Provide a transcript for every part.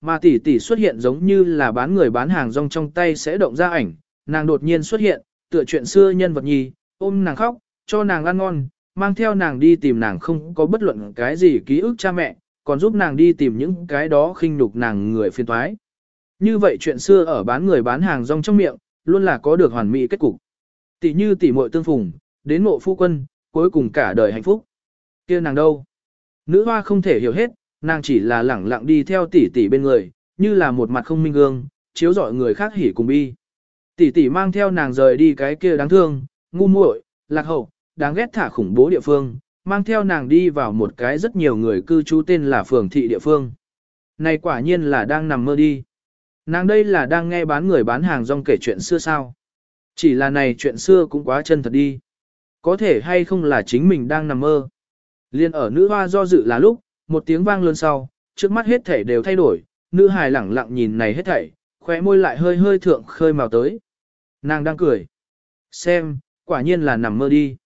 Mà tỷ tỷ xuất hiện giống như là bán người bán hàng rong trong tay sẽ động ra ảnh, nàng đột nhiên xuất hiện, tựa chuyện xưa nhân vật nhi, ôm nàng khóc, cho nàng ăn ngon, mang theo nàng đi tìm nàng không có bất luận cái gì ký ức cha mẹ, còn giúp nàng đi tìm những cái đó khinh nhục nàng người phiền toái. Như vậy chuyện xưa ở bán người bán hàng rong trong miệng, luôn là có được hoàn mỹ kết cục. Tỷ như tỷ muội tương phùng, đến mộ phu quân, cuối cùng cả đời hạnh phúc. kia nàng đâu? Nữ hoa không thể hiểu hết, nàng chỉ là lẳng lặng đi theo tỷ tỷ bên người, như là một mặt không minh gương, chiếu rọi người khác hỉ cùng bi. Tỷ tỷ mang theo nàng rời đi cái kia đáng thương, ngu muội, lạc hậu, đáng ghét thả khủng bố địa phương, mang theo nàng đi vào một cái rất nhiều người cư trú tên là phường thị địa phương. Này quả nhiên là đang nằm mơ đi. Nàng đây là đang nghe bán người bán hàng rong kể chuyện xưa sao. Chỉ là này chuyện xưa cũng quá chân thật đi. Có thể hay không là chính mình đang nằm mơ. Liên ở nữ hoa do dự là lúc, một tiếng vang lớn sau, trước mắt hết thảy đều thay đổi, nữ hài lẳng lặng nhìn này hết thảy, khóe môi lại hơi hơi thượng khơi màu tới. Nàng đang cười. Xem, quả nhiên là nằm mơ đi.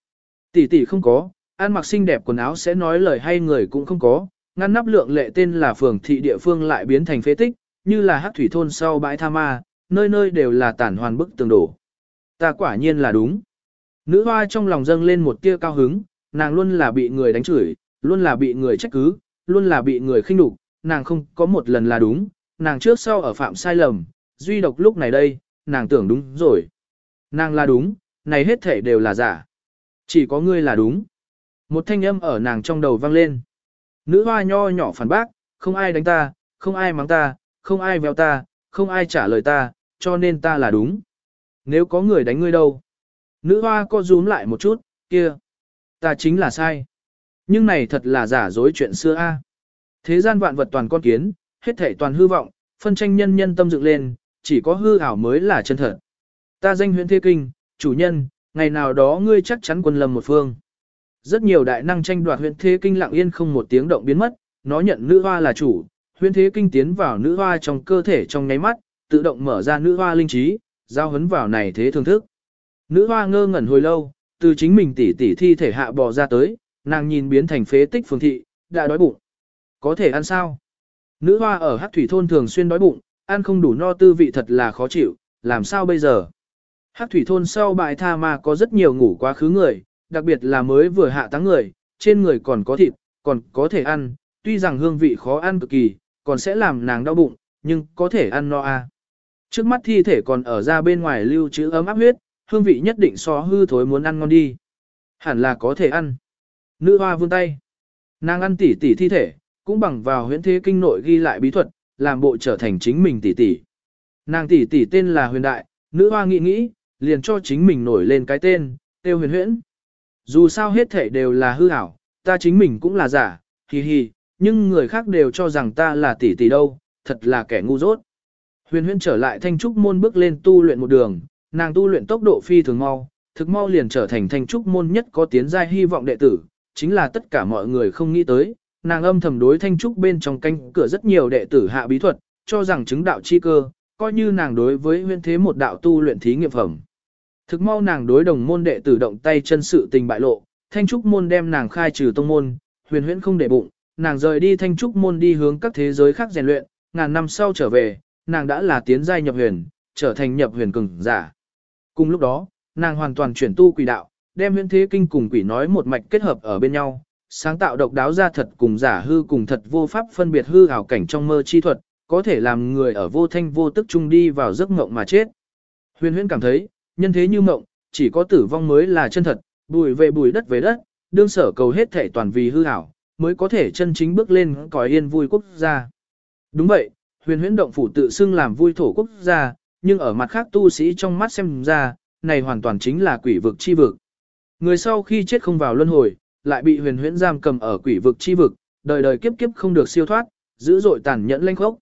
Tỷ tỷ không có, ăn mặc xinh đẹp quần áo sẽ nói lời hay người cũng không có, ngăn nắp lượng lệ tên là phường thị địa phương lại biến thành phế tích, như là hát thủy thôn sau bãi tha ma, nơi nơi đều là tản hoàn bức tường đổ. Ta quả nhiên là đúng. Nữ hoa trong lòng dâng lên một tia cao hứng, nàng luôn là bị người đánh chửi, luôn là bị người trách cứ, luôn là bị người khinh đục, nàng không có một lần là đúng, nàng trước sau ở phạm sai lầm, duy độc lúc này đây, nàng tưởng đúng rồi. Nàng là đúng, này hết thể đều là giả. Chỉ có ngươi là đúng. Một thanh âm ở nàng trong đầu vang lên. Nữ hoa nho nhỏ phản bác, không ai đánh ta, không ai mắng ta, không ai véo ta, không ai trả lời ta, cho nên ta là đúng. Nếu có người đánh ngươi đâu? Nữ hoa co rúm lại một chút, kia. Ta chính là sai. Nhưng này thật là giả dối chuyện xưa a. Thế gian vạn vật toàn con kiến, hết thảy toàn hư vọng, phân tranh nhân nhân tâm dựng lên, chỉ có hư ảo mới là chân thật. Ta danh huyện thế kinh, chủ nhân, ngày nào đó ngươi chắc chắn quân lâm một phương. Rất nhiều đại năng tranh đoạt huyện thế kinh lặng yên không một tiếng động biến mất, nó nhận nữ hoa là chủ, huyện thế kinh tiến vào nữ hoa trong cơ thể trong nháy mắt, tự động mở ra nữ hoa linh trí, giao hấn vào này thế thưởng thức. Nữ hoa ngơ ngẩn hồi lâu, từ chính mình tỉ tỉ thi thể hạ bò ra tới, nàng nhìn biến thành phế tích phường thị, đã đói bụng. Có thể ăn sao? Nữ hoa ở Hắc Thủy thôn thường xuyên đói bụng, ăn không đủ no tư vị thật là khó chịu, làm sao bây giờ? Hắc Thủy thôn sau bãi tha ma có rất nhiều ngủ quá khứ người, đặc biệt là mới vừa hạ táng người, trên người còn có thịt, còn có thể ăn, tuy rằng hương vị khó ăn cực kỳ, còn sẽ làm nàng đau bụng, nhưng có thể ăn no à. Trước mắt thi thể còn ở ra bên ngoài lưu trữ ấm áp huyết, hương vị nhất định so hư thối muốn ăn ngon đi. Hẳn là có thể ăn. Nữ hoa vươn tay. Nàng ăn tỉ tỉ thi thể, cũng bằng vào huyễn thế kinh nội ghi lại bí thuật, làm bộ trở thành chính mình tỷ tỷ. Nàng tỷ tỷ tên là huyền đại, nữ hoa nghĩ nghĩ, liền cho chính mình nổi lên cái tên, tiêu huyền huyễn. Dù sao hết thể đều là hư ảo, ta chính mình cũng là giả, hì hì, nhưng người khác đều cho rằng ta là tỷ tỷ đâu, thật là kẻ ngu dốt. Huyền huyễn trở lại thanh trúc môn bước lên tu luyện một đường, nàng tu luyện tốc độ phi thường mau, thực mau liền trở thành thanh trúc môn nhất có tiến giai hy vọng đệ tử, chính là tất cả mọi người không nghĩ tới, nàng âm thầm đối thanh trúc bên trong canh cửa rất nhiều đệ tử hạ bí thuật, cho rằng chứng đạo chi cơ, coi như nàng đối với huyên thế một đạo tu luyện thí nghiệm phẩm. Thực mau nàng đối đồng môn đệ tử động tay chân sự tình bại lộ, thanh trúc môn đem nàng khai trừ tông môn, huyền huyễn không để bụng, nàng rời đi thanh trúc môn đi hướng các thế giới khác rèn luyện, ngàn năm sau trở về, nàng đã là tiến giai nhập huyền, trở thành nhập huyền cường giả. Cùng lúc đó, nàng hoàn toàn chuyển tu quỷ đạo, đem huyễn thế kinh cùng quỷ nói một mạch kết hợp ở bên nhau, sáng tạo độc đáo ra thật cùng giả hư cùng thật vô pháp phân biệt hư ảo cảnh trong mơ chi thuật, có thể làm người ở vô thanh vô tức chung đi vào giấc mộng mà chết. Huyền huyễn cảm thấy, nhân thế như mộng, chỉ có tử vong mới là chân thật, bùi về bùi đất về đất, đương sở cầu hết thể toàn vì hư ảo, mới có thể chân chính bước lên cõi yên vui quốc gia. Đúng vậy, huyền huyễn động phủ tự xưng làm vui thổ quốc gia, nhưng ở mặt khác tu sĩ trong mắt xem ra, này hoàn toàn chính là quỷ vực chi vực. Người sau khi chết không vào luân hồi, lại bị huyền huyễn giam cầm ở quỷ vực chi vực, đời đời kiếp kiếp không được siêu thoát, dữ dội tàn nhẫn lanh khốc.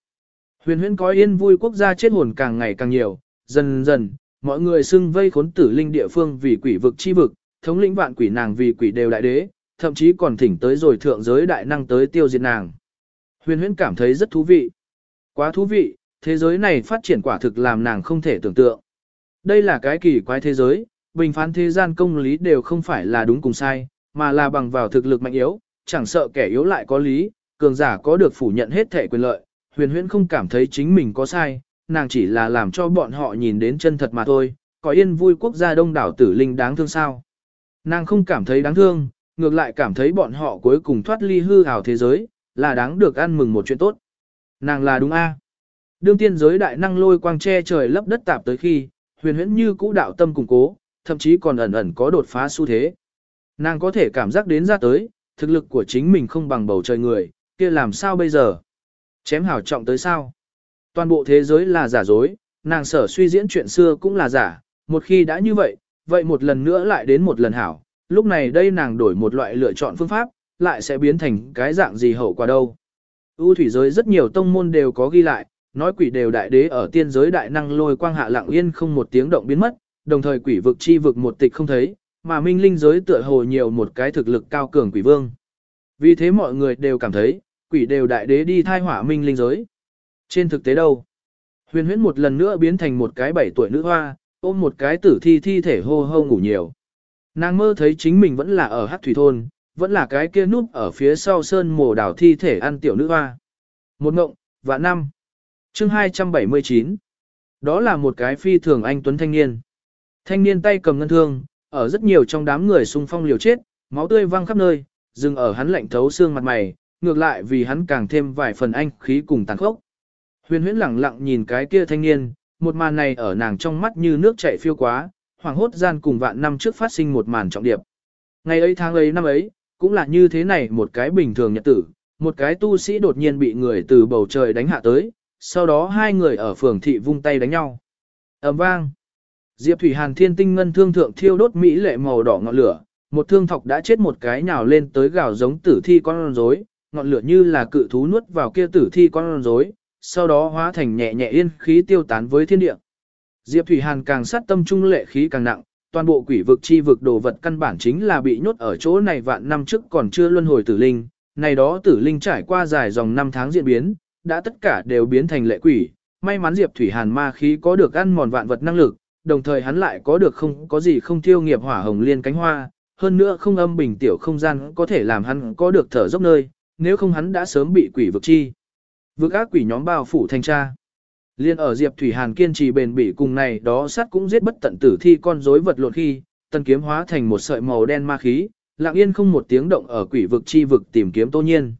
Huyền huyễn có yên vui quốc gia chết hồn càng ngày càng nhiều, dần dần, mọi người xưng vây khốn tử linh địa phương vì quỷ vực chi vực, thống lĩnh vạn quỷ nàng vì quỷ đều đại đế, thậm chí còn thỉnh tới rồi thượng giới đại năng tới tiêu diệt nàng. Huyền huyễn cảm thấy rất thú vị. Quá thú vị, thế giới này phát triển quả thực làm nàng không thể tưởng tượng. Đây là cái kỳ quái thế giới, bình phán thế gian công lý đều không phải là đúng cùng sai, mà là bằng vào thực lực mạnh yếu, chẳng sợ kẻ yếu lại có lý, cường giả có được phủ nhận hết thể quyền lợi, huyền huyễn không cảm thấy chính mình có sai, nàng chỉ là làm cho bọn họ nhìn đến chân thật mà thôi, có yên vui quốc gia đông đảo tử linh đáng thương sao. Nàng không cảm thấy đáng thương, ngược lại cảm thấy bọn họ cuối cùng thoát ly hư ảo thế giới, là đáng được ăn mừng một chuyện tốt. Nàng là đúng a. Đương tiên giới đại năng lôi quang che trời lấp đất tạp tới khi, huyền huyễn như cũ đạo tâm củng cố, thậm chí còn ẩn ẩn có đột phá xu thế. Nàng có thể cảm giác đến ra tới, thực lực của chính mình không bằng bầu trời người, kia làm sao bây giờ? Chém hảo trọng tới sao? Toàn bộ thế giới là giả dối, nàng sở suy diễn chuyện xưa cũng là giả, một khi đã như vậy, vậy một lần nữa lại đến một lần hảo, lúc này đây nàng đổi một loại lựa chọn phương pháp, lại sẽ biến thành cái dạng gì hậu quả đâu. U thủy giới rất nhiều tông môn đều có ghi lại, nói quỷ đều đại đế ở tiên giới đại năng lôi quang hạ lặng yên không một tiếng động biến mất, đồng thời quỷ vực chi vực một tịch không thấy, mà minh linh giới tựa hồ nhiều một cái thực lực cao cường quỷ vương. Vì thế mọi người đều cảm thấy, quỷ đều đại đế đi thai hỏa minh linh giới. Trên thực tế đâu? Huyền huyễn một lần nữa biến thành một cái bảy tuổi nữ hoa, ôm một cái tử thi thi thể hô hô ngủ nhiều. Nàng mơ thấy chính mình vẫn là ở hát thủy thôn, vẫn là cái kia núp ở phía sau sơn mồ đảo thi thể ăn tiểu nữ hoa. Một ngộng, và năm. chương 279. Đó là một cái phi thường anh tuấn thanh niên. Thanh niên tay cầm ngân thương, ở rất nhiều trong đám người xung phong liều chết, máu tươi văng khắp nơi, dừng ở hắn lạnh thấu xương mặt mày, ngược lại vì hắn càng thêm vài phần anh khí cùng tàn khốc. Huyền huyễn lẳng lặng nhìn cái kia thanh niên, một màn này ở nàng trong mắt như nước chảy phiêu quá, hoàng hốt gian cùng vạn năm trước phát sinh một màn trọng điệp. Ngày ấy tháng ấy năm ấy, cũng là như thế này một cái bình thường nhật tử, một cái tu sĩ đột nhiên bị người từ bầu trời đánh hạ tới, sau đó hai người ở phường thị vung tay đánh nhau. ầm vang. Diệp Thủy Hàn thiên tinh ngân thương thượng thiêu đốt mỹ lệ màu đỏ ngọn lửa, một thương thọc đã chết một cái nhào lên tới gào giống tử thi con rối, ngọn lửa như là cự thú nuốt vào kia tử thi con rối, sau đó hóa thành nhẹ nhẹ yên khí tiêu tán với thiên địa. Diệp Thủy Hàn càng sát tâm trung lệ khí càng nặng, toàn bộ quỷ vực chi vực đồ vật căn bản chính là bị nhốt ở chỗ này vạn năm trước còn chưa luân hồi tử linh, này đó tử linh trải qua dài dòng năm tháng diễn biến, đã tất cả đều biến thành lệ quỷ, may mắn Diệp Thủy Hàn ma khí có được ăn mòn vạn vật năng lực, đồng thời hắn lại có được không có gì không thiêu nghiệp hỏa hồng liên cánh hoa, hơn nữa không âm bình tiểu không gian có thể làm hắn có được thở dốc nơi, nếu không hắn đã sớm bị quỷ vực chi. Vực ác quỷ nhóm bao phủ thanh tra. Liên ở Diệp Thủy Hàn kiên trì bền bỉ cùng này đó sát cũng giết bất tận tử thi con rối vật lộn khi, tần kiếm hóa thành một sợi màu đen ma khí, lặng yên không một tiếng động ở quỷ vực chi vực tìm kiếm Tô Nhiên.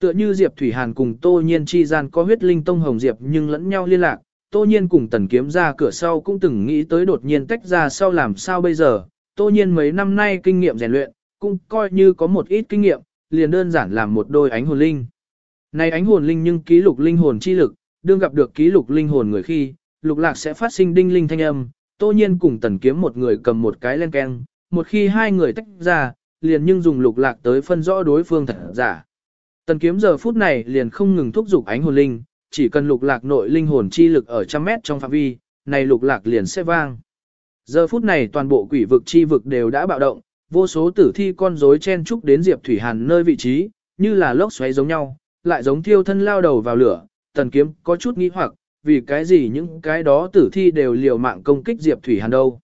Tựa như Diệp Thủy Hàn cùng Tô Nhiên chi gian có huyết linh tông hồng diệp nhưng lẫn nhau liên lạc, Tô Nhiên cùng tần kiếm ra cửa sau cũng từng nghĩ tới đột nhiên tách ra sau làm sao bây giờ, Tô Nhiên mấy năm nay kinh nghiệm rèn luyện, cũng coi như có một ít kinh nghiệm, liền đơn giản làm một đôi ánh hồn linh. Này ánh hồn linh nhưng ký lục linh hồn chi lực, đương gặp được ký lục linh hồn người khi, lục lạc sẽ phát sinh đinh linh thanh âm, tô nhiên cùng tần kiếm một người cầm một cái len keng, một khi hai người tách ra, liền nhưng dùng lục lạc tới phân rõ đối phương thật giả. Tần kiếm giờ phút này liền không ngừng thúc giục ánh hồn linh, chỉ cần lục lạc nội linh hồn chi lực ở trăm mét trong phạm vi, này lục lạc liền sẽ vang. Giờ phút này toàn bộ quỷ vực chi vực đều đã bạo động, vô số tử thi con rối chen trúc đến Diệp Thủy Hàn nơi vị trí, như là lốc xoáy giống nhau, lại giống thiêu thân lao đầu vào lửa, tần kiếm có chút nghĩ hoặc, vì cái gì những cái đó tử thi đều liều mạng công kích Diệp Thủy Hàn đâu.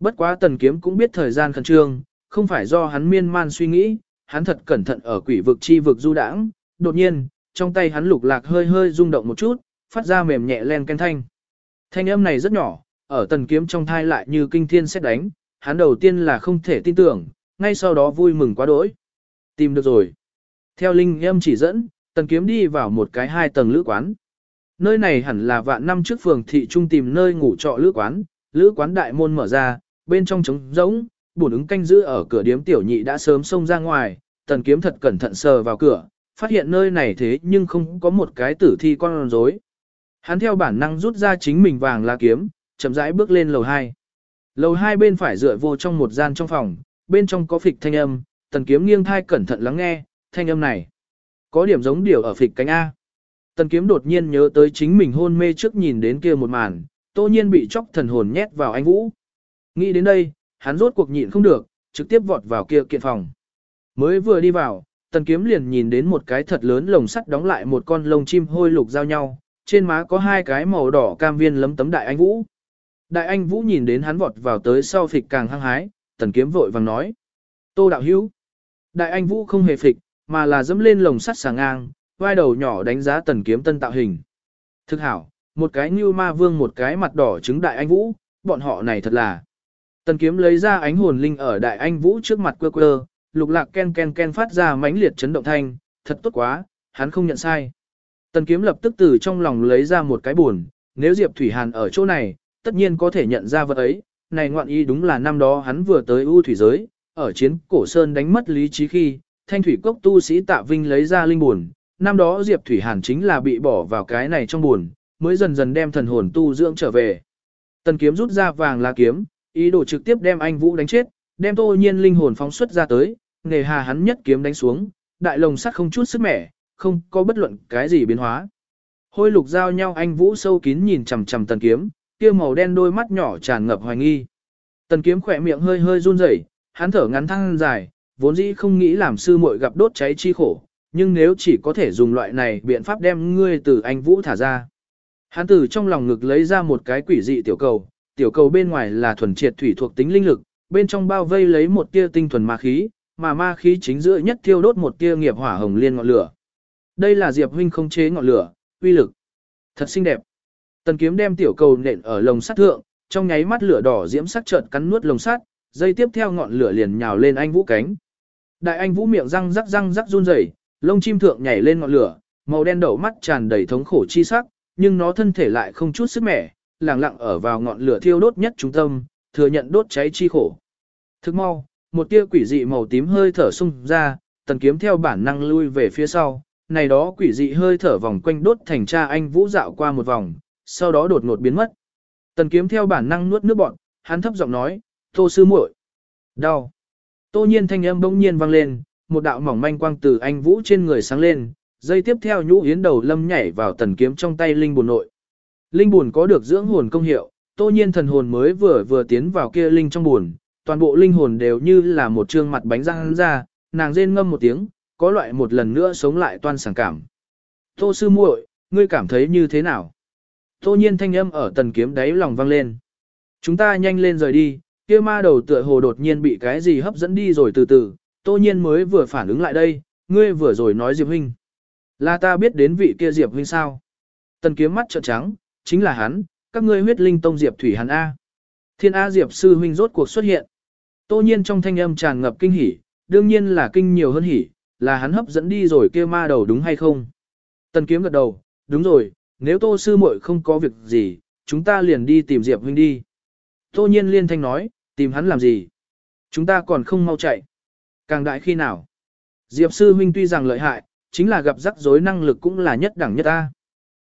Bất quá tần kiếm cũng biết thời gian khẩn trương, không phải do hắn miên man suy nghĩ, hắn thật cẩn thận ở quỷ vực chi vực du đãng, đột nhiên, trong tay hắn lục lạc hơi hơi rung động một chút, phát ra mềm nhẹ len ken thanh. Thanh âm này rất nhỏ, ở tần kiếm trong thai lại như kinh thiên xét đánh, hắn đầu tiên là không thể tin tưởng, ngay sau đó vui mừng quá đỗi. Tìm được rồi. Theo linh âm chỉ dẫn, tần kiếm đi vào một cái hai tầng lữ quán. Nơi này hẳn là vạn năm trước phường thị trung tìm nơi ngủ trọ lữ quán, lữ quán đại môn mở ra, bên trong trống rỗng, bổn ứng canh giữ ở cửa điếm tiểu nhị đã sớm xông ra ngoài, tần kiếm thật cẩn thận sờ vào cửa, phát hiện nơi này thế nhưng không có một cái tử thi con rối. Hắn theo bản năng rút ra chính mình vàng la kiếm, chậm rãi bước lên lầu 2. Lầu 2 bên phải dựa vô trong một gian trong phòng, bên trong có phịch thanh âm, tần kiếm nghiêng thai cẩn thận lắng nghe, thanh âm này. Có điểm giống điều ở phịch cánh A. Tần kiếm đột nhiên nhớ tới chính mình hôn mê trước nhìn đến kia một màn, tô nhiên bị chóc thần hồn nhét vào anh Vũ. Nghĩ đến đây, hắn rốt cuộc nhịn không được, trực tiếp vọt vào kia kiện phòng. Mới vừa đi vào, tần kiếm liền nhìn đến một cái thật lớn lồng sắt đóng lại một con lông chim hôi lục giao nhau, trên má có hai cái màu đỏ cam viên lấm tấm đại anh Vũ. Đại anh Vũ nhìn đến hắn vọt vào tới sau phịch càng hăng hái, tần kiếm vội vàng nói. Tô đạo hữu. Đại anh Vũ không hề phịch, mà là dẫm lên lồng sắt sàng ngang, vai đầu nhỏ đánh giá tần kiếm tân tạo hình. Thực hảo, một cái như ma vương một cái mặt đỏ trứng đại anh vũ, bọn họ này thật là. Tần kiếm lấy ra ánh hồn linh ở đại anh vũ trước mặt quơ quơ, lục lạc ken ken ken phát ra mãnh liệt chấn động thanh, thật tốt quá, hắn không nhận sai. Tần kiếm lập tức từ trong lòng lấy ra một cái buồn, nếu Diệp Thủy Hàn ở chỗ này, tất nhiên có thể nhận ra vật ấy, này ngoạn y đúng là năm đó hắn vừa tới ưu thủy giới, ở chiến cổ sơn đánh mất lý trí khi, thanh thủy cốc tu sĩ tạ vinh lấy ra linh buồn, năm đó Diệp Thủy Hàn chính là bị bỏ vào cái này trong buồn, mới dần dần đem thần hồn tu dưỡng trở về. Tần kiếm rút ra vàng lá kiếm, ý đồ trực tiếp đem anh Vũ đánh chết, đem tô nhiên linh hồn phóng xuất ra tới, nghề hà hắn nhất kiếm đánh xuống, đại lồng sắt không chút sức mẻ, không có bất luận cái gì biến hóa. Hôi lục giao nhau anh Vũ sâu kín nhìn chằm chằm tần kiếm, kia màu đen đôi mắt nhỏ tràn ngập hoài nghi. Tần kiếm khỏe miệng hơi hơi run rẩy, hắn thở ngắn thăng dài, vốn dĩ không nghĩ làm sư muội gặp đốt cháy chi khổ, nhưng nếu chỉ có thể dùng loại này biện pháp đem ngươi từ anh Vũ thả ra. Hắn từ trong lòng ngực lấy ra một cái quỷ dị tiểu cầu, tiểu cầu bên ngoài là thuần triệt thủy thuộc tính linh lực, bên trong bao vây lấy một tia tinh thuần ma khí, mà ma khí chính giữa nhất thiêu đốt một tia nghiệp hỏa hồng liên ngọn lửa. Đây là Diệp huynh không chế ngọn lửa, uy lực. Thật xinh đẹp. Tần kiếm đem tiểu cầu nện ở lồng sắt thượng, trong nháy mắt lửa đỏ diễm sắc chợt cắn nuốt lồng sắt, dây tiếp theo ngọn lửa liền nhào lên anh vũ cánh. Đại anh vũ miệng răng rắc răng rắc run rẩy, lông chim thượng nhảy lên ngọn lửa, màu đen đậu mắt tràn đầy thống khổ chi sắc, nhưng nó thân thể lại không chút sức mẻ, lẳng lặng ở vào ngọn lửa thiêu đốt nhất trung tâm, thừa nhận đốt cháy chi khổ. Thức mau, một tia quỷ dị màu tím hơi thở xung ra, tần kiếm theo bản năng lui về phía sau, này đó quỷ dị hơi thở vòng quanh đốt thành cha anh vũ dạo qua một vòng, sau đó đột ngột biến mất. Tần kiếm theo bản năng nuốt nước bọn, hắn thấp giọng nói, tô sư muội, đau. Tô nhiên thanh âm bỗng nhiên vang lên, một đạo mỏng manh quang từ anh vũ trên người sáng lên, dây tiếp theo nhũ yến đầu lâm nhảy vào tần kiếm trong tay linh buồn nội. Linh buồn có được dưỡng hồn công hiệu, tô nhiên thần hồn mới vừa vừa tiến vào kia linh trong buồn, toàn bộ linh hồn đều như là một trương mặt bánh răng ra, nàng rên ngâm một tiếng, có loại một lần nữa sống lại toan sảng cảm. Tô sư muội, ngươi cảm thấy như thế nào? Tô nhiên thanh âm ở tần kiếm đáy lòng vang lên. Chúng ta nhanh lên rời đi, kia ma đầu tựa hồ đột nhiên bị cái gì hấp dẫn đi rồi từ từ, tô nhiên mới vừa phản ứng lại đây, ngươi vừa rồi nói Diệp Huynh. Là ta biết đến vị kia Diệp Huynh sao? Tần kiếm mắt trợn trắng, chính là hắn, các ngươi huyết linh tông Diệp Thủy hắn A. Thiên A Diệp sư huynh rốt cuộc xuất hiện. Tô nhiên trong thanh âm tràn ngập kinh hỉ, đương nhiên là kinh nhiều hơn hỉ, là hắn hấp dẫn đi rồi kia ma đầu đúng hay không? Tần kiếm gật đầu, đúng rồi, nếu tô sư muội không có việc gì, chúng ta liền đi tìm Diệp huynh đi. Tô nhiên liên thanh nói, tìm hắn làm gì? Chúng ta còn không mau chạy. Càng đại khi nào? Diệp sư huynh tuy rằng lợi hại, chính là gặp rắc rối năng lực cũng là nhất đẳng nhất ta.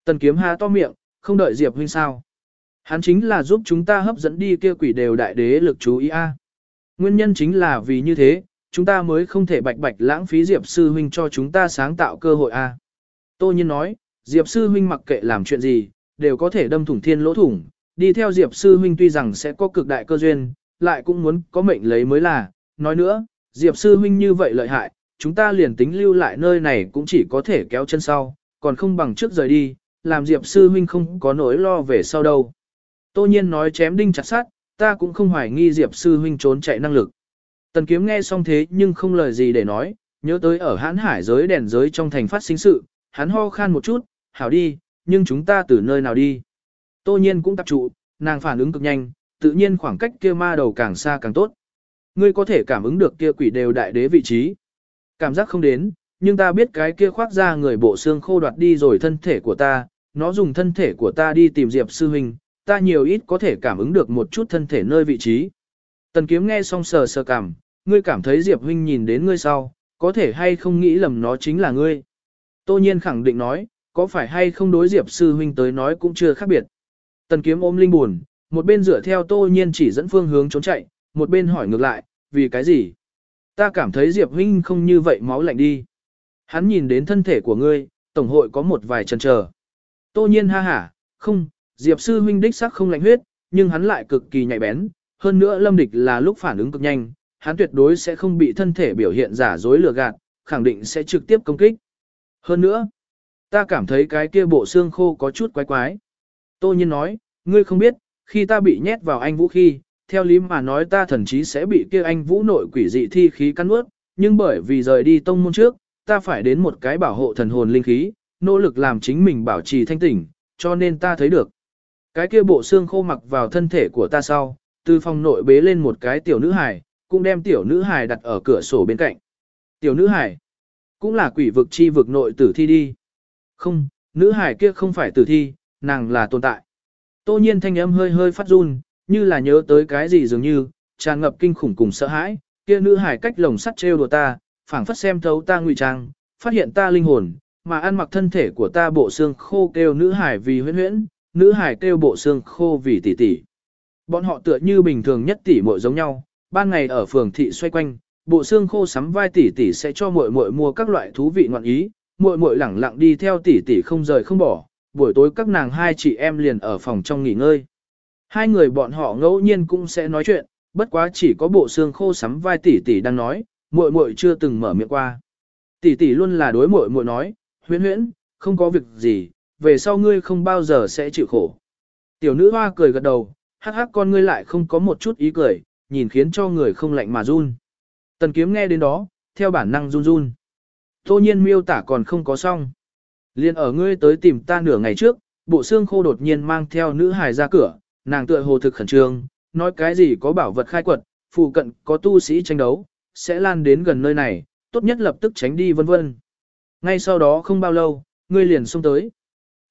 Tần kiếm há to miệng, không đợi Diệp huynh sao. Hắn chính là giúp chúng ta hấp dẫn đi kia quỷ đều đại đế lực chú ý a. Nguyên nhân chính là vì như thế, chúng ta mới không thể bạch bạch lãng phí Diệp sư huynh cho chúng ta sáng tạo cơ hội a. Tô nhiên nói, Diệp sư huynh mặc kệ làm chuyện gì, đều có thể đâm thủng thiên lỗ thủng, đi theo Diệp sư huynh tuy rằng sẽ có cực đại cơ duyên, lại cũng muốn có mệnh lấy mới là, nói nữa, Diệp sư huynh như vậy lợi hại, chúng ta liền tính lưu lại nơi này cũng chỉ có thể kéo chân sau, còn không bằng trước rời đi, làm Diệp sư huynh không có nỗi lo về sau đâu. Tô nhiên nói chém đinh chặt sát, ta cũng không hoài nghi Diệp sư huynh trốn chạy năng lực. Tần kiếm nghe xong thế nhưng không lời gì để nói, nhớ tới ở hãn hải giới đèn giới trong thành phát sinh sự, hắn ho khan một chút, hảo đi, nhưng chúng ta từ nơi nào đi. Tô nhiên cũng tập trụ, nàng phản ứng cực nhanh, tự nhiên khoảng cách kia ma đầu càng xa càng tốt. Ngươi có thể cảm ứng được kia quỷ đều đại đế vị trí. Cảm giác không đến, nhưng ta biết cái kia khoác ra người bộ xương khô đoạt đi rồi thân thể của ta, nó dùng thân thể của ta đi tìm Diệp sư huynh, ta nhiều ít có thể cảm ứng được một chút thân thể nơi vị trí. Tần kiếm nghe xong sờ sờ cảm, ngươi cảm thấy Diệp huynh nhìn đến ngươi sau, có thể hay không nghĩ lầm nó chính là ngươi. Tô nhiên khẳng định nói, có phải hay không đối Diệp sư huynh tới nói cũng chưa khác biệt. Tần kiếm ôm linh buồn, một bên dựa theo tô nhiên chỉ dẫn phương hướng trốn chạy, một bên hỏi ngược lại, vì cái gì? Ta cảm thấy Diệp huynh không như vậy máu lạnh đi. Hắn nhìn đến thân thể của ngươi, tổng hội có một vài chần chờ. Tô nhiên ha hả, không, Diệp sư huynh đích xác không lạnh huyết, nhưng hắn lại cực kỳ nhạy bén, hơn nữa lâm địch là lúc phản ứng cực nhanh, hắn tuyệt đối sẽ không bị thân thể biểu hiện giả dối lừa gạt, khẳng định sẽ trực tiếp công kích. Hơn nữa, ta cảm thấy cái kia bộ xương khô có chút quái quái. Tô nhiên nói, ngươi không biết, khi ta bị nhét vào anh vũ khi, theo lý mà nói ta thần chí sẽ bị kia anh vũ nội quỷ dị thi khí cắn nuốt, nhưng bởi vì rời đi tông môn trước, ta phải đến một cái bảo hộ thần hồn linh khí, nỗ lực làm chính mình bảo trì thanh tỉnh, cho nên ta thấy được. Cái kia bộ xương khô mặc vào thân thể của ta sau, từ phòng nội bế lên một cái tiểu nữ hài, cũng đem tiểu nữ hài đặt ở cửa sổ bên cạnh. Tiểu nữ hài, cũng là quỷ vực chi vực nội tử thi đi. Không, nữ hài kia không phải tử thi, nàng là tồn tại. Tô nhiên thanh âm hơi hơi phát run, như là nhớ tới cái gì dường như, tràn ngập kinh khủng cùng sợ hãi, kia nữ hài cách lồng sắt trêu đùa ta, phảng phất xem thấu ta ngụy trang, phát hiện ta linh hồn, mà ăn mặc thân thể của ta bộ xương khô kêu nữ hải vì huyễn huyễn, nữ hải kêu bộ xương khô vì tỷ tỷ. Bọn họ tựa như bình thường nhất tỷ muội giống nhau, ban ngày ở phường thị xoay quanh, bộ xương khô sắm vai tỷ tỷ sẽ cho muội muội mua các loại thú vị ngoạn ý, muội muội lẳng lặng đi theo tỷ tỷ không rời không bỏ, buổi tối các nàng hai chị em liền ở phòng trong nghỉ ngơi. Hai người bọn họ ngẫu nhiên cũng sẽ nói chuyện, bất quá chỉ có bộ xương khô sắm vai tỷ tỷ đang nói, muội muội chưa từng mở miệng qua. Tỷ tỷ luôn là đối muội muội nói, huyễn huyễn, không có việc gì, về sau ngươi không bao giờ sẽ chịu khổ. Tiểu nữ hoa cười gật đầu, hắc hắc con ngươi lại không có một chút ý cười, nhìn khiến cho người không lạnh mà run. Tần kiếm nghe đến đó, theo bản năng run run. Tô nhiên miêu tả còn không có xong. Liên ở ngươi tới tìm ta nửa ngày trước, bộ xương khô đột nhiên mang theo nữ hài ra cửa, nàng tựa hồ thực khẩn trương, nói cái gì có bảo vật khai quật, phụ cận có tu sĩ tranh đấu, sẽ lan đến gần nơi này, tốt nhất lập tức tránh đi vân vân. Ngay sau đó không bao lâu, ngươi liền xông tới.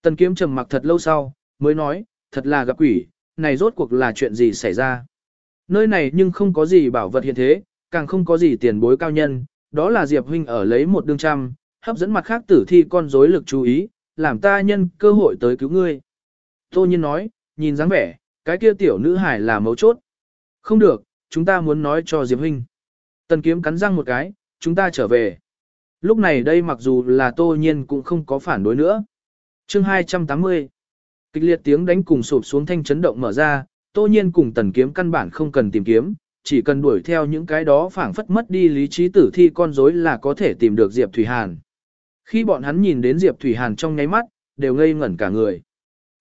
Tần kiếm trầm mặc thật lâu sau, mới nói, thật là gặp quỷ, này rốt cuộc là chuyện gì xảy ra. Nơi này nhưng không có gì bảo vật hiện thế, càng không có gì tiền bối cao nhân, đó là Diệp huynh ở lấy một đương trăm, hấp dẫn mặt khác tử thi con rối lực chú ý, làm ta nhân cơ hội tới cứu ngươi. Tô nhiên nói, nhìn dáng vẻ, cái kia tiểu nữ hải là mấu chốt. Không được, chúng ta muốn nói cho Diệp huynh. Tần kiếm cắn răng một cái, chúng ta trở về. Lúc này đây mặc dù là tô nhiên cũng không có phản đối nữa chương 280 Kịch liệt tiếng đánh cùng sụp xuống thanh chấn động mở ra, tô nhiên cùng tần kiếm căn bản không cần tìm kiếm, chỉ cần đuổi theo những cái đó phảng phất mất đi lý trí tử thi con rối là có thể tìm được Diệp Thủy Hàn. Khi bọn hắn nhìn đến Diệp Thủy Hàn trong nháy mắt, đều ngây ngẩn cả người.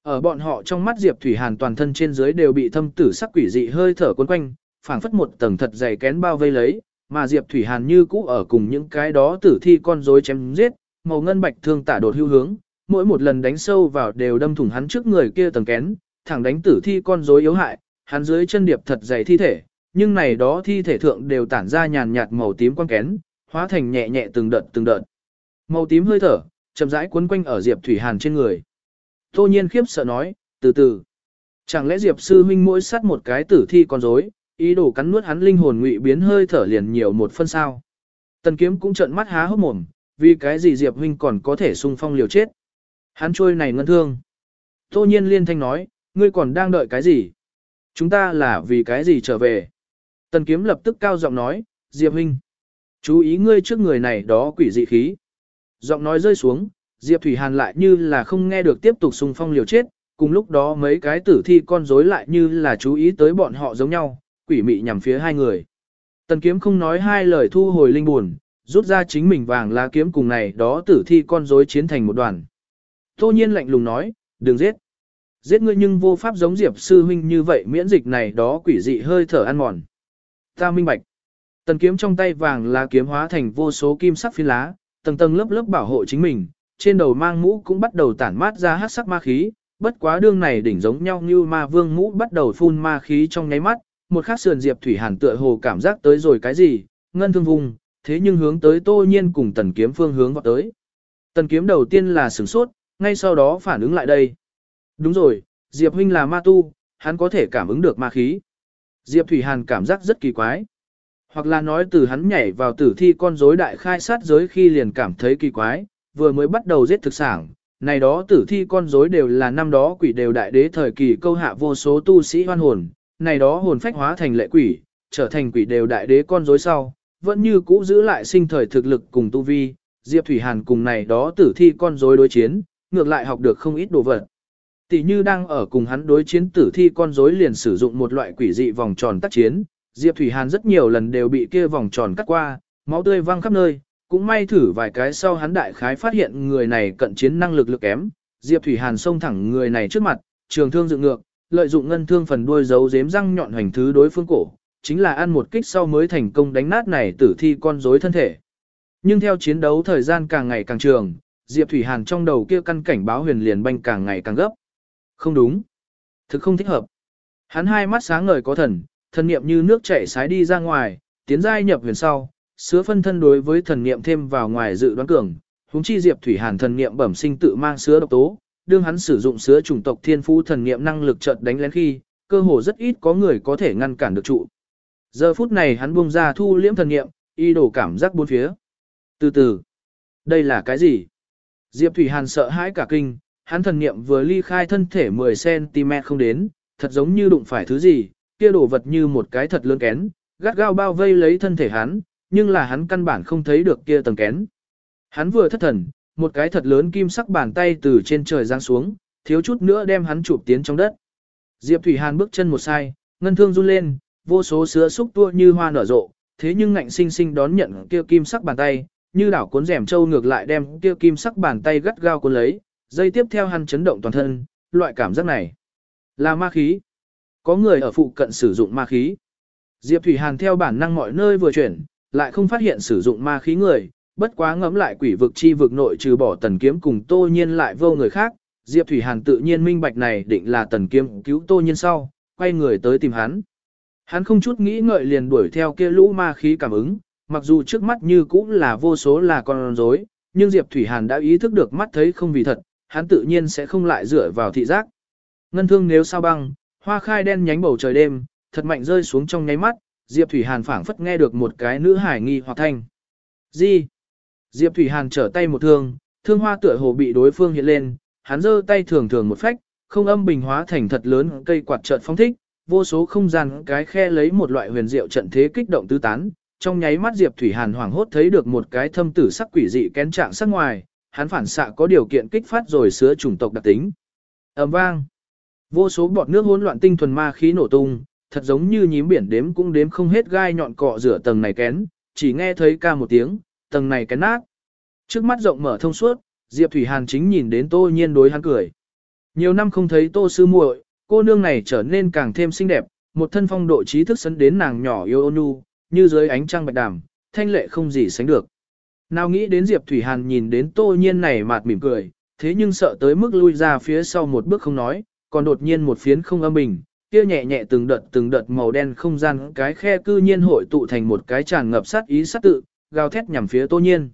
Ở bọn họ trong mắt Diệp Thủy Hàn toàn thân trên dưới đều bị thâm tử sắc quỷ dị hơi thở cuốn quanh, phảng phất một tầng thật dày kén bao vây lấy, mà Diệp Thủy Hàn như cũ ở cùng những cái đó tử thi con rối chém giết, màu ngân bạch thương tả đột hưu hướng, mỗi một lần đánh sâu vào đều đâm thủng hắn trước người kia tầng kén, thẳng đánh tử thi con rối yếu hại, hắn dưới chân điệp thật dày thi thể, nhưng này đó thi thể thượng đều tản ra nhàn nhạt màu tím quang kén, hóa thành nhẹ nhẹ từng đợt từng đợt. Màu tím hơi thở, chậm rãi quấn quanh ở Diệp Thủy Hàn trên người. Tô nhiên khiếp sợ nói, từ từ. Chẳng lẽ Diệp sư huynh mỗi sát một cái tử thi con rối, ý đồ cắn nuốt hắn linh hồn ngụy biến hơi thở liền nhiều một phân sao. Tần kiếm cũng trợn mắt há hốc mồm, vì cái gì Diệp huynh còn có thể sung phong liều chết. Hắn trôi này ngân thương. Tô nhiên liên thanh nói, ngươi còn đang đợi cái gì? Chúng ta là vì cái gì trở về? Tần kiếm lập tức cao giọng nói, Diệp Hinh. Chú ý ngươi trước người này đó quỷ dị khí. Giọng nói rơi xuống, Diệp Thủy Hàn lại như là không nghe được tiếp tục xung phong liều chết, cùng lúc đó mấy cái tử thi con rối lại như là chú ý tới bọn họ giống nhau, quỷ mị nhằm phía hai người. Tần kiếm không nói hai lời thu hồi linh buồn, rút ra chính mình vàng lá kiếm cùng này đó tử thi con rối chiến thành một đoàn. Tô nhiên lạnh lùng nói, đừng giết. Giết ngươi nhưng vô pháp giống Diệp sư huynh như vậy miễn dịch này đó quỷ dị hơi thở ăn mòn. Ta minh bạch. Tần kiếm trong tay vàng là kiếm hóa thành vô số kim sắc phi lá, tầng tầng lớp lớp bảo hộ chính mình, trên đầu mang mũ cũng bắt đầu tản mát ra hắc sắc ma khí, bất quá đương này đỉnh giống nhau như ma vương mũ bắt đầu phun ma khí trong nháy mắt, một khắc sườn Diệp Thủy Hàn tựa hồ cảm giác tới rồi cái gì, ngân thương vùng, thế nhưng hướng tới Tô Nhiên cùng Tần Kiếm phương hướng vọt tới. Tần Kiếm đầu tiên là sửng sốt, ngay sau đó phản ứng lại đây. Đúng rồi, Diệp huynh là ma tu, hắn có thể cảm ứng được ma khí. Diệp Thủy Hàn cảm giác rất kỳ quái. Hoặc là nói từ hắn nhảy vào tử thi con rối đại khai sát giới khi liền cảm thấy kỳ quái, vừa mới bắt đầu giết thực sản, này đó tử thi con rối đều là năm đó quỷ đều đại đế thời kỳ câu hạ vô số tu sĩ hoan hồn, này đó hồn phách hóa thành lệ quỷ, trở thành quỷ đều đại đế con rối sau, vẫn như cũ giữ lại sinh thời thực lực cùng tu vi, Diệp Thủy Hàn cùng này đó tử thi con rối đối chiến, ngược lại học được không ít đồ vật. Tỷ như đang ở cùng hắn đối chiến tử thi con rối liền sử dụng một loại quỷ dị vòng tròn tác chiến, Diệp Thủy Hàn rất nhiều lần đều bị kia vòng tròn cắt qua, máu tươi văng khắp nơi, cũng may thử vài cái sau hắn đại khái phát hiện người này cận chiến năng lực lực kém, Diệp Thủy Hàn xông thẳng người này trước mặt, trường thương dựng ngược, lợi dụng ngân thương phần đuôi giấu giếm răng nhọn hoành thứ đối phương cổ, chính là ăn một kích sau mới thành công đánh nát này tử thi con rối thân thể. Nhưng theo chiến đấu thời gian càng ngày càng trường, Diệp Thủy Hàn trong đầu kia căn cảnh báo huyền liền banh càng ngày càng gấp. Không đúng. Thực không thích hợp. Hắn hai mắt sáng ngời có thần, thần niệm như nước chảy sái đi ra ngoài, tiến giai nhập huyền sau, sứa phân thân đối với thần niệm thêm vào ngoài dự đoán cường, huống chi Diệp Thủy Hàn thần niệm bẩm sinh tự mang sứa độc tố, đương hắn sử dụng sứa chủng tộc thiên phú thần niệm năng lực chợt đánh lén khi, cơ hồ rất ít có người có thể ngăn cản được trụ. Giờ phút này hắn buông ra thu liễm thần niệm, y đổ cảm giác bốn phía. Từ từ, đây là cái gì? Diệp Thủy Hàn sợ hãi cả kinh, hắn thần niệm vừa ly khai thân thể 10cm không đến, thật giống như đụng phải thứ gì, kia đổ vật như một cái thật lớn kén, gắt gao bao vây lấy thân thể hắn, nhưng là hắn căn bản không thấy được kia tầng kén. Hắn vừa thất thần, một cái thật lớn kim sắc bàn tay từ trên trời giáng xuống, thiếu chút nữa đem hắn chụp tiến trong đất. Diệp Thủy Hàn bước chân một sai, ngân thương run lên, vô số sữa xúc tua như hoa nở rộ, thế nhưng ngạnh sinh sinh đón nhận kia kim sắc bàn tay, như đảo cuốn rèm châu ngược lại đem kia kim sắc bàn tay gắt gao cuốn lấy, dây tiếp theo hắn chấn động toàn thân, loại cảm giác này là ma khí. Có người ở phụ cận sử dụng ma khí. Diệp Thủy Hàn theo bản năng mọi nơi vừa chuyển, lại không phát hiện sử dụng ma khí người, bất quá ngẫm lại quỷ vực chi vực nội trừ bỏ tần kiếm cùng tô nhiên lại vô người khác, Diệp Thủy Hàn tự nhiên minh bạch này định là tần kiếm cứu tô nhiên sau, quay người tới tìm hắn. Hắn không chút nghĩ ngợi liền đuổi theo kia lũ ma khí cảm ứng, mặc dù trước mắt như cũng là vô số là con rối, nhưng Diệp Thủy Hàn đã ý thức được mắt thấy không vì thật, hắn tự nhiên sẽ không lại dựa vào thị giác. Ngân thương nếu sao băng, hoa khai đen nhánh bầu trời đêm, thật mạnh rơi xuống trong nháy mắt, Diệp Thủy Hàn phảng phất nghe được một cái nữ hải nghi hoặc thanh. Gì? Diệp Thủy Hàn trở tay một thương, thương hoa tựa hồ bị đối phương hiện lên, hắn giơ tay thường thường một phách, không âm bình hóa thành thật lớn cây quạt chợt phóng thích, vô số không gian cái khe lấy một loại huyền diệu trận thế kích động tứ tán. Trong nháy mắt Diệp Thủy Hàn hoảng hốt thấy được một cái thâm tử sắc quỷ dị kén trạng sắc ngoài, hắn phản xạ có điều kiện kích phát rồi sứa chủng tộc đặc tính. ầm vang, vô số bọt nước hỗn loạn tinh thuần ma khí nổ tung, thật giống như nhím biển đếm cũng đếm không hết gai nhọn cọ rửa tầng này kén, chỉ nghe thấy ca một tiếng, tầng này kén nát. Trước mắt rộng mở thông suốt, Diệp Thủy Hàn chính nhìn đến Tô Nhiên đối hắn cười. Nhiều năm không thấy Tô sư muội, cô nương này trở nên càng thêm xinh đẹp, một thân phong độ trí thức sấn đến nàng nhỏ yêu ôn nhu, như dưới ánh trăng bạch đàm, thanh lệ không gì sánh được. Nào nghĩ đến Diệp Thủy Hàn nhìn đến Tô Nhiên này mạt mỉm cười, thế nhưng sợ tới mức lui ra phía sau một bước không nói, còn đột nhiên một phiến không âm bình, kia nhẹ nhẹ từng đợt từng đợt màu đen không gian cái khe cư nhiên hội tụ thành một cái tràn ngập sát ý sát tự, gào thét nhằm phía Tô Nhiên.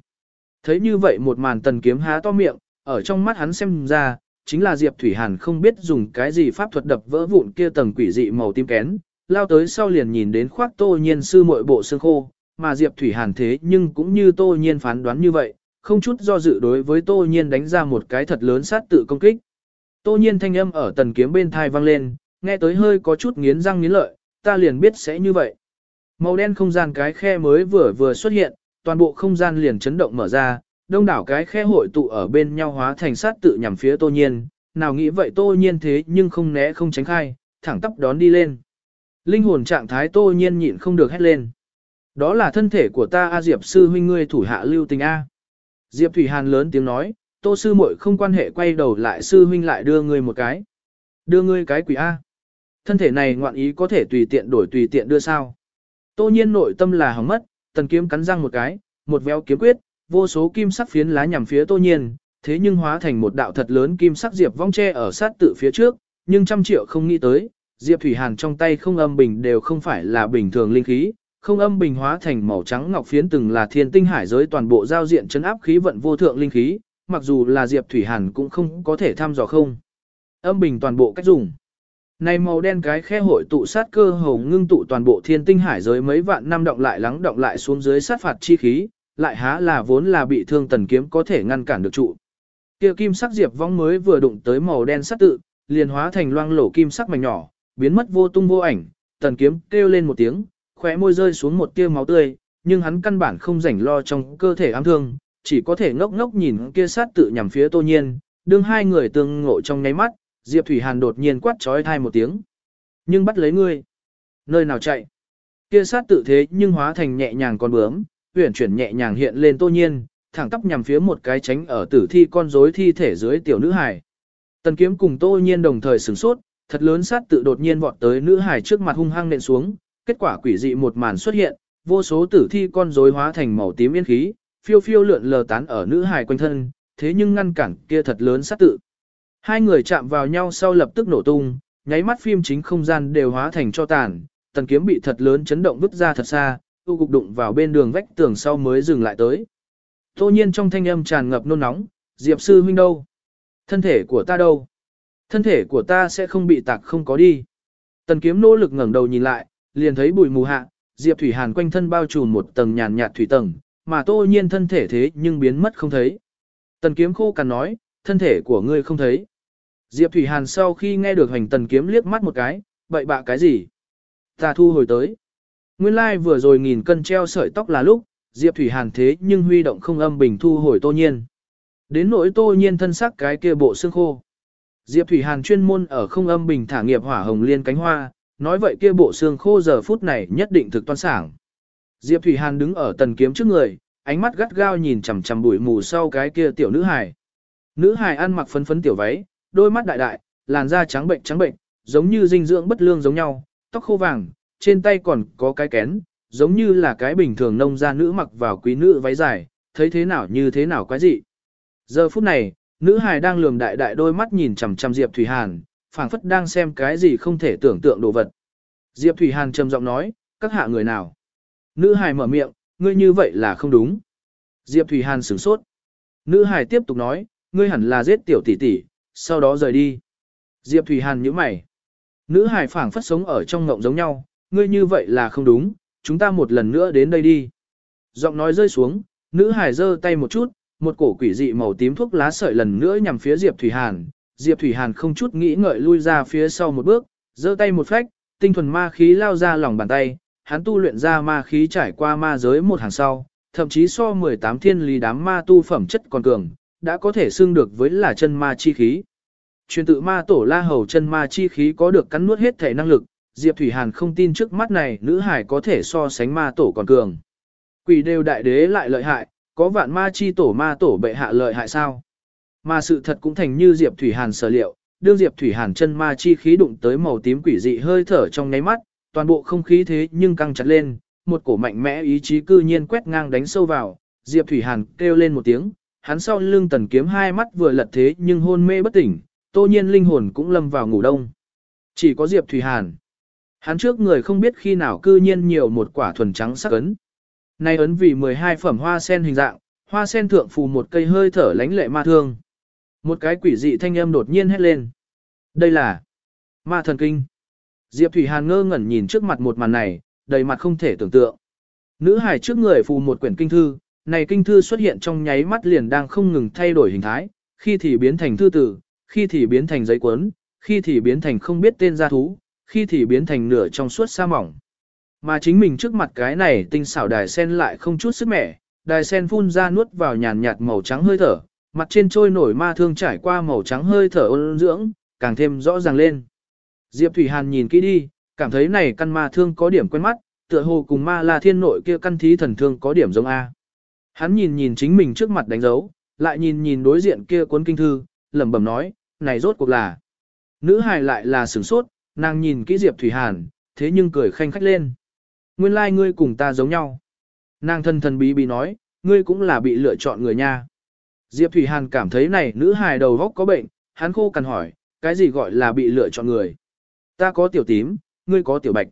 Thấy như vậy một màn tần kiếm há to miệng, ở trong mắt hắn xem ra, chính là Diệp Thủy Hàn không biết dùng cái gì pháp thuật đập vỡ vụn kia tầng quỷ dị màu tím kén, lao tới sau liền nhìn đến khoác Tô Nhiên sư muội bộ xương khô, mà Diệp Thủy Hàn thế nhưng cũng như Tô Nhiên phán đoán như vậy, không chút do dự đối với Tô Nhiên đánh ra một cái thật lớn sát tự công kích. Tô Nhiên thanh âm ở tần kiếm bên thai vang lên, nghe tới hơi có chút nghiến răng nghiến lợi, ta liền biết sẽ như vậy. Màu đen không gian cái khe mới vừa vừa xuất hiện, toàn bộ không gian liền chấn động mở ra, đông đảo cái khe hội tụ ở bên nhau hóa thành sát tự nhằm phía Tô Nhiên, nào nghĩ vậy Tô Nhiên thế nhưng không né không tránh khai, thẳng tắp đón đi lên. Linh hồn trạng thái Tô Nhiên nhịn không được hét lên. Đó là thân thể của ta A Diệp sư huynh ngươi thủ hạ lưu tình A. Diệp Thủy Hàn lớn tiếng nói, Tô sư muội không quan hệ quay đầu lại sư huynh lại đưa ngươi một cái. Đưa ngươi cái quỷ A. Thân thể này ngoạn ý có thể tùy tiện đổi tùy tiện đưa sao. Tô nhiên nội tâm là hỏng mất, tần kiếm cắn răng một cái, một véo kiếm quyết, vô số kim sắc phiến lá nhằm phía tô nhiên, thế nhưng hóa thành một đạo thật lớn kim sắc diệp vong tre ở sát tự phía trước, nhưng trăm triệu không nghĩ tới, diệp thủy hàn trong tay không âm bình đều không phải là bình thường linh khí, không âm bình hóa thành màu trắng ngọc phiến từng là thiên tinh hải giới toàn bộ giao diện chấn áp khí vận vô thượng linh khí, mặc dù là diệp thủy hàn cũng không có thể thăm dò không. Âm bình toàn bộ cách dùng. Này màu đen cái khe hội tụ sát cơ hồ ngưng tụ toàn bộ thiên tinh hải giới mấy vạn năm động lại lắng động lại xuống dưới sát phạt chi khí, lại há là vốn là bị thương tần kiếm có thể ngăn cản được trụ. Kia kim sắc diệp vong mới vừa đụng tới màu đen sát tự, liền hóa thành loang lổ kim sắc mảnh nhỏ, biến mất vô tung vô ảnh, tần kiếm kêu lên một tiếng, khóe môi rơi xuống một tia máu tươi, nhưng hắn căn bản không rảnh lo trong cơ thể ám thương, chỉ có thể ngốc ngốc nhìn kia sát tự nhằm phía Tô Nhiên, đương hai người tương ngộ trong nháy mắt, Diệp Thủy Hàn đột nhiên quát trói thai một tiếng. Nhưng bắt lấy ngươi. Nơi nào chạy? Kia sát tự thế nhưng hóa thành nhẹ nhàng con bướm, huyển chuyển nhẹ nhàng hiện lên tô nhiên, thẳng tắp nhằm phía một cái tránh ở tử thi con rối thi thể dưới tiểu nữ hải. Tần kiếm cùng tô nhiên đồng thời sửng sốt, thật lớn sát tự đột nhiên vọt tới nữ hải trước mặt hung hăng nện xuống, kết quả quỷ dị một màn xuất hiện, vô số tử thi con rối hóa thành màu tím yên khí, phiêu phiêu lượn lờ tán ở nữ hài quanh thân, thế nhưng ngăn cản kia thật lớn sát tự. Hai người chạm vào nhau sau lập tức nổ tung, nháy mắt phim chính không gian đều hóa thành cho tàn, tần kiếm bị thật lớn chấn động vứt ra thật xa, tu cục đụng vào bên đường vách tường sau mới dừng lại tới. Tô nhiên trong thanh âm tràn ngập nôn nóng, Diệp sư huynh đâu? Thân thể của ta đâu? Thân thể của ta sẽ không bị tạc không có đi. Tần kiếm nỗ lực ngẩng đầu nhìn lại, liền thấy bụi mù hạ, Diệp Thủy Hàn quanh thân bao trùm một tầng nhàn nhạt thủy tầng, mà tô nhiên thân thể thế nhưng biến mất không thấy. Tần kiếm khô cằn nói, thân thể của ngươi không thấy. Diệp Thủy Hàn sau khi nghe được hành tần kiếm liếc mắt một cái, bậy bạ cái gì? Ta thu hồi tới. Nguyên lai like vừa rồi nghìn cân treo sợi tóc là lúc, Diệp Thủy Hàn thế nhưng huy động không âm bình thu hồi tô nhiên. Đến nỗi tô nhiên thân sắc cái kia bộ xương khô. Diệp Thủy Hàn chuyên môn ở không âm bình thả nghiệp hỏa hồng liên cánh hoa, nói vậy kia bộ xương khô giờ phút này nhất định thực toan sảng. Diệp Thủy Hàn đứng ở tần kiếm trước người, ánh mắt gắt gao nhìn chằm chằm bụi mù sau cái kia tiểu nữ hài. Nữ hài ăn mặc phấn phấn tiểu váy, đôi mắt đại đại, làn da trắng bệnh trắng bệnh, giống như dinh dưỡng bất lương giống nhau, tóc khô vàng, trên tay còn có cái kén, giống như là cái bình thường nông gia nữ mặc vào quý nữ váy dài, thấy thế nào như thế nào quái dị. Giờ phút này, nữ hài đang lườm đại đại đôi mắt nhìn chằm chằm Diệp Thủy Hàn, phảng phất đang xem cái gì không thể tưởng tượng đồ vật. Diệp Thủy Hàn trầm giọng nói, các hạ người nào? Nữ hài mở miệng, ngươi như vậy là không đúng. Diệp Thủy Hàn sửng sốt. Nữ hài tiếp tục nói, ngươi hẳn là giết tiểu tỷ tỷ, sau đó rời đi. Diệp Thủy Hàn nhíu mày. Nữ hài phảng phất sống ở trong ngộng giống nhau, ngươi như vậy là không đúng, chúng ta một lần nữa đến đây đi. Giọng nói rơi xuống, nữ hài giơ tay một chút, một cổ quỷ dị màu tím thuốc lá sợi lần nữa nhằm phía Diệp Thủy Hàn. Diệp Thủy Hàn không chút nghĩ ngợi lui ra phía sau một bước, giơ tay một phách, tinh thuần ma khí lao ra lòng bàn tay, hắn tu luyện ra ma khí trải qua ma giới một hàng sau, thậm chí so 18 thiên lý đám ma tu phẩm chất còn cường, đã có thể xưng được với là chân ma chi khí. Truyền tự ma tổ la hầu chân ma chi khí có được cắn nuốt hết thể năng lực, Diệp Thủy Hàn không tin trước mắt này nữ hải có thể so sánh ma tổ còn cường. Quỷ đều đại đế lại lợi hại, có vạn ma chi tổ ma tổ bệ hạ lợi hại sao? Mà sự thật cũng thành như Diệp Thủy Hàn sở liệu, đương Diệp Thủy Hàn chân ma chi khí đụng tới màu tím quỷ dị hơi thở trong nháy mắt, toàn bộ không khí thế nhưng căng chặt lên, một cổ mạnh mẽ ý chí cư nhiên quét ngang đánh sâu vào, Diệp Thủy Hàn kêu lên một tiếng, hắn sau lưng tần kiếm hai mắt vừa lật thế nhưng hôn mê bất tỉnh, tô nhiên linh hồn cũng lâm vào ngủ đông. Chỉ có Diệp Thủy Hàn. Hắn trước người không biết khi nào cư nhiên nhiều một quả thuần trắng sắc ấn. Nay ấn vì 12 phẩm hoa sen hình dạng, hoa sen thượng phù một cây hơi thở lánh lệ ma thương. Một cái quỷ dị thanh âm đột nhiên hét lên. Đây là ma thần kinh. Diệp Thủy Hàn ngơ ngẩn nhìn trước mặt một màn này, đầy mặt không thể tưởng tượng. Nữ hải trước người phù một quyển kinh thư, này kinh thư xuất hiện trong nháy mắt liền đang không ngừng thay đổi hình thái, khi thì biến thành thư tử, khi thì biến thành giấy cuốn, khi thì biến thành không biết tên gia thú, khi thì biến thành nửa trong suốt sa mỏng. Mà chính mình trước mặt cái này tinh xảo đài sen lại không chút sức mẻ, đài sen phun ra nuốt vào nhàn nhạt màu trắng hơi thở, mặt trên trôi nổi ma thương trải qua màu trắng hơi thở ôn dưỡng, càng thêm rõ ràng lên. Diệp Thủy Hàn nhìn kỹ đi, cảm thấy này căn ma thương có điểm quen mắt, tựa hồ cùng ma la thiên nội kia căn thí thần thương có điểm giống A. Hắn nhìn nhìn chính mình trước mặt đánh dấu, lại nhìn nhìn đối diện kia cuốn kinh thư, lẩm bẩm nói, này rốt cuộc là. Nữ hài lại là sửng sốt, nàng nhìn kỹ Diệp Thủy Hàn, thế nhưng cười khanh khách lên. Nguyên lai like ngươi cùng ta giống nhau. Nàng thân thần bí bí nói, ngươi cũng là bị lựa chọn người nha. Diệp Thủy Hàn cảm thấy này nữ hài đầu góc có bệnh, hắn khô cằn hỏi, cái gì gọi là bị lựa chọn người. Ta có tiểu tím, ngươi có tiểu bạch.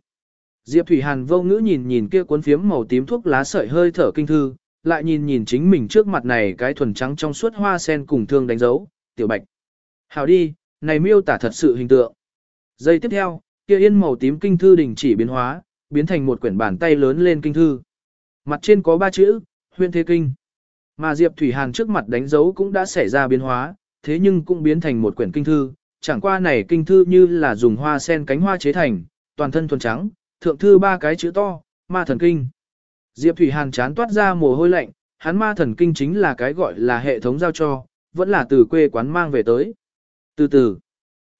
Diệp Thủy Hàn vô ngữ nhìn nhìn kia cuốn phiếm màu tím thuốc lá sợi hơi thở kinh thư, lại nhìn nhìn chính mình trước mặt này cái thuần trắng trong suốt hoa sen cùng thương đánh dấu, tiểu bạch. Hào đi, này miêu tả thật sự hình tượng. Giây tiếp theo, kia yên màu tím kinh thư đình chỉ biến hóa, biến thành một quyển bàn tay lớn lên kinh thư. Mặt trên có ba chữ, huyện thế kinh. Mà Diệp Thủy Hàn trước mặt đánh dấu cũng đã xảy ra biến hóa, thế nhưng cũng biến thành một quyển kinh thư, chẳng qua này kinh thư như là dùng hoa sen cánh hoa chế thành, toàn thân thuần trắng, thượng thư ba cái chữ to, ma thần kinh. Diệp Thủy Hàn chán toát ra mồ hôi lạnh, hắn ma thần kinh chính là cái gọi là hệ thống giao cho, vẫn là từ quê quán mang về tới. Từ từ,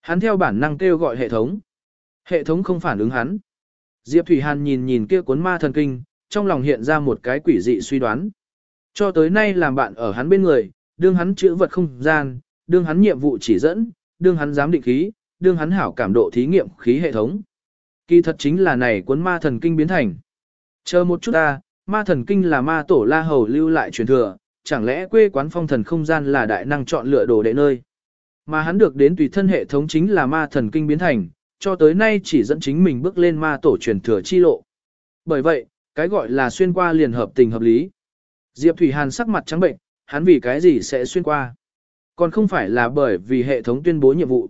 hắn theo bản năng kêu gọi hệ thống. Hệ thống không phản ứng hắn. Diệp Thủy Hàn nhìn nhìn kia cuốn ma thần kinh, trong lòng hiện ra một cái quỷ dị suy đoán. Cho tới nay làm bạn ở hắn bên người, đương hắn chữ vật không gian, đương hắn nhiệm vụ chỉ dẫn, đương hắn giám định khí, đương hắn hảo cảm độ thí nghiệm khí hệ thống. Kỳ thật chính là này cuốn ma thần kinh biến thành. Chờ một chút ta, ma thần kinh là ma tổ la hầu lưu lại truyền thừa, chẳng lẽ quê quán phong thần không gian là đại năng chọn lựa đồ đệ nơi. Mà hắn được đến tùy thân hệ thống chính là ma thần kinh biến thành, cho tới nay chỉ dẫn chính mình bước lên ma tổ truyền thừa chi lộ. Bởi vậy, cái gọi là xuyên qua liền hợp tình hợp lý. Diệp Thủy Hàn sắc mặt trắng bệnh, hắn vì cái gì sẽ xuyên qua. Còn không phải là bởi vì hệ thống tuyên bố nhiệm vụ.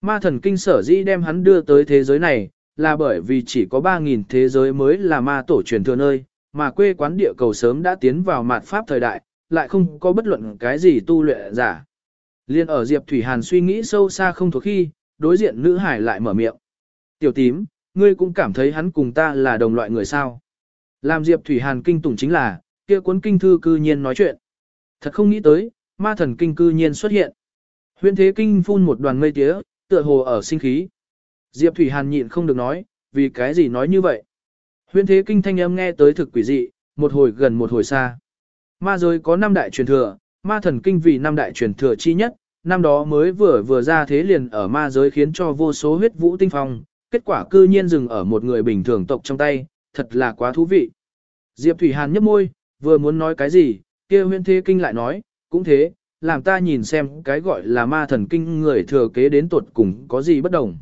Ma thần kinh sở dĩ đem hắn đưa tới thế giới này, là bởi vì chỉ có 3.000 thế giới mới là ma tổ truyền thừa nơi, mà quê quán địa cầu sớm đã tiến vào mạt pháp thời đại, lại không có bất luận cái gì tu luyện giả. Liên ở Diệp Thủy Hàn suy nghĩ sâu xa không thuộc khi, đối diện nữ hải lại mở miệng. Tiểu tím, ngươi cũng cảm thấy hắn cùng ta là đồng loại người sao. Làm Diệp Thủy Hàn kinh tủng chính là, kia cuốn kinh thư cư nhiên nói chuyện. Thật không nghĩ tới, ma thần kinh cư nhiên xuất hiện. huyên thế kinh phun một đoàn mây tía, tựa hồ ở sinh khí. Diệp Thủy Hàn nhịn không được nói, vì cái gì nói như vậy. huyên thế kinh thanh âm nghe tới thực quỷ dị, một hồi gần một hồi xa. Ma giới có năm đại truyền thừa, ma thần kinh vì năm đại truyền thừa chi nhất, năm đó mới vừa vừa ra thế liền ở ma giới khiến cho vô số huyết vũ tinh phong, kết quả cư nhiên dừng ở một người bình thường tộc trong tay, thật là quá thú vị. Diệp Thủy Hàn nhấp môi, vừa muốn nói cái gì, kia huyên thế kinh lại nói, cũng thế, làm ta nhìn xem cái gọi là ma thần kinh người thừa kế đến tuột cùng có gì bất đồng.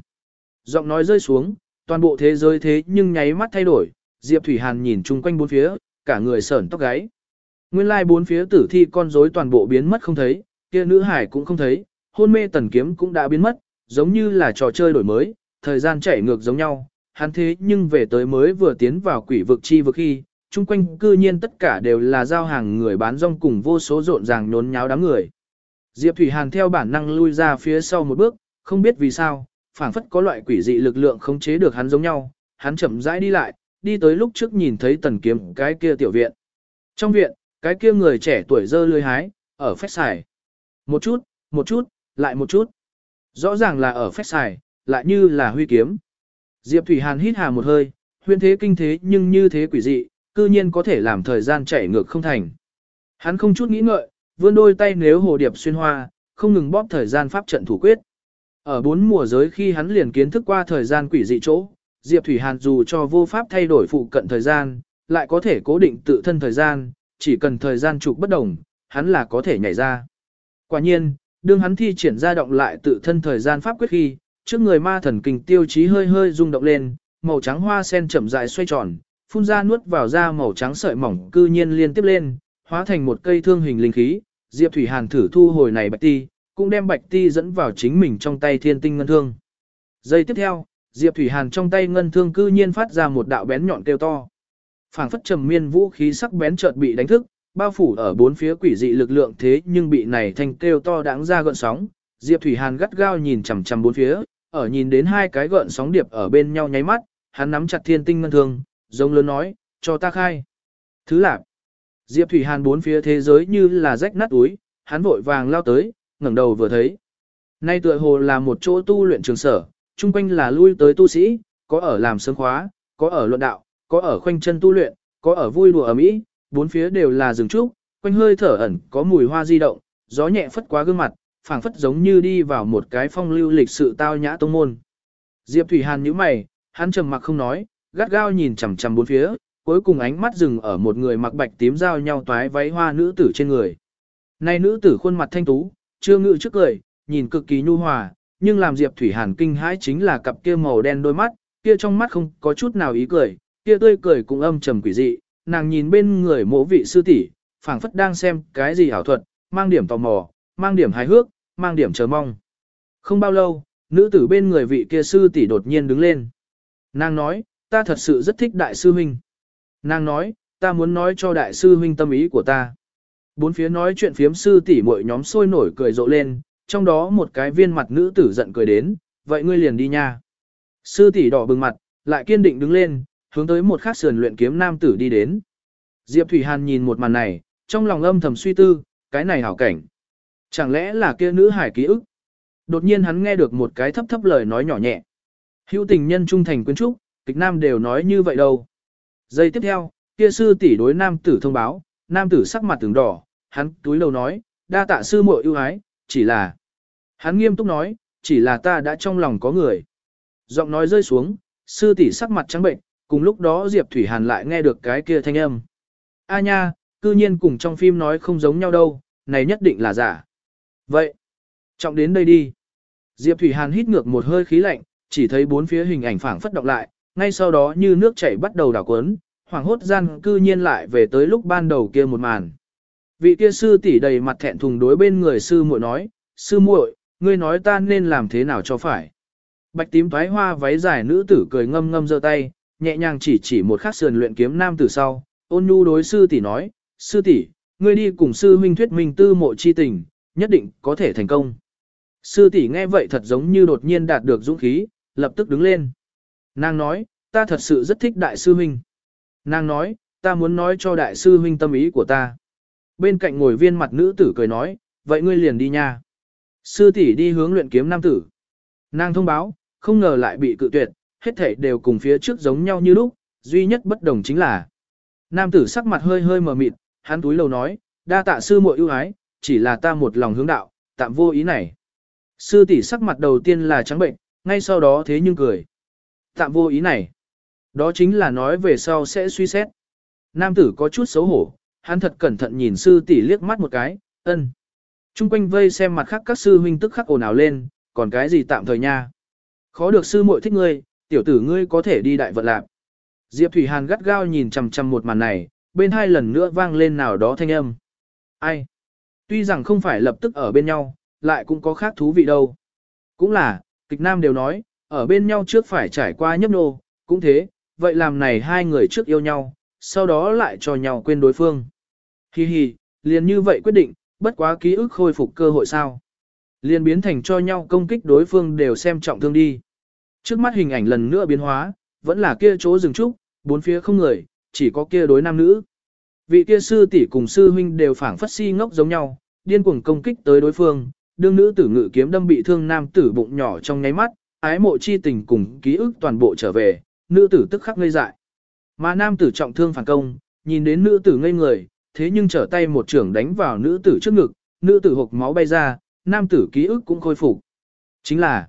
Giọng nói rơi xuống, toàn bộ thế giới thế nhưng nháy mắt thay đổi, Diệp Thủy Hàn nhìn chung quanh bốn phía, cả người sởn tóc gáy. Nguyên lai like bốn phía tử thi con rối toàn bộ biến mất không thấy, kia nữ hải cũng không thấy, hôn mê tần kiếm cũng đã biến mất, giống như là trò chơi đổi mới, thời gian chảy ngược giống nhau, hắn thế nhưng về tới mới vừa tiến vào quỷ vực chi vực khi, chung quanh cư nhiên tất cả đều là giao hàng người bán rong cùng vô số rộn ràng nhốn nháo đám người. Diệp Thủy Hàn theo bản năng lui ra phía sau một bước, không biết vì sao, phảng phất có loại quỷ dị lực lượng khống chế được hắn giống nhau, hắn chậm rãi đi lại, đi tới lúc trước nhìn thấy tần kiếm cái kia tiểu viện. Trong viện, cái kia người trẻ tuổi dơ lươi hái, ở phép xài. Một chút, một chút, lại một chút. Rõ ràng là ở phép xài, lại như là huy kiếm. Diệp Thủy Hàn hít hà một hơi, huyên thế kinh thế nhưng như thế quỷ dị, cư nhiên có thể làm thời gian chảy ngược không thành. Hắn không chút nghĩ ngợi, vươn đôi tay nếu hồ điệp xuyên hoa, không ngừng bóp thời gian pháp trận thủ quyết. Ở bốn mùa giới khi hắn liền kiến thức qua thời gian quỷ dị chỗ, Diệp Thủy Hàn dù cho vô pháp thay đổi phụ cận thời gian, lại có thể cố định tự thân thời gian, chỉ cần thời gian trục bất đồng, hắn là có thể nhảy ra. Quả nhiên, đương hắn thi triển ra động lại tự thân thời gian pháp quyết khi, trước người ma thần kinh tiêu chí hơi hơi rung động lên, màu trắng hoa sen chậm rãi xoay tròn, phun ra nuốt vào ra màu trắng sợi mỏng cư nhiên liên tiếp lên, hóa thành một cây thương hình linh khí, Diệp Thủy Hàn thử thu hồi này bạch ti, cũng đem bạch ti dẫn vào chính mình trong tay thiên tinh ngân thương. Giây tiếp theo, Diệp Thủy Hàn trong tay ngân thương cư nhiên phát ra một đạo bén nhọn kêu to. Phảng phất trầm miên vũ khí sắc bén chợt bị đánh thức, bao phủ ở bốn phía quỷ dị lực lượng thế nhưng bị này thanh kêu to đáng ra gợn sóng. Diệp Thủy Hàn gắt gao nhìn chằm chằm bốn phía, ở nhìn đến hai cái gợn sóng điệp ở bên nhau nháy mắt, hắn nắm chặt thiên tinh ngân thương, giống lớn nói, cho ta khai. Thứ lạc. Diệp Thủy Hàn bốn phía thế giới như là rách nát túi, hắn vội vàng lao tới, ngẩng đầu vừa thấy. Nay tựa hồ là một chỗ tu luyện trường sở, chung quanh là lui tới tu sĩ, có ở làm sướng khóa, có ở luận đạo, có ở khoanh chân tu luyện, có ở vui đùa ở mỹ, bốn phía đều là rừng trúc, quanh hơi thở ẩn có mùi hoa di động, gió nhẹ phất qua gương mặt, phảng phất giống như đi vào một cái phong lưu lịch sự tao nhã tông môn. Diệp Thủy Hàn nhíu mày, hắn trầm mặc không nói, gắt gao nhìn chằm chằm bốn phía, cuối cùng ánh mắt dừng ở một người mặc bạch tím giao nhau toái váy hoa nữ tử trên người. Này nữ tử khuôn mặt thanh tú, chưa ngự trước cười, nhìn cực kỳ nhu hòa, nhưng làm Diệp Thủy Hàn kinh hãi chính là cặp kia màu đen đôi mắt, kia trong mắt không có chút nào ý cười, kia tươi cười cũng âm trầm quỷ dị, nàng nhìn bên người mộ vị sư tỷ, phảng phất đang xem cái gì ảo thuật, mang điểm tò mò, mang điểm hài hước, mang điểm chờ mong. Không bao lâu, nữ tử bên người vị kia sư tỷ đột nhiên đứng lên. Nàng nói, ta thật sự rất thích đại sư huynh. Nàng nói, ta muốn nói cho đại sư huynh tâm ý của ta. Bốn phía nói chuyện phiếm sư tỷ mỗi nhóm sôi nổi cười rộ lên, trong đó một cái viên mặt nữ tử giận cười đến, vậy ngươi liền đi nha. Sư tỷ đỏ bừng mặt, lại kiên định đứng lên, hướng tới một khắc sườn luyện kiếm nam tử đi đến. Diệp Thủy Hàn nhìn một màn này, trong lòng âm thầm suy tư, cái này hảo cảnh. Chẳng lẽ là kia nữ hải ký ức? Đột nhiên hắn nghe được một cái thấp thấp lời nói nhỏ nhẹ. Hữu tình nhân trung thành quyến trúc, kịch nam đều nói như vậy đâu. Giây tiếp theo, kia sư tỷ đối nam tử thông báo, nam tử sắc mặt từng đỏ, hắn túi lầu nói, đa tạ sư muội ưu ái, chỉ là. Hắn nghiêm túc nói, chỉ là ta đã trong lòng có người. Giọng nói rơi xuống, sư tỷ sắc mặt trắng bệnh, cùng lúc đó Diệp Thủy Hàn lại nghe được cái kia thanh âm. A nha, cư nhiên cùng trong phim nói không giống nhau đâu, này nhất định là giả. Vậy, trọng đến đây đi. Diệp Thủy Hàn hít ngược một hơi khí lạnh, chỉ thấy bốn phía hình ảnh phảng phất động lại, ngay sau đó như nước chảy bắt đầu đảo cuốn, hoàng hốt gian cư nhiên lại về tới lúc ban đầu kia một màn. Vị kia sư tỷ đầy mặt thẹn thùng đối bên người sư muội nói, sư muội, ngươi nói ta nên làm thế nào cho phải. Bạch tím thoái hoa váy dài nữ tử cười ngâm ngâm giơ tay, nhẹ nhàng chỉ chỉ một khắc sườn luyện kiếm nam tử sau, ôn nhu đối sư tỷ nói, sư tỷ, ngươi đi cùng sư huynh thuyết minh tư mộ chi tình, nhất định có thể thành công. Sư tỷ nghe vậy thật giống như đột nhiên đạt được dũng khí, lập tức đứng lên. Nàng nói, ta thật sự rất thích đại sư huynh. Nàng nói, ta muốn nói cho đại sư huynh tâm ý của ta. Bên cạnh ngồi viên mặt nữ tử cười nói, vậy ngươi liền đi nha. Sư tỷ đi hướng luyện kiếm nam tử. Nàng thông báo, không ngờ lại bị cự tuyệt, hết thảy đều cùng phía trước giống nhau như lúc, duy nhất bất đồng chính là. Nam tử sắc mặt hơi hơi mờ mịt, hắn túi lầu nói, đa tạ sư muội ưu ái, chỉ là ta một lòng hướng đạo, tạm vô ý này. Sư tỷ sắc mặt đầu tiên là trắng bệnh, ngay sau đó thế nhưng cười. Tạm vô ý này. Đó chính là nói về sau sẽ suy xét. Nam tử có chút xấu hổ, hắn thật cẩn thận nhìn sư tỷ liếc mắt một cái, ân. Trung quanh vây xem mặt khác các sư huynh tức khắc ồn ào lên, còn cái gì tạm thời nha. Khó được sư muội thích ngươi, tiểu tử ngươi có thể đi đại vận lạc. Diệp Thủy Hàn gắt gao nhìn chằm chằm một màn này, bên hai lần nữa vang lên nào đó thanh âm. Ai? Tuy rằng không phải lập tức ở bên nhau, lại cũng có khác thú vị đâu. Cũng là, kịch nam đều nói, ở bên nhau trước phải trải qua nhấp nô, cũng thế, vậy làm này hai người trước yêu nhau, sau đó lại cho nhau quên đối phương. Hi hi, liền như vậy quyết định, bất quá ký ức khôi phục cơ hội sao. Liền biến thành cho nhau công kích đối phương đều xem trọng thương đi. Trước mắt hình ảnh lần nữa biến hóa, vẫn là kia chỗ rừng trúc, bốn phía không người, chỉ có kia đối nam nữ. Vị kia sư tỷ cùng sư huynh đều phảng phất si ngốc giống nhau, điên cuồng công kích tới đối phương, đương nữ tử ngự kiếm đâm bị thương nam tử bụng nhỏ trong nháy mắt, ái mộ chi tình cùng ký ức toàn bộ trở về, nữ tử tức khắc ngây dại. Mà nam tử trọng thương phản công, nhìn đến nữ tử ngây người, thế nhưng trở tay một trưởng đánh vào nữ tử trước ngực, nữ tử hộc máu bay ra, nam tử ký ức cũng khôi phục. Chính là,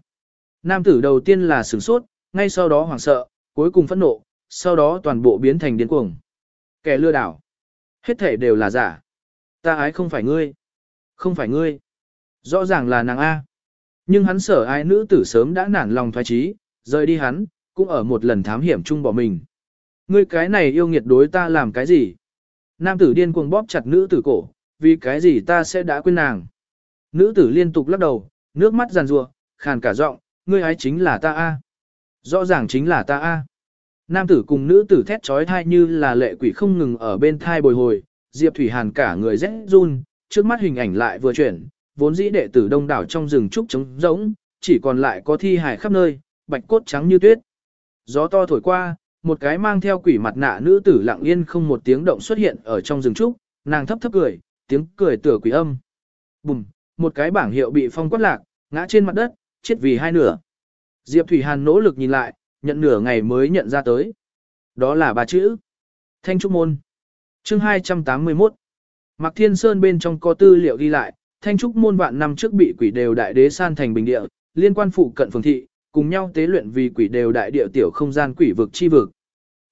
nam tử đầu tiên là sửng sốt, ngay sau đó hoảng sợ, cuối cùng phẫn nộ, sau đó toàn bộ biến thành điên cuồng. Kẻ lừa đảo. Hết thể đều là giả. Ta ái không phải ngươi. Không phải ngươi. Rõ ràng là nàng A. Nhưng hắn sở ai nữ tử sớm đã nản lòng thoái trí, rời đi hắn, cũng ở một lần thám hiểm chung bỏ mình. Ngươi cái này yêu nghiệt đối ta làm cái gì? Nam tử điên cuồng bóp chặt nữ tử cổ, vì cái gì ta sẽ đã quên nàng? Nữ tử liên tục lắc đầu, nước mắt giàn rủa, khàn cả giọng, ngươi ái chính là ta a. Rõ ràng chính là ta a. Nam tử cùng nữ tử thét trói thai như là lệ quỷ không ngừng ở bên thai bồi hồi, Diệp Thủy Hàn cả người rét run, trước mắt hình ảnh lại vừa chuyển, vốn dĩ đệ tử đông đảo trong rừng trúc trống rỗng, chỉ còn lại có thi hài khắp nơi, bạch cốt trắng như tuyết. Gió to thổi qua, một cái mang theo quỷ mặt nạ nữ tử lặng yên không một tiếng động xuất hiện ở trong rừng trúc, nàng thấp thấp cười, tiếng cười tựa quỷ âm. Bùm, một cái bảng hiệu bị phong quát lạc, ngã trên mặt đất, chết vì hai nửa. Diệp Thủy Hàn nỗ lực nhìn lại, nhận nửa ngày mới nhận ra tới. Đó là ba chữ. Thanh Trúc Môn. Chương 281. Mạc Thiên Sơn bên trong có tư liệu ghi lại, Thanh Trúc Môn vạn năm trước bị quỷ đều đại đế san thành bình địa, liên quan phụ cận phường thị, cùng nhau tế luyện vì quỷ đều đại địa tiểu không gian quỷ vực chi vực.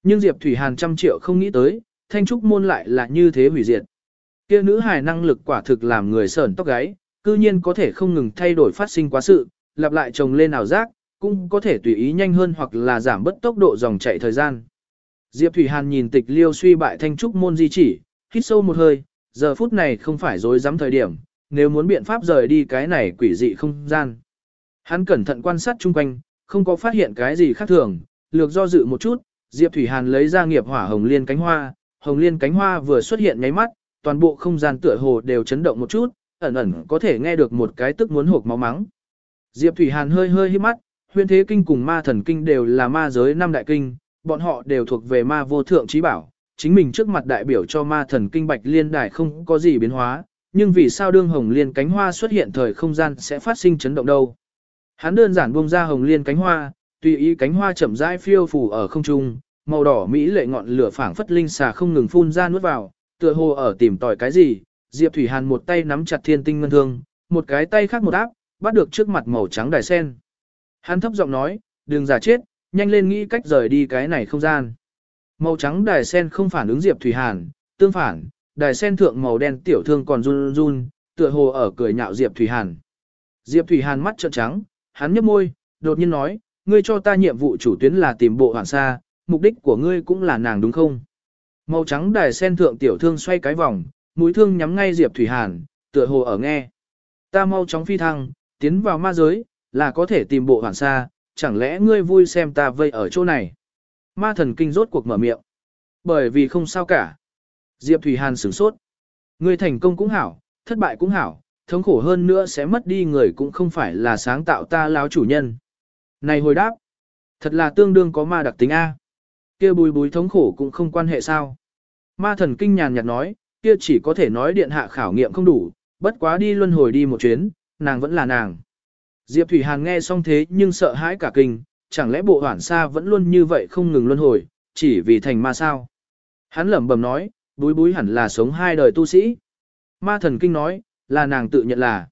Nhưng Diệp Thủy Hàn trăm triệu không nghĩ tới, Thanh Trúc Môn lại là như thế hủy diệt. Kia nữ hài năng lực quả thực làm người sởn tóc gáy, cư nhiên có thể không ngừng thay đổi phát sinh quá sự, lặp lại chồng lên ảo giác, cũng có thể tùy ý nhanh hơn hoặc là giảm bất tốc độ dòng chảy thời gian. Diệp Thủy Hàn nhìn tịch liêu suy bại thanh trúc môn di chỉ, hít sâu một hơi, giờ phút này không phải dối dám thời điểm, nếu muốn biện pháp rời đi cái này quỷ dị không gian. Hắn cẩn thận quan sát chung quanh, không có phát hiện cái gì khác thường, lược do dự một chút, Diệp Thủy Hàn lấy ra nghiệp hỏa hồng liên cánh hoa, hồng liên cánh hoa vừa xuất hiện nháy mắt, toàn bộ không gian tựa hồ đều chấn động một chút, ẩn ẩn có thể nghe được một cái tức muốn hộp máu mắng. Diệp Thủy Hàn hơi hơi hít mắt, Huyền thế kinh cùng ma thần kinh đều là ma giới năm đại kinh, bọn họ đều thuộc về ma vô thượng trí bảo. Chính mình trước mặt đại biểu cho ma thần kinh bạch liên đài không có gì biến hóa, nhưng vì sao đương hồng liên cánh hoa xuất hiện thời không gian sẽ phát sinh chấn động đâu. Hắn đơn giản buông ra hồng liên cánh hoa, tùy ý cánh hoa chậm rãi phiêu phù ở không trung, màu đỏ mỹ lệ ngọn lửa phảng phất linh xà không ngừng phun ra nuốt vào, tựa hồ ở tìm tòi cái gì. Diệp Thủy Hàn một tay nắm chặt thiên tinh ngân thương, một cái tay khác một áp, bắt được trước mặt màu trắng đài sen. Hắn thấp giọng nói, đừng giả chết, nhanh lên nghĩ cách rời đi cái này không gian. Màu trắng đài sen không phản ứng Diệp Thủy Hàn, tương phản, đài sen thượng màu đen tiểu thương còn run run, tựa hồ ở cười nhạo Diệp Thủy Hàn. Diệp Thủy Hàn mắt trợn trắng, hắn nhếch môi, đột nhiên nói, ngươi cho ta nhiệm vụ chủ tuyến là tìm bộ hoàn sa, mục đích của ngươi cũng là nàng đúng không? Màu trắng đài sen thượng tiểu thương xoay cái vòng, mũi thương nhắm ngay Diệp Thủy Hàn, tựa hồ ở nghe. Ta mau chóng phi thăng, tiến vào ma giới, là có thể tìm bộ hoàn sa, chẳng lẽ ngươi vui xem ta vây ở chỗ này? Ma thần kinh rốt cuộc mở miệng. Bởi vì không sao cả. Diệp Thủy Hàn sửng sốt. Ngươi thành công cũng hảo, thất bại cũng hảo, thống khổ hơn nữa sẽ mất đi người cũng không phải là sáng tạo ta láo chủ nhân. Này hồi đáp, thật là tương đương có ma đặc tính A. kia bùi bùi thống khổ cũng không quan hệ sao. Ma thần kinh nhàn nhạt nói, kia chỉ có thể nói điện hạ khảo nghiệm không đủ, bất quá đi luân hồi đi một chuyến, nàng vẫn là nàng. Diệp Thủy Hàn nghe xong thế nhưng sợ hãi cả kinh, chẳng lẽ bộ hoản xa vẫn luôn như vậy không ngừng luân hồi, chỉ vì thành ma sao. Hắn lẩm bẩm nói, búi búi hẳn là sống hai đời tu sĩ. Ma thần kinh nói, là nàng tự nhận là.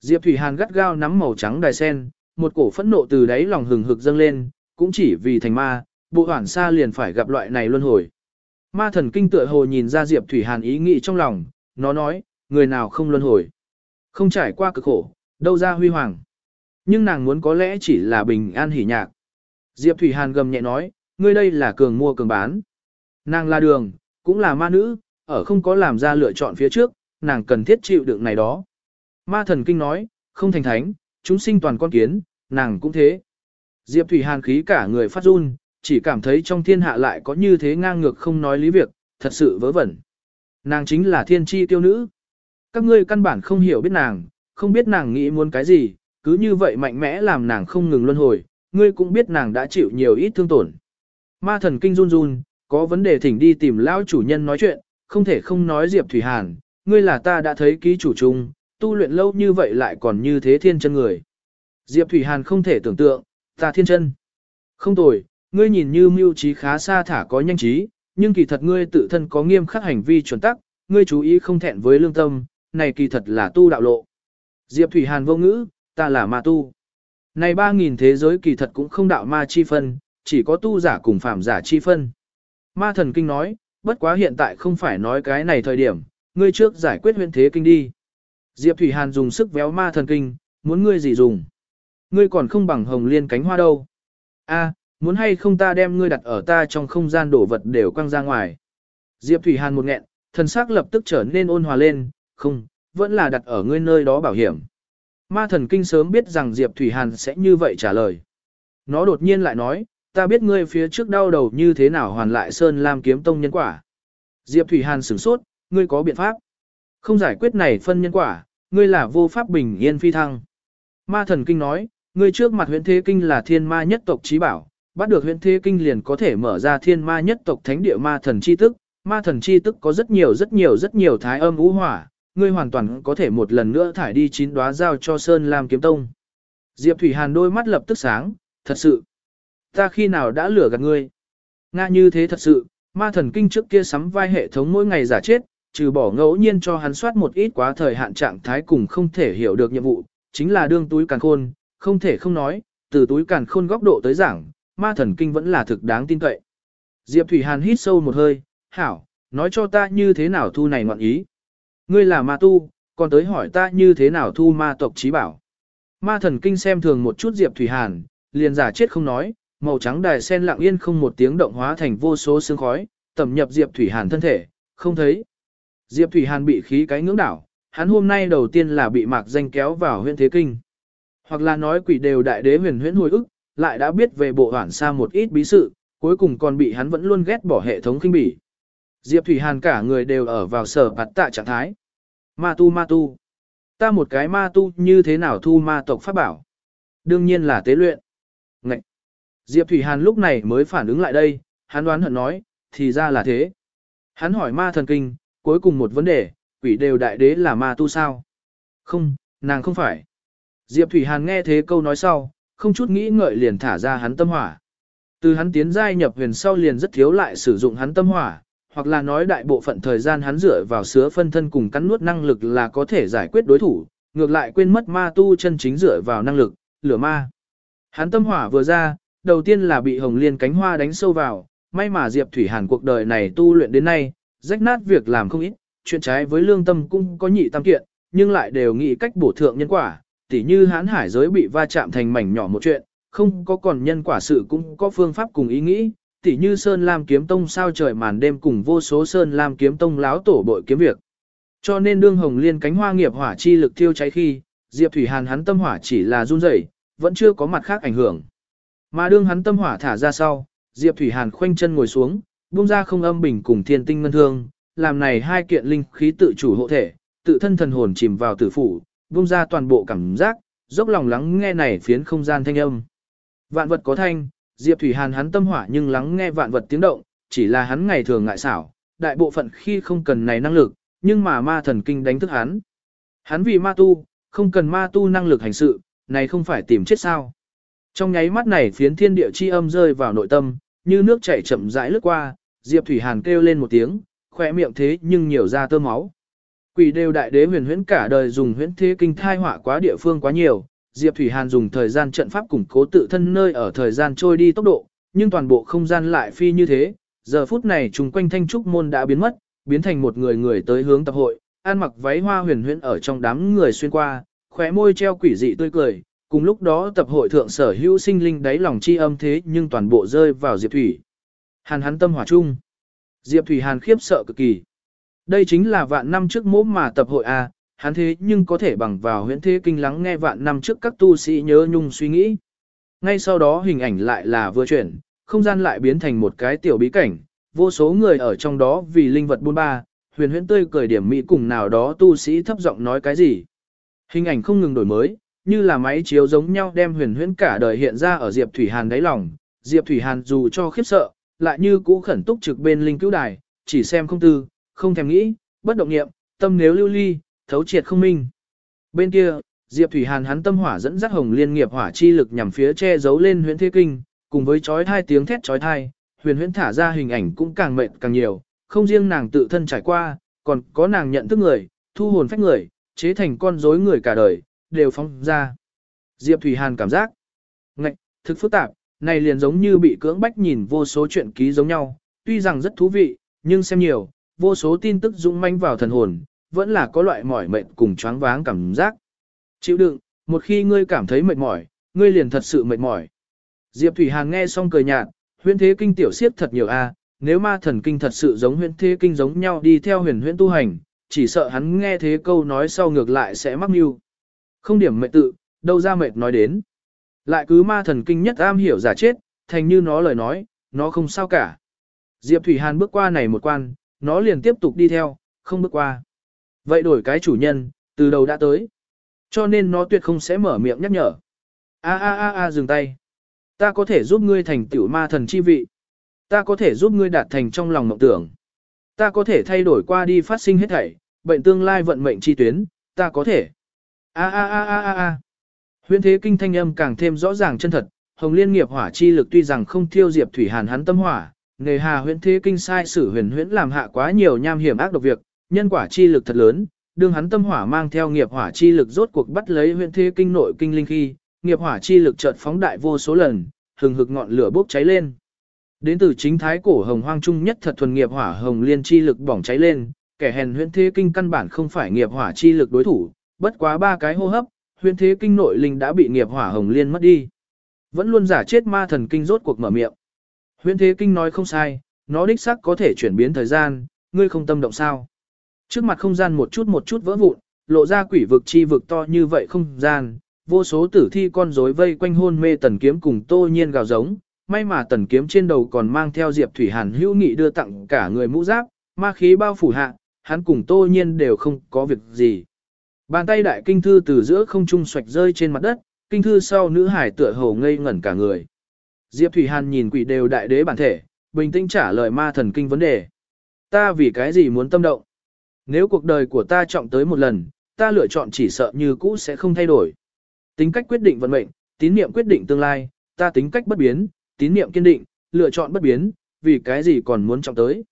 Diệp Thủy Hàn gắt gao nắm màu trắng đài sen, một cổ phẫn nộ từ đáy lòng hừng hực dâng lên, cũng chỉ vì thành ma, bộ hoản xa liền phải gặp loại này luân hồi. Ma thần kinh tựa hồ nhìn ra Diệp Thủy Hàn ý nghĩ trong lòng, nó nói, người nào không luân hồi. Không trải qua cực khổ, đâu ra huy hoàng. Nhưng nàng muốn có lẽ chỉ là bình an hỉ nhạc. Diệp Thủy Hàn gầm nhẹ nói, ngươi đây là cường mua cường bán. Nàng là đường, cũng là ma nữ, ở không có làm ra lựa chọn phía trước, nàng cần thiết chịu đựng này đó. Ma thần kinh nói, không thành thánh, chúng sinh toàn con kiến, nàng cũng thế. Diệp Thủy Hàn khí cả người phát run, chỉ cảm thấy trong thiên hạ lại có như thế ngang ngược không nói lý việc, thật sự vớ vẩn. Nàng chính là thiên tri tiêu nữ. Các ngươi căn bản không hiểu biết nàng, không biết nàng nghĩ muốn cái gì, cứ như vậy mạnh mẽ làm nàng không ngừng luân hồi, ngươi cũng biết nàng đã chịu nhiều ít thương tổn. Ma thần kinh run run, có vấn đề thỉnh đi tìm lão chủ nhân nói chuyện, không thể không nói Diệp Thủy Hàn, ngươi là ta đã thấy ký chủ chung, tu luyện lâu như vậy lại còn như thế thiên chân người. Diệp Thủy Hàn không thể tưởng tượng, ta thiên chân. Không tồi, ngươi nhìn như mưu trí khá xa thả có nhanh trí, nhưng kỳ thật ngươi tự thân có nghiêm khắc hành vi chuẩn tắc, ngươi chú ý không thẹn với lương tâm, này kỳ thật là tu đạo lộ. Diệp Thủy Hàn vô ngữ, ta là ma tu. Này ba nghìn thế giới kỳ thật cũng không đạo ma chi phân, chỉ có tu giả cùng phạm giả chi phân. Ma thần kinh nói, bất quá hiện tại không phải nói cái này thời điểm, ngươi trước giải quyết huyện thế kinh đi. Diệp Thủy Hàn dùng sức véo ma thần kinh, muốn ngươi gì dùng. Ngươi còn không bằng hồng liên cánh hoa đâu. A, muốn hay không ta đem ngươi đặt ở ta trong không gian đổ vật đều quăng ra ngoài. Diệp Thủy Hàn một nghẹn, thần sắc lập tức trở nên ôn hòa lên, không, vẫn là đặt ở ngươi nơi đó bảo hiểm. Ma thần kinh sớm biết rằng Diệp Thủy Hàn sẽ như vậy trả lời. Nó đột nhiên lại nói, ta biết ngươi phía trước đau đầu như thế nào hoàn lại Sơn Lam kiếm tông nhân quả. Diệp Thủy Hàn sửng sốt, ngươi có biện pháp. Không giải quyết này phân nhân quả, ngươi là vô pháp bình yên phi thăng. Ma thần kinh nói, ngươi trước mặt huyện thế kinh là thiên ma nhất tộc trí bảo, bắt được huyện thế kinh liền có thể mở ra thiên ma nhất tộc thánh địa ma thần chi tức. Ma thần chi tức có rất nhiều rất nhiều rất nhiều thái âm ú hỏa, ngươi hoàn toàn có thể một lần nữa thải đi chín đóa giao cho Sơn Lam kiếm tông. Diệp Thủy Hàn đôi mắt lập tức sáng, thật sự. Ta khi nào đã lừa gạt ngươi? Nga như thế thật sự, ma thần kinh trước kia sắm vai hệ thống mỗi ngày giả chết, trừ bỏ ngẫu nhiên cho hắn soát một ít quá thời hạn trạng thái cùng không thể hiểu được nhiệm vụ, chính là đương túi càn khôn, không thể không nói, từ túi càn khôn góc độ tới giảng, ma thần kinh vẫn là thực đáng tin cậy. Diệp Thủy Hàn hít sâu một hơi, hảo, nói cho ta như thế nào thu này ngoạn ý. Ngươi là ma tu, còn tới hỏi ta như thế nào thu ma tộc trí bảo. Ma thần kinh xem thường một chút Diệp Thủy Hàn, liền giả chết không nói, màu trắng đài sen lặng yên không một tiếng động hóa thành vô số sương khói, tẩm nhập Diệp Thủy Hàn thân thể, không thấy. Diệp Thủy Hàn bị khí cái ngưỡng đảo, hắn hôm nay đầu tiên là bị mạc danh kéo vào huyện thế kinh. Hoặc là nói quỷ đều đại đế huyền huyễn hồi ức, lại đã biết về bộ hoảng xa một ít bí sự, cuối cùng còn bị hắn vẫn luôn ghét bỏ hệ thống kinh bỉ. Diệp Thủy Hàn cả người đều ở vào sở bạt tạ trạng thái. Ma tu ma tu. Ta một cái ma tu như thế nào thu ma tộc pháp bảo? Đương nhiên là tế luyện. Ngậy. Diệp Thủy Hàn lúc này mới phản ứng lại đây, hắn đoán hận nói, thì ra là thế. Hắn hỏi ma thần kinh, cuối cùng một vấn đề, quỷ đều đại đế là ma tu sao? Không, nàng không phải. Diệp Thủy Hàn nghe thế câu nói sau, không chút nghĩ ngợi liền thả ra hắn tâm hỏa. Từ hắn tiến giai nhập huyền sau liền rất thiếu lại sử dụng hắn tâm hỏa, hoặc là nói đại bộ phận thời gian hắn dựa vào sứa phân thân cùng cắn nuốt năng lực là có thể giải quyết đối thủ, ngược lại quên mất ma tu chân chính dựa vào năng lực, lửa ma. Hắn tâm hỏa vừa ra, đầu tiên là bị hồng liên cánh hoa đánh sâu vào, may mà Diệp Thủy Hàn cuộc đời này tu luyện đến nay, rách nát việc làm không ít, chuyện trái với lương tâm cũng có nhị tam kiện, nhưng lại đều nghĩ cách bổ thượng nhân quả, tỉ như hán hải giới bị va chạm thành mảnh nhỏ một chuyện, không có còn nhân quả sự cũng có phương pháp cùng ý nghĩ, tỉ như Sơn Lam kiếm tông sao trời màn đêm cùng vô số Sơn Lam kiếm tông láo tổ bội kiếm việc. Cho nên đương hồng liên cánh hoa nghiệp hỏa chi lực thiêu cháy khi, Diệp Thủy Hàn hắn tâm hỏa chỉ là run rẩy, vẫn chưa có mặt khác ảnh hưởng. Mà đương hắn tâm hỏa thả ra sau, Diệp Thủy Hàn khoanh chân ngồi xuống, buông ra không âm bình cùng thiên tinh ngân thương, làm này hai kiện linh khí tự chủ hộ thể, tự thân thần hồn chìm vào tử phủ, buông ra toàn bộ cảm giác, dốc lòng lắng nghe này phiến không gian thanh âm. Vạn vật có thanh, Diệp Thủy Hàn hắn tâm hỏa nhưng lắng nghe vạn vật tiếng động, chỉ là hắn ngày thường ngại xảo, đại bộ phận khi không cần này năng lực, nhưng mà ma thần kinh đánh thức hắn. Hắn vì ma tu, không cần ma tu năng lực hành sự, này không phải tìm chết sao. Trong nháy mắt này phiến thiên địa chi âm rơi vào nội tâm, như nước chảy chậm rãi lướt qua, Diệp Thủy Hàn kêu lên một tiếng, khỏe miệng thế nhưng nhiều ra tơ máu. Quỷ đều đại đế huyền huyễn cả đời dùng huyễn thế kinh thai họa quá địa phương quá nhiều, Diệp Thủy Hàn dùng thời gian trận pháp củng cố tự thân nơi ở thời gian trôi đi tốc độ, nhưng toàn bộ không gian lại phi như thế, giờ phút này trùng quanh thanh trúc môn đã biến mất, biến thành một người người tới hướng tập hội, ăn mặc váy hoa huyền huyễn ở trong đám người xuyên qua, khóe môi treo quỷ dị tươi cười, cùng lúc đó tập hội thượng sở hữu sinh linh đáy lòng chi âm thế nhưng toàn bộ rơi vào Diệp Thủy. Hàn hắn tâm hỏa chung. Diệp Thủy Hàn khiếp sợ cực kỳ. Đây chính là vạn năm trước mốm mà tập hội A, hắn thế nhưng có thể bằng vào huyễn thế kinh lắng nghe vạn năm trước các tu sĩ nhớ nhung suy nghĩ. Ngay sau đó hình ảnh lại là vừa chuyển, không gian lại biến thành một cái tiểu bí cảnh, vô số người ở trong đó vì linh vật buôn ba, huyền huyễn tươi cười điểm mỹ cùng nào đó tu sĩ thấp giọng nói cái gì. Hình ảnh không ngừng đổi mới, như là máy chiếu giống nhau đem huyền huyễn cả đời hiện ra ở Diệp Thủy Hàn đáy lòng. Diệp Thủy Hàn dù cho khiếp sợ, lại như cũ khẩn túc trực bên linh cứu đài, chỉ xem không tư, không thèm nghĩ, bất động nghiệm, tâm nếu lưu ly, thấu triệt không minh. Bên kia, Diệp Thủy Hàn hắn tâm hỏa dẫn dắt hồng liên nghiệp hỏa chi lực nhằm phía che giấu lên huyễn thế kinh, cùng với chói thai tiếng thét chói thai, huyền huyễn thả ra hình ảnh cũng càng mệt càng nhiều, không riêng nàng tự thân trải qua, còn có nàng nhận thức người, thu hồn phách người, chế thành con rối người cả đời, đều phóng ra. Diệp Thủy Hàn cảm giác, ngạch, thực phức tạp, này liền giống như bị cưỡng bách nhìn vô số chuyện ký giống nhau, tuy rằng rất thú vị, nhưng xem nhiều, vô số tin tức dũng manh vào thần hồn, vẫn là có loại mỏi mệt cùng choáng váng cảm giác. Chịu đựng, một khi ngươi cảm thấy mệt mỏi, ngươi liền thật sự mệt mỏi. Diệp Thủy Hàn nghe xong cười nhạt, huyễn thế kinh tiểu siết thật nhiều a, à, nếu ma thần kinh thật sự giống huyễn thế kinh giống nhau đi theo huyền huyễn tu hành, chỉ sợ hắn nghe thế câu nói sau ngược lại sẽ mắc mưu. Không điểm mệt tự, đâu ra mệt nói đến. Lại cứ ma thần kinh nhất am hiểu giả chết, thành như nó lời nói, nó không sao cả. Diệp Thủy Hàn bước qua này một quan, nó liền tiếp tục đi theo, không bước qua. Vậy đổi cái chủ nhân, từ đầu đã tới. Cho nên nó tuyệt không sẽ mở miệng nhắc nhở. A a a a dừng tay. Ta có thể giúp ngươi thành tiểu ma thần chi vị. Ta có thể giúp ngươi đạt thành trong lòng mộng tưởng. Ta có thể thay đổi qua đi phát sinh hết thảy, bệnh tương lai vận mệnh chi tuyến, ta có thể. A a a a a a. Huyễn thế kinh thanh âm càng thêm rõ ràng chân thật, Hồng Liên nghiệp hỏa chi lực tuy rằng không thiêu diệp thủy hàn hắn tâm hỏa, nghề hà huyễn thế kinh sai sử huyền huyễn làm hạ quá nhiều nham hiểm ác độc việc, nhân quả chi lực thật lớn, đương hắn tâm hỏa mang theo nghiệp hỏa chi lực rốt cuộc bắt lấy huyện thế kinh nội kinh linh khi, nghiệp hỏa chi lực chợt phóng đại vô số lần, hừng hực ngọn lửa bốc cháy lên. Đến từ chính thái cổ hồng hoang trung nhất thật thuần nghiệp hỏa hồng liên chi lực bỏng cháy lên, kẻ hèn huyện thế kinh căn bản không phải nghiệp hỏa chi lực đối thủ, bất quá ba cái hô hấp, huyện thế kinh nội linh đã bị nghiệp hỏa hồng liên mất đi. Vẫn luôn giả chết ma thần kinh rốt cuộc mở miệng. Huyện thế kinh nói không sai, nó đích xác có thể chuyển biến thời gian, ngươi không tâm động sao. Trước mặt không gian một chút một chút vỡ vụn, lộ ra quỷ vực chi vực to như vậy không gian, vô số tử thi con rối vây quanh hôn mê tần kiếm cùng tô nhiên gào giống, may mà tần kiếm trên đầu còn mang theo diệp thủy hàn hữu nghị đưa tặng cả người mũ giáp, ma khí bao phủ hạ, hắn cùng tô nhiên đều không có việc gì. Bàn tay đại kinh thư từ giữa không trung xoạch rơi trên mặt đất, kinh thư sau nữ hải tựa hồ ngây ngẩn cả người. Diệp Thủy Hàn nhìn quỷ đều đại đế bản thể, bình tĩnh trả lời ma thần kinh vấn đề. Ta vì cái gì muốn tâm động? Nếu cuộc đời của ta trọng tới một lần, ta lựa chọn chỉ sợ như cũ sẽ không thay đổi. Tính cách quyết định vận mệnh, tín niệm quyết định tương lai, ta tính cách bất biến, tín niệm kiên định, lựa chọn bất biến, vì cái gì còn muốn trọng tới.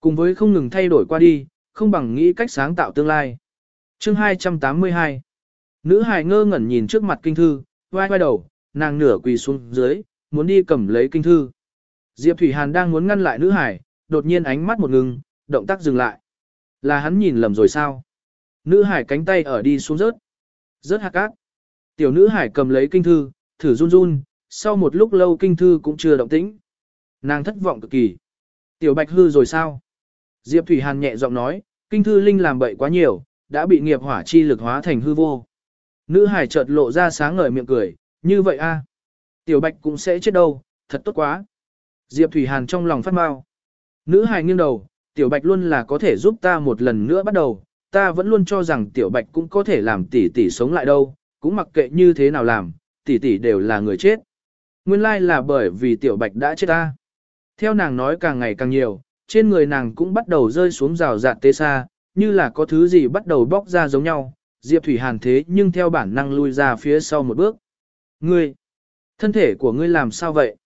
Cùng với không ngừng thay đổi qua đi, không bằng nghĩ cách sáng tạo tương lai. Chương 282 Nữ hài ngơ ngẩn nhìn trước mặt kinh thư, vai vai đầu, nàng nửa quỳ xuống dưới, muốn đi cầm lấy kinh thư. Diệp Thủy Hàn đang muốn ngăn lại nữ hải, đột nhiên ánh mắt một ngừng, động tác dừng lại. Là hắn nhìn lầm rồi sao? Nữ hải cánh tay ở đi xuống rớt. Rớt hạt cát. Tiểu nữ hải cầm lấy kinh thư, thử run run, sau một lúc lâu kinh thư cũng chưa động tĩnh. Nàng thất vọng cực kỳ. Tiểu bạch hư rồi sao? Diệp Thủy Hàn nhẹ giọng nói, kinh thư linh làm bậy quá nhiều, đã bị nghiệp hỏa chi lực hóa thành hư vô. Nữ hải chợt lộ ra sáng ngời miệng cười, như vậy a, Tiểu bạch cũng sẽ chết đâu, thật tốt quá. Diệp Thủy Hàn trong lòng phát mau. Nữ hải nghiêng đầu, tiểu bạch luôn là có thể giúp ta một lần nữa bắt đầu, ta vẫn luôn cho rằng tiểu bạch cũng có thể làm tỷ tỷ sống lại đâu, cũng mặc kệ như thế nào làm, tỷ tỷ đều là người chết. Nguyên lai là bởi vì tiểu bạch đã chết ta. Theo nàng nói càng ngày càng nhiều, trên người nàng cũng bắt đầu rơi xuống rào rạt tê xa, như là có thứ gì bắt đầu bóc ra giống nhau. Diệp Thủy Hàn thế nhưng theo bản năng lui ra phía sau một bước. Ngươi, thân thể của ngươi làm sao vậy?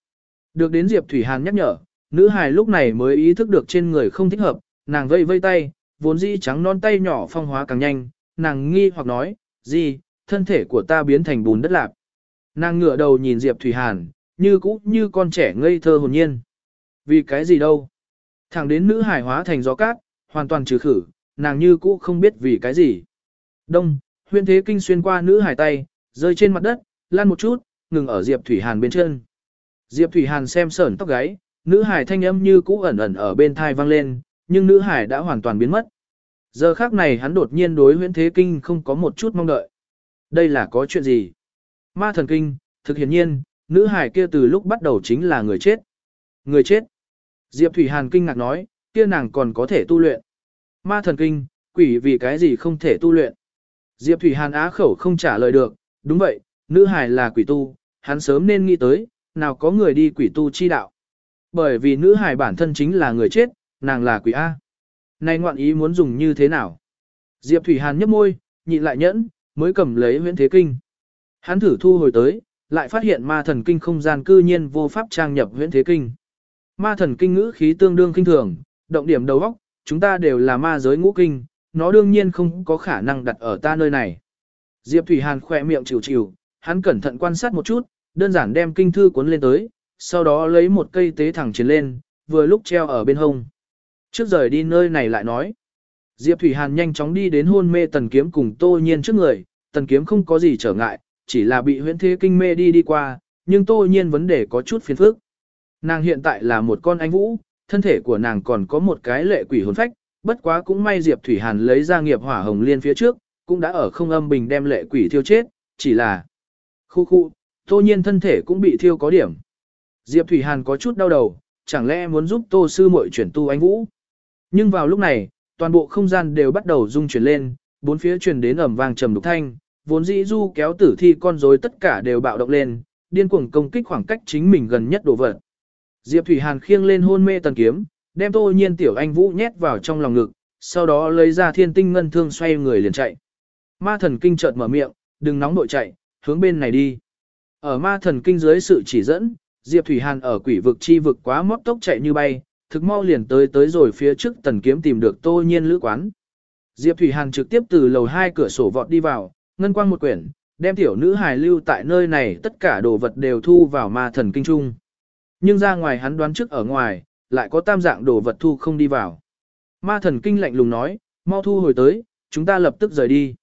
Được đến Diệp Thủy Hàn nhắc nhở, nữ hài lúc này mới ý thức được trên người không thích hợp, nàng vây vây tay, vốn dĩ trắng non tay nhỏ phong hóa càng nhanh, nàng nghi hoặc nói, gì, thân thể của ta biến thành bùn đất lạp. Nàng ngửa đầu nhìn Diệp Thủy Hàn, như cũ như con trẻ ngây thơ hồn nhiên. Vì cái gì đâu? Thẳng đến nữ hải hóa thành gió cát, hoàn toàn trừ khử, nàng như cũ không biết vì cái gì. Đông, huyên thế kinh xuyên qua nữ hải tay, rơi trên mặt đất, lan một chút, ngừng ở Diệp Thủy Hàn bên chân. Diệp Thủy Hàn xem sởn tóc gáy, nữ hải thanh âm như cũ ẩn ẩn ở bên thai vang lên, nhưng nữ hải đã hoàn toàn biến mất. Giờ khác này hắn đột nhiên đối huyễn thế kinh không có một chút mong đợi. Đây là có chuyện gì? Ma thần kinh, thực hiện nhiên, nữ hải kia từ lúc bắt đầu chính là người chết. Người chết. Diệp Thủy Hàn kinh ngạc nói, kia nàng còn có thể tu luyện. Ma thần kinh, quỷ vì cái gì không thể tu luyện. Diệp Thủy Hàn á khẩu không trả lời được, đúng vậy, nữ hải là quỷ tu, hắn sớm nên nghĩ tới, nào có người đi quỷ tu chi đạo. Bởi vì nữ hải bản thân chính là người chết, nàng là quỷ A. Này ngoạn ý muốn dùng như thế nào? Diệp Thủy Hàn nhấp môi, nhịn lại nhẫn, mới cầm lấy huyễn thế kinh. Hắn thử thu hồi tới, lại phát hiện ma thần kinh không gian cư nhiên vô pháp trang nhập huyễn thế kinh. Ma thần kinh ngữ khí tương đương kinh thường, động điểm đầu óc, chúng ta đều là ma giới ngũ kinh, nó đương nhiên không có khả năng đặt ở ta nơi này. Diệp Thủy Hàn khỏe miệng chịu chịu, hắn cẩn thận quan sát một chút, đơn giản đem kinh thư cuốn lên tới, sau đó lấy một cây tế thẳng chiến lên, vừa lúc treo ở bên hông. Trước rời đi nơi này lại nói. Diệp Thủy Hàn nhanh chóng đi đến hôn mê tần kiếm cùng tô nhiên trước người, tần kiếm không có gì trở ngại, chỉ là bị huyễn thế kinh mê đi đi qua, nhưng tô nhiên vấn đề có chút phiền phức. Nàng hiện tại là một con anh vũ, thân thể của nàng còn có một cái lệ quỷ hồn phách, bất quá cũng may Diệp Thủy Hàn lấy ra nghiệp hỏa hồng liên phía trước, cũng đã ở không âm bình đem lệ quỷ thiêu chết, chỉ là khu khu, tô nhiên thân thể cũng bị thiêu có điểm. Diệp Thủy Hàn có chút đau đầu, chẳng lẽ muốn giúp tô sư muội chuyển tu anh vũ. Nhưng vào lúc này, toàn bộ không gian đều bắt đầu rung chuyển lên, bốn phía truyền đến ẩm vang trầm đục thanh, vốn dĩ du kéo tử thi con rối tất cả đều bạo động lên, điên cuồng công kích khoảng cách chính mình gần nhất đồ vật. Diệp Thủy Hàn khiêng lên hôn mê tần kiếm, đem Tô Nhiên tiểu anh Vũ nhét vào trong lòng ngực, sau đó lấy ra thiên tinh ngân thương xoay người liền chạy. Ma thần kinh chợt mở miệng, đừng nóng nội chạy, hướng bên này đi. Ở ma thần kinh dưới sự chỉ dẫn, Diệp Thủy Hàn ở quỷ vực chi vực quá móc tốc chạy như bay, thực mau liền tới tới rồi phía trước tần kiếm tìm được Tô Nhiên lữ quán. Diệp Thủy Hàn trực tiếp từ lầu hai cửa sổ vọt đi vào, ngân quang một quyển, đem tiểu nữ hài lưu tại nơi này tất cả đồ vật đều thu vào ma thần kinh trung. Nhưng ra ngoài hắn đoán trước ở ngoài, lại có tam dạng đồ vật thu không đi vào. Ma thần kinh lạnh lùng nói, mau thu hồi tới, chúng ta lập tức rời đi.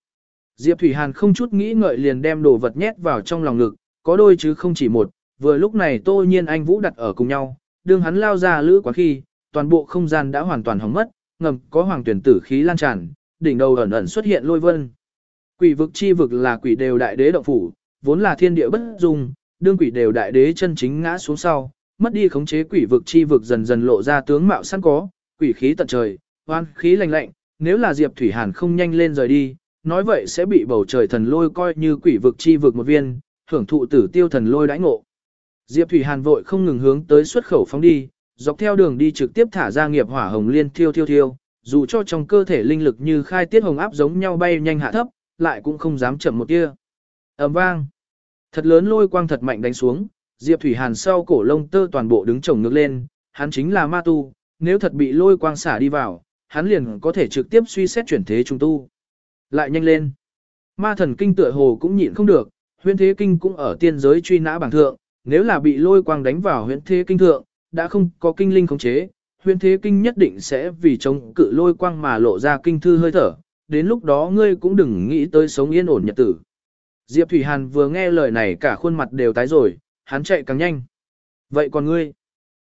Diệp Thủy Hàn không chút nghĩ ngợi liền đem đồ vật nhét vào trong lòng ngực, có đôi chứ không chỉ một, vừa lúc này tô nhiên anh Vũ đặt ở cùng nhau, đương hắn lao ra lữ quá khi, toàn bộ không gian đã hoàn toàn hỏng mất, ngầm có hoàng tuyển tử khí lan tràn, đỉnh đầu ẩn ẩn xuất hiện lôi vân. Quỷ vực chi vực là quỷ đều đại đế động phủ, vốn là thiên địa bất dung, đương quỷ đều đại đế chân chính ngã xuống sau, mất đi khống chế quỷ vực chi vực dần dần lộ ra tướng mạo sẵn có, quỷ khí tận trời, oan khí lạnh lạnh, nếu là Diệp Thủy Hàn không nhanh lên rời đi, nói vậy sẽ bị bầu trời thần lôi coi như quỷ vực chi vực một viên, hưởng thụ tử tiêu thần lôi đãi ngộ. Diệp Thủy Hàn vội không ngừng hướng tới xuất khẩu phóng đi, dọc theo đường đi trực tiếp thả ra nghiệp hỏa hồng liên thiêu thiêu thiêu, dù cho trong cơ thể linh lực như khai tiết hồng áp giống nhau bay nhanh hạ thấp, lại cũng không dám chậm một tia. ầm vang, thật lớn lôi quang thật mạnh đánh xuống, Diệp Thủy Hàn sau cổ lông tơ toàn bộ đứng chồng ngược lên, hắn chính là ma tu, nếu thật bị lôi quang xả đi vào, hắn liền có thể trực tiếp suy xét chuyển thế trung tu. Lại nhanh lên. Ma thần kinh tựa hồ cũng nhịn không được, huyên thế kinh cũng ở tiên giới truy nã bảng thượng, nếu là bị lôi quang đánh vào huyễn thế kinh thượng, đã không có kinh linh khống chế, huyễn thế kinh nhất định sẽ vì chống cự lôi quang mà lộ ra kinh thư hơi thở, đến lúc đó ngươi cũng đừng nghĩ tới sống yên ổn nhật tử. Diệp Thủy Hàn vừa nghe lời này cả khuôn mặt đều tái rồi, hắn chạy càng nhanh. Vậy còn ngươi?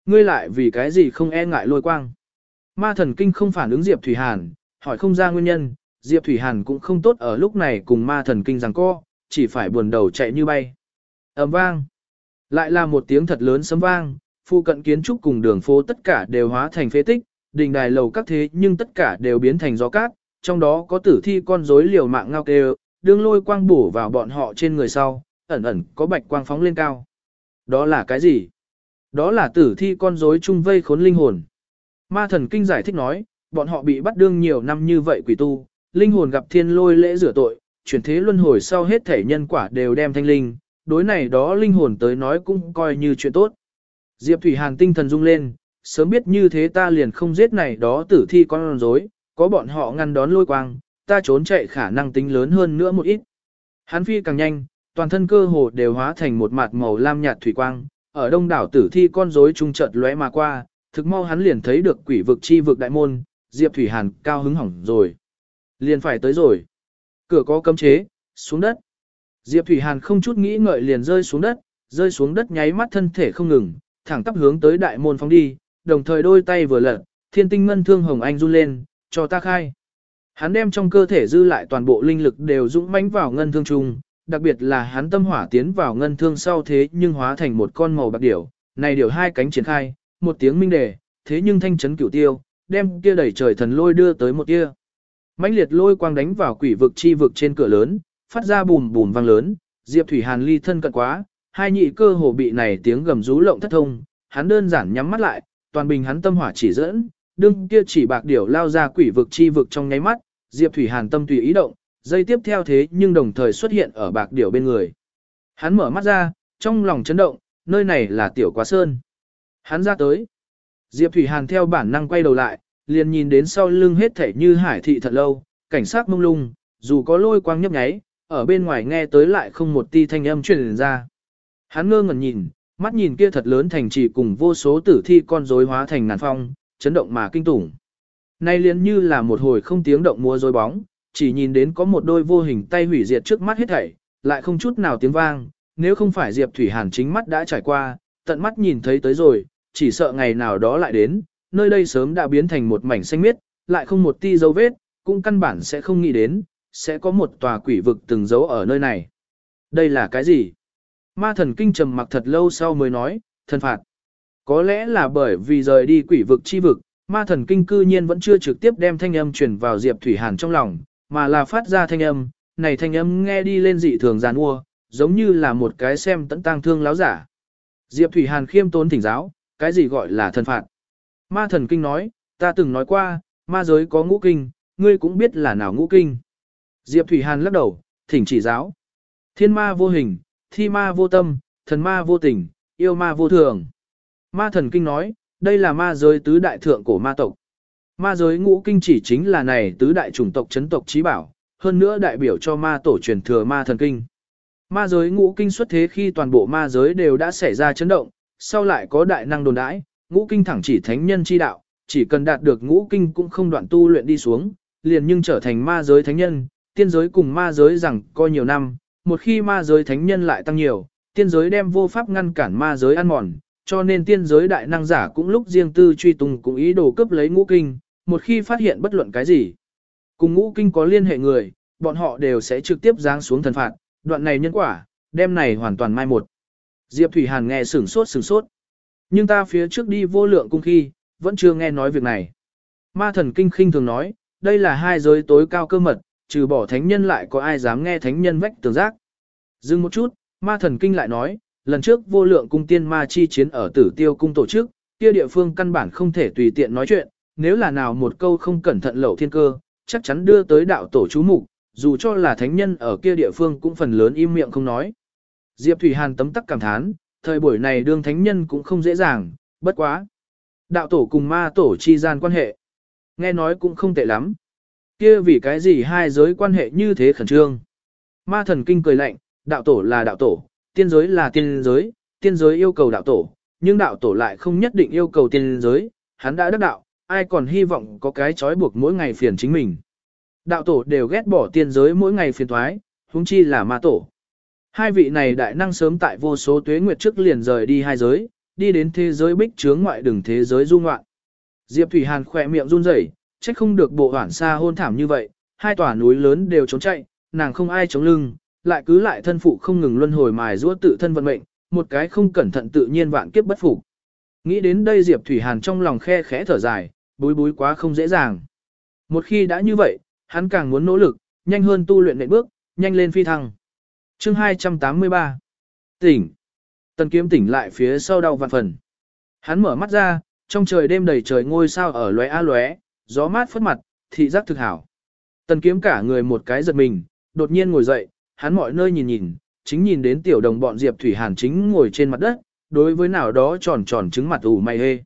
Ngươi lại vì cái gì không e ngại lôi quang? Ma thần kinh không phản ứng Diệp Thủy Hàn, hỏi không ra nguyên nhân, Diệp Thủy Hàn cũng không tốt ở lúc này cùng ma thần kinh rằng co, chỉ phải buồn đầu chạy như bay. ầm vang. Lại là một tiếng thật lớn sấm vang, phụ cận kiến trúc cùng đường phố tất cả đều hóa thành phế tích, đình đài lầu các thế nhưng tất cả đều biến thành gió cát, trong đó có tử thi con rối liều mạng ngao kêu, đương lôi quang bổ vào bọn họ trên người sau, ẩn ẩn có bạch quang phóng lên cao. Đó là cái gì? Đó là tử thi con rối chung vây khốn linh hồn. Ma thần kinh giải thích nói, bọn họ bị bắt đương nhiều năm như vậy quỷ tu, linh hồn gặp thiên lôi lễ rửa tội, chuyển thế luân hồi sau hết thể nhân quả đều đem thanh linh, đối này đó linh hồn tới nói cũng coi như chuyện tốt. Diệp Thủy Hàn tinh thần rung lên, sớm biết như thế ta liền không giết này đó tử thi con rối, có bọn họ ngăn đón lôi quang, ta trốn chạy khả năng tính lớn hơn nữa một ít. Hắn phi càng nhanh, toàn thân cơ hồ đều hóa thành một mặt màu lam nhạt thủy quang, ở đông đảo tử thi con rối trung chợt lóe mà qua, thực mau hắn liền thấy được quỷ vực chi vực đại môn, Diệp Thủy Hàn cao hứng hỏng rồi. Liền phải tới rồi. Cửa có cấm chế, xuống đất. Diệp Thủy Hàn không chút nghĩ ngợi liền rơi xuống đất, rơi xuống đất nháy mắt thân thể không ngừng, thẳng tắp hướng tới đại môn phóng đi, đồng thời đôi tay vừa lật, thiên tinh ngân thương hồng anh run lên, cho ta khai. Hắn đem trong cơ thể dư lại toàn bộ linh lực đều dũng mãnh vào ngân thương trùng, đặc biệt là hắn tâm hỏa tiến vào ngân thương sau thế nhưng hóa thành một con màu bạc điểu, này điểu hai cánh triển khai, một tiếng minh đề, thế nhưng thanh chấn cửu tiêu, đem kia đẩy trời thần lôi đưa tới một kia. mãnh liệt lôi quang đánh vào quỷ vực chi vực trên cửa lớn, phát ra bùm bùm vang lớn, Diệp Thủy Hàn ly thân cận quá, hai nhị cơ hồ bị này tiếng gầm rú lộng thất thông, hắn đơn giản nhắm mắt lại, toàn bình hắn tâm hỏa chỉ dẫn, đương kia chỉ bạc điểu lao ra quỷ vực chi vực trong nháy mắt, Diệp Thủy Hàn tâm tùy ý động, dây tiếp theo thế nhưng đồng thời xuất hiện ở bạc điểu bên người. Hắn mở mắt ra, trong lòng chấn động, nơi này là tiểu quá sơn. Hắn ra tới. Diệp Thủy Hàn theo bản năng quay đầu lại, liền nhìn đến sau lưng hết thảy như hải thị thật lâu, cảnh sát mông lung, dù có lôi quang nhấp nháy, ở bên ngoài nghe tới lại không một ti thanh âm truyền ra. Hắn ngơ ngẩn nhìn, mắt nhìn kia thật lớn thành trì cùng vô số tử thi con rối hóa thành ngàn phong, chấn động mà kinh tủng. Nay liền như là một hồi không tiếng động múa rối bóng, chỉ nhìn đến có một đôi vô hình tay hủy diệt trước mắt hết thảy, lại không chút nào tiếng vang, nếu không phải Diệp Thủy Hàn chính mắt đã trải qua, tận mắt nhìn thấy tới rồi, chỉ sợ ngày nào đó lại đến, nơi đây sớm đã biến thành một mảnh xanh miết, lại không một ti dấu vết, cũng căn bản sẽ không nghĩ đến, sẽ có một tòa quỷ vực từng giấu ở nơi này. Đây là cái gì? Ma thần kinh trầm mặc thật lâu sau mới nói, thần phạt. Có lẽ là bởi vì rời đi quỷ vực chi vực, ma thần kinh cư nhiên vẫn chưa trực tiếp đem thanh âm truyền vào Diệp Thủy Hàn trong lòng, mà là phát ra thanh âm, này thanh âm nghe đi lên dị thường giàn ua, giống như là một cái xem tận tang thương láo giả. Diệp Thủy Hàn khiêm tốn thỉnh giáo, cái gì gọi là thần phạt? Ma thần kinh nói, ta từng nói qua, ma giới có ngũ kinh, ngươi cũng biết là nào ngũ kinh. Diệp Thủy Hàn lắc đầu, thỉnh chỉ giáo. Thiên ma vô hình, thi ma vô tâm, thần ma vô tình, yêu ma vô thường. Ma thần kinh nói, đây là ma giới tứ đại thượng cổ ma tộc. Ma giới ngũ kinh chỉ chính là này tứ đại chủng tộc chấn tộc trí bảo, hơn nữa đại biểu cho ma tổ truyền thừa ma thần kinh. Ma giới ngũ kinh xuất thế khi toàn bộ ma giới đều đã xảy ra chấn động, sau lại có đại năng đồn đãi, ngũ kinh thẳng chỉ thánh nhân chi đạo, chỉ cần đạt được ngũ kinh cũng không đoạn tu luyện đi xuống, liền nhưng trở thành ma giới thánh nhân, tiên giới cùng ma giới rằng coi nhiều năm, một khi ma giới thánh nhân lại tăng nhiều, tiên giới đem vô pháp ngăn cản ma giới ăn mòn, cho nên tiên giới đại năng giả cũng lúc riêng tư truy tung cũng ý đồ cướp lấy ngũ kinh, một khi phát hiện bất luận cái gì. Cùng ngũ kinh có liên hệ người, bọn họ đều sẽ trực tiếp giáng xuống thần phạt, đoạn này nhân quả, đem này hoàn toàn mai một. Diệp Thủy Hàn nghe sửng sốt sửng sốt. Nhưng ta phía trước đi vô lượng cung khi, vẫn chưa nghe nói việc này. Ma thần kinh khinh thường nói, đây là hai giới tối cao cơ mật, trừ bỏ thánh nhân lại có ai dám nghe thánh nhân vách tường giác. Dừng một chút, ma thần kinh lại nói, lần trước vô lượng cung tiên ma chi chiến ở tử tiêu cung tổ chức, kia địa phương căn bản không thể tùy tiện nói chuyện, nếu là nào một câu không cẩn thận lẩu thiên cơ, chắc chắn đưa tới đạo tổ chú mục dù cho là thánh nhân ở kia địa phương cũng phần lớn im miệng không nói. Diệp Thủy Hàn tấm tắc cảm thán, thời buổi này đương thánh nhân cũng không dễ dàng, bất quá. Đạo tổ cùng ma tổ chi gian quan hệ. Nghe nói cũng không tệ lắm. Kia vì cái gì hai giới quan hệ như thế khẩn trương. Ma thần kinh cười lạnh, đạo tổ là đạo tổ, tiên giới là tiên giới, tiên giới yêu cầu đạo tổ, nhưng đạo tổ lại không nhất định yêu cầu tiên giới, hắn đã đắc đạo, ai còn hy vọng có cái trói buộc mỗi ngày phiền chính mình. Đạo tổ đều ghét bỏ tiên giới mỗi ngày phiền thoái, huống chi là ma tổ. Hai vị này đại năng sớm tại vô số tuế nguyệt trước liền rời đi hai giới, đi đến thế giới bích chướng ngoại đường thế giới du ngoạn. Diệp Thủy Hàn khỏe miệng run rẩy, trách không được bộ hoảng xa hôn thảm như vậy, hai tòa núi lớn đều trốn chạy, nàng không ai chống lưng, lại cứ lại thân phụ không ngừng luân hồi mài giũa tự thân vận mệnh, một cái không cẩn thận tự nhiên vạn kiếp bất phục. Nghĩ đến đây Diệp Thủy Hàn trong lòng khe khẽ thở dài, bối bối quá không dễ dàng. Một khi đã như vậy, hắn càng muốn nỗ lực, nhanh hơn tu luyện nệm bước, nhanh lên phi thăng. Chương 283 Tỉnh Tần kiếm tỉnh lại phía sau đau vạn phần. Hắn mở mắt ra, trong trời đêm đầy trời ngôi sao ở lóe a lóe, gió mát phất mặt, thị giác thực hảo. Tần kiếm cả người một cái giật mình, đột nhiên ngồi dậy, hắn mọi nơi nhìn nhìn, chính nhìn đến tiểu đồng bọn Diệp Thủy Hàn chính ngồi trên mặt đất, đối với nào đó tròn tròn trứng mặt ủ mày hê.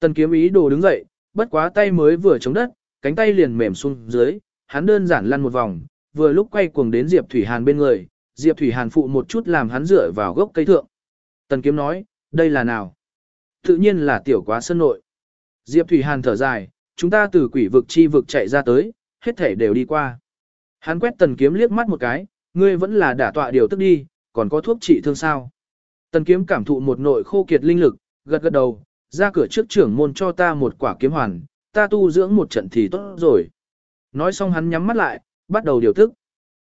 Tần kiếm ý đồ đứng dậy, bất quá tay mới vừa chống đất, cánh tay liền mềm xuống dưới, hắn đơn giản lăn một vòng, vừa lúc quay cuồng đến Diệp Thủy Hàn bên người, Diệp Thủy Hàn phụ một chút làm hắn dựa vào gốc cây thượng. Tần kiếm nói, đây là nào? Tự nhiên là tiểu quá sân nội. Diệp Thủy Hàn thở dài, chúng ta từ quỷ vực chi vực chạy ra tới, hết thể đều đi qua. Hắn quét tần kiếm liếc mắt một cái, ngươi vẫn là đả tọa điều tức đi, còn có thuốc trị thương sao. Tần kiếm cảm thụ một nội khô kiệt linh lực, gật gật đầu, ra cửa trước trưởng môn cho ta một quả kiếm hoàn, ta tu dưỡng một trận thì tốt rồi. Nói xong hắn nhắm mắt lại, bắt đầu điều tức.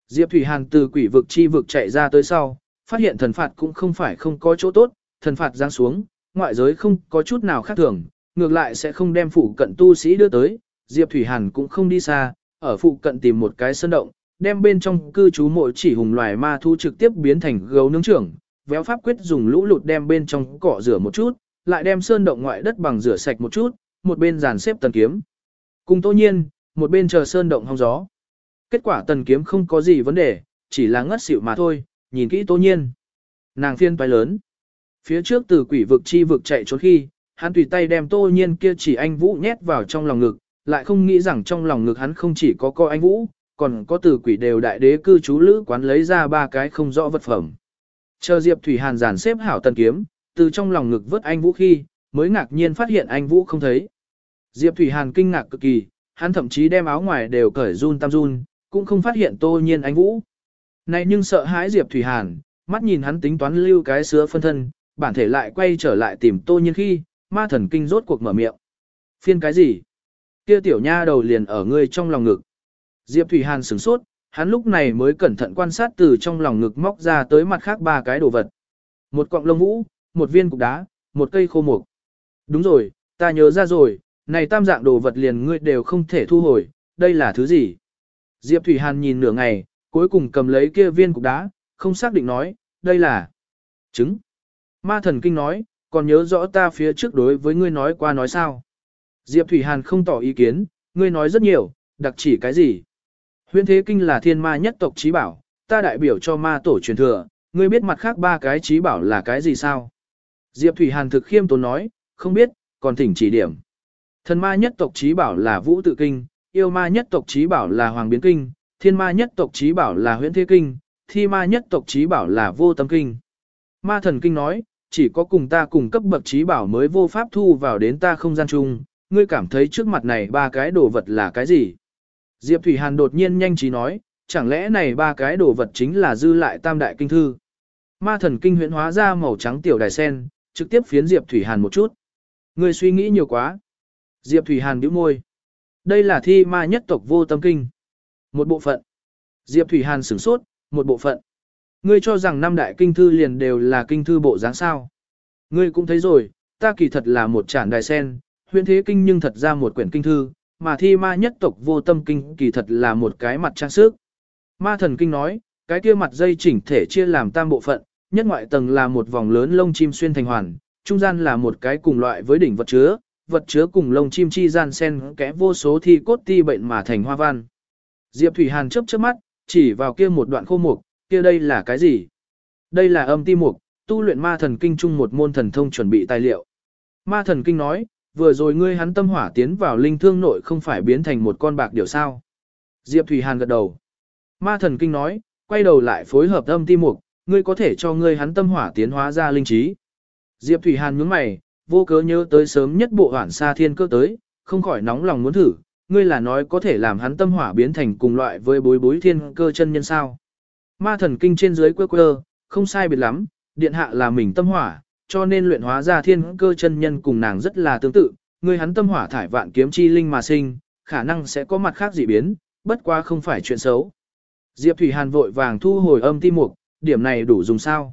Diệp Thủy Hàn từ quỷ vực chi vực chạy ra tới sau, phát hiện thần phạt cũng không phải không có chỗ tốt, thần phạt giáng xuống, ngoại giới không có chút nào khác thường, ngược lại sẽ không đem phụ cận tu sĩ đưa tới, Diệp Thủy Hàn cũng không đi xa, ở phụ cận tìm một cái sơn động, đem bên trong cư trú mỗi chỉ hùng loài ma thu trực tiếp biến thành gấu nướng trưởng, véo pháp quyết dùng lũ lụt đem bên trong cỏ rửa một chút, lại đem sơn động ngoại đất bằng rửa sạch một chút, một bên dàn xếp tần kiếm. Cùng tô nhiên, một bên chờ sơn động hong gió. Kết quả tần kiếm không có gì vấn đề, chỉ là ngất xỉu mà thôi, nhìn kỹ tô nhiên. Nàng phiên toái lớn. Phía trước từ quỷ vực chi vực chạy trốn khi, hắn tùy tay đem tô nhiên kia chỉ anh Vũ nhét vào trong lòng ngực, lại không nghĩ rằng trong lòng ngực hắn không chỉ có coi anh Vũ, còn có từ quỷ đều đại đế cư trú lữ quán lấy ra ba cái không rõ vật phẩm. Chờ Diệp Thủy Hàn giản xếp hảo tần kiếm, từ trong lòng ngực vớt anh Vũ khi, mới ngạc nhiên phát hiện anh Vũ không thấy. Diệp Thủy Hàn kinh ngạc cực kỳ, hắn thậm chí đem áo ngoài đều cởi run tam run, cũng không phát hiện tô nhiên anh Vũ. Này nhưng sợ hãi Diệp Thủy Hàn, mắt nhìn hắn tính toán lưu cái sứa phân thân, bản thể lại quay trở lại tìm tô nhiên khi, ma thần kinh rốt cuộc mở miệng. Phiên cái gì? Kia tiểu nha đầu liền ở ngươi trong lòng ngực. Diệp Thủy Hàn sửng sốt, hắn lúc này mới cẩn thận quan sát từ trong lòng ngực móc ra tới mặt khác ba cái đồ vật. Một cọng lông vũ, một viên cục đá, một cây khô mục. Đúng rồi, ta nhớ ra rồi, này tam dạng đồ vật liền ngươi đều không thể thu hồi, đây là thứ gì? Diệp Thủy Hàn nhìn nửa ngày, cuối cùng cầm lấy kia viên cục đá, không xác định nói, đây là trứng. Ma thần kinh nói, còn nhớ rõ ta phía trước đối với ngươi nói qua nói sao. Diệp Thủy Hàn không tỏ ý kiến, ngươi nói rất nhiều, đặc chỉ cái gì. Huyễn thế kinh là thiên ma nhất tộc trí bảo, ta đại biểu cho ma tổ truyền thừa, ngươi biết mặt khác ba cái trí bảo là cái gì sao? Diệp Thủy Hàn thực khiêm tốn nói, không biết, còn thỉnh chỉ điểm. Thần ma nhất tộc trí bảo là vũ tự kinh, yêu ma nhất tộc trí bảo là hoàng biến kinh, thiên ma nhất tộc trí bảo là huyễn thế kinh, thi ma nhất tộc trí bảo là vô tâm kinh. Ma thần kinh nói, chỉ có cùng ta cùng cấp bậc trí bảo mới vô pháp thu vào đến ta không gian chung, ngươi cảm thấy trước mặt này ba cái đồ vật là cái gì? Diệp Thủy Hàn đột nhiên nhanh trí nói, chẳng lẽ này ba cái đồ vật chính là dư lại tam đại kinh thư? Ma thần kinh huyễn hóa ra màu trắng tiểu đài sen, trực tiếp phiến Diệp Thủy Hàn một chút. Ngươi suy nghĩ nhiều quá. Diệp Thủy Hàn nhíu môi. Đây là thi ma nhất tộc vô tâm kinh. Một bộ phận. Diệp Thủy Hàn sửng sốt, một bộ phận. Ngươi cho rằng năm đại kinh thư liền đều là kinh thư bộ dáng sao. Ngươi cũng thấy rồi, ta kỳ thật là một trản đài sen, huyện thế kinh nhưng thật ra một quyển kinh thư, mà thi ma nhất tộc vô tâm kinh kỳ thật là một cái mặt trang sức. Ma thần kinh nói, cái kia mặt dây chỉnh thể chia làm tam bộ phận, nhất ngoại tầng là một vòng lớn lông chim xuyên thành hoàn, trung gian là một cái cùng loại với đỉnh vật chứa, vật chứa cùng lông chim chi gian sen kẽ vô số thi cốt ti bệnh mà thành hoa văn. Diệp Thủy Hàn chớp chớp mắt, chỉ vào kia một đoạn khô mục, kia đây là cái gì? Đây là âm ti mục, tu luyện ma thần kinh chung một môn thần thông chuẩn bị tài liệu. Ma thần kinh nói, vừa rồi ngươi hắn tâm hỏa tiến vào linh thương nội không phải biến thành một con bạc điều sao. Diệp Thủy Hàn gật đầu. Ma thần kinh nói, quay đầu lại phối hợp âm ti mục, ngươi có thể cho ngươi hắn tâm hỏa tiến hóa ra linh trí. Diệp Thủy Hàn nhướng mày, vô cớ nhớ tới sớm nhất bộ hoản xa thiên cơ tới, không khỏi nóng lòng muốn thử, ngươi là nói có thể làm hắn tâm hỏa biến thành cùng loại với bối bối thiên cơ chân nhân sao. Ma thần kinh trên dưới quơ quơ, không sai biệt lắm, điện hạ là mình tâm hỏa, cho nên luyện hóa ra thiên cơ chân nhân cùng nàng rất là tương tự, ngươi hắn tâm hỏa thải vạn kiếm chi linh mà sinh, khả năng sẽ có mặt khác dị biến, bất quá không phải chuyện xấu. Diệp Thủy Hàn vội vàng thu hồi âm ti mục, điểm này đủ dùng sao?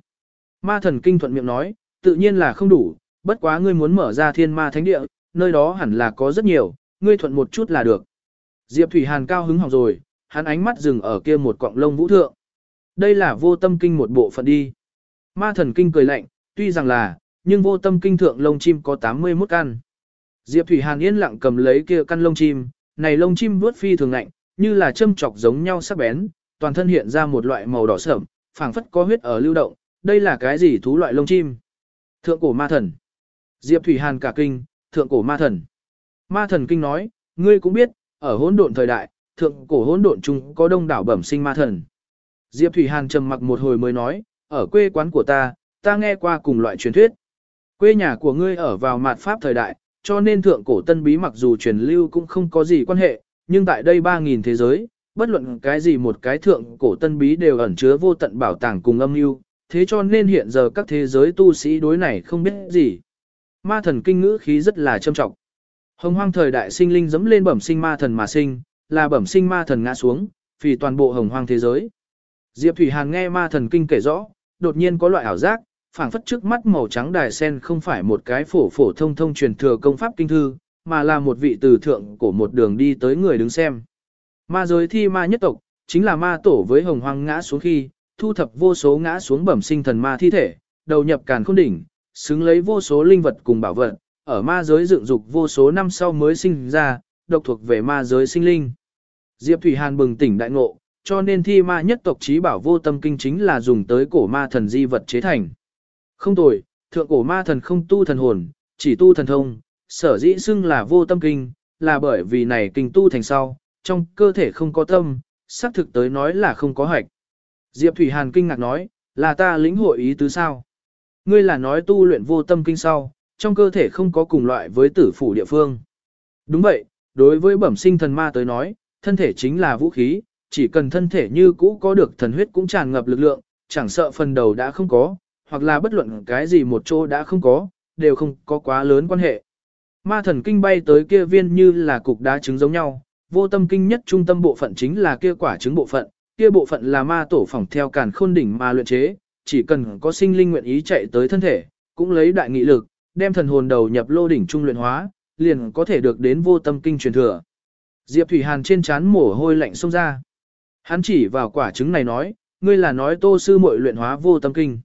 Ma thần kinh thuận miệng nói, tự nhiên là không đủ, bất quá ngươi muốn mở ra thiên ma thánh địa, nơi đó hẳn là có rất nhiều, ngươi thuận một chút là được. Diệp Thủy Hàn cao hứng hỏng rồi, hắn ánh mắt dừng ở kia một cọng lông vũ thượng. Đây là vô tâm kinh một bộ phận đi. Ma thần kinh cười lạnh, tuy rằng là, nhưng vô tâm kinh thượng lông chim có 81 căn. Diệp Thủy Hàn yên lặng cầm lấy kia căn lông chim, này lông chim vuốt phi thường lạnh, như là châm chọc giống nhau sắc bén, toàn thân hiện ra một loại màu đỏ sẫm, phảng phất có huyết ở lưu động, đây là cái gì thú loại lông chim? Thượng cổ ma thần. Diệp Thủy Hàn cả kinh, thượng cổ ma thần. Ma thần kinh nói, ngươi cũng biết, ở hỗn độn thời đại, thượng cổ hỗn độn chung có đông đảo bẩm sinh ma thần. Diệp Thủy Hàn trầm mặc một hồi mới nói, ở quê quán của ta, ta nghe qua cùng loại truyền thuyết. Quê nhà của ngươi ở vào mạt pháp thời đại, cho nên thượng cổ tân bí mặc dù truyền lưu cũng không có gì quan hệ, nhưng tại đây 3.000 thế giới, bất luận cái gì một cái thượng cổ tân bí đều ẩn chứa vô tận bảo tàng cùng âm mưu, thế cho nên hiện giờ các thế giới tu sĩ đối này không biết gì. Ma thần kinh ngữ khí rất là trâm trọng. Hồng hoang thời đại sinh linh dẫm lên bẩm sinh ma thần mà sinh, là bẩm sinh ma thần ngã xuống, vì toàn bộ hồng hoang thế giới. Diệp Thủy Hàn nghe ma thần kinh kể rõ, đột nhiên có loại ảo giác, phảng phất trước mắt màu trắng đài sen không phải một cái phổ phổ thông thông truyền thừa công pháp kinh thư, mà là một vị từ thượng của một đường đi tới người đứng xem. Ma giới thi ma nhất tộc, chính là ma tổ với hồng hoang ngã xuống khi, thu thập vô số ngã xuống bẩm sinh thần ma thi thể, đầu nhập càn khôn đỉnh, xứng lấy vô số linh vật cùng bảo vật, ở ma giới dựng dục vô số năm sau mới sinh ra, độc thuộc về ma giới sinh linh. Diệp Thủy Hàn bừng tỉnh đại ngộ, cho nên thi ma nhất tộc trí bảo vô tâm kinh chính là dùng tới cổ ma thần di vật chế thành. Không tồi, thượng cổ ma thần không tu thần hồn, chỉ tu thần thông, sở dĩ xưng là vô tâm kinh, là bởi vì này kinh tu thành sau, trong cơ thể không có tâm, xác thực tới nói là không có hạch. Diệp Thủy Hàn kinh ngạc nói, là ta lĩnh hội ý tứ sao? Ngươi là nói tu luyện vô tâm kinh sau, trong cơ thể không có cùng loại với tử phủ địa phương. Đúng vậy, đối với bẩm sinh thần ma tới nói, thân thể chính là vũ khí, chỉ cần thân thể như cũ có được thần huyết cũng tràn ngập lực lượng, chẳng sợ phần đầu đã không có, hoặc là bất luận cái gì một chỗ đã không có, đều không có quá lớn quan hệ. Ma thần kinh bay tới kia viên như là cục đá trứng giống nhau, vô tâm kinh nhất trung tâm bộ phận chính là kia quả trứng bộ phận, kia bộ phận là ma tổ phỏng theo càn khôn đỉnh ma luyện chế, chỉ cần có sinh linh nguyện ý chạy tới thân thể, cũng lấy đại nghị lực, đem thần hồn đầu nhập lô đỉnh trung luyện hóa, liền có thể được đến vô tâm kinh truyền thừa. Diệp Thủy Hàn trên trán mồ hôi lạnh xông ra. Hắn chỉ vào quả trứng này nói, ngươi là nói tô sư muội luyện hóa vô tâm kinh.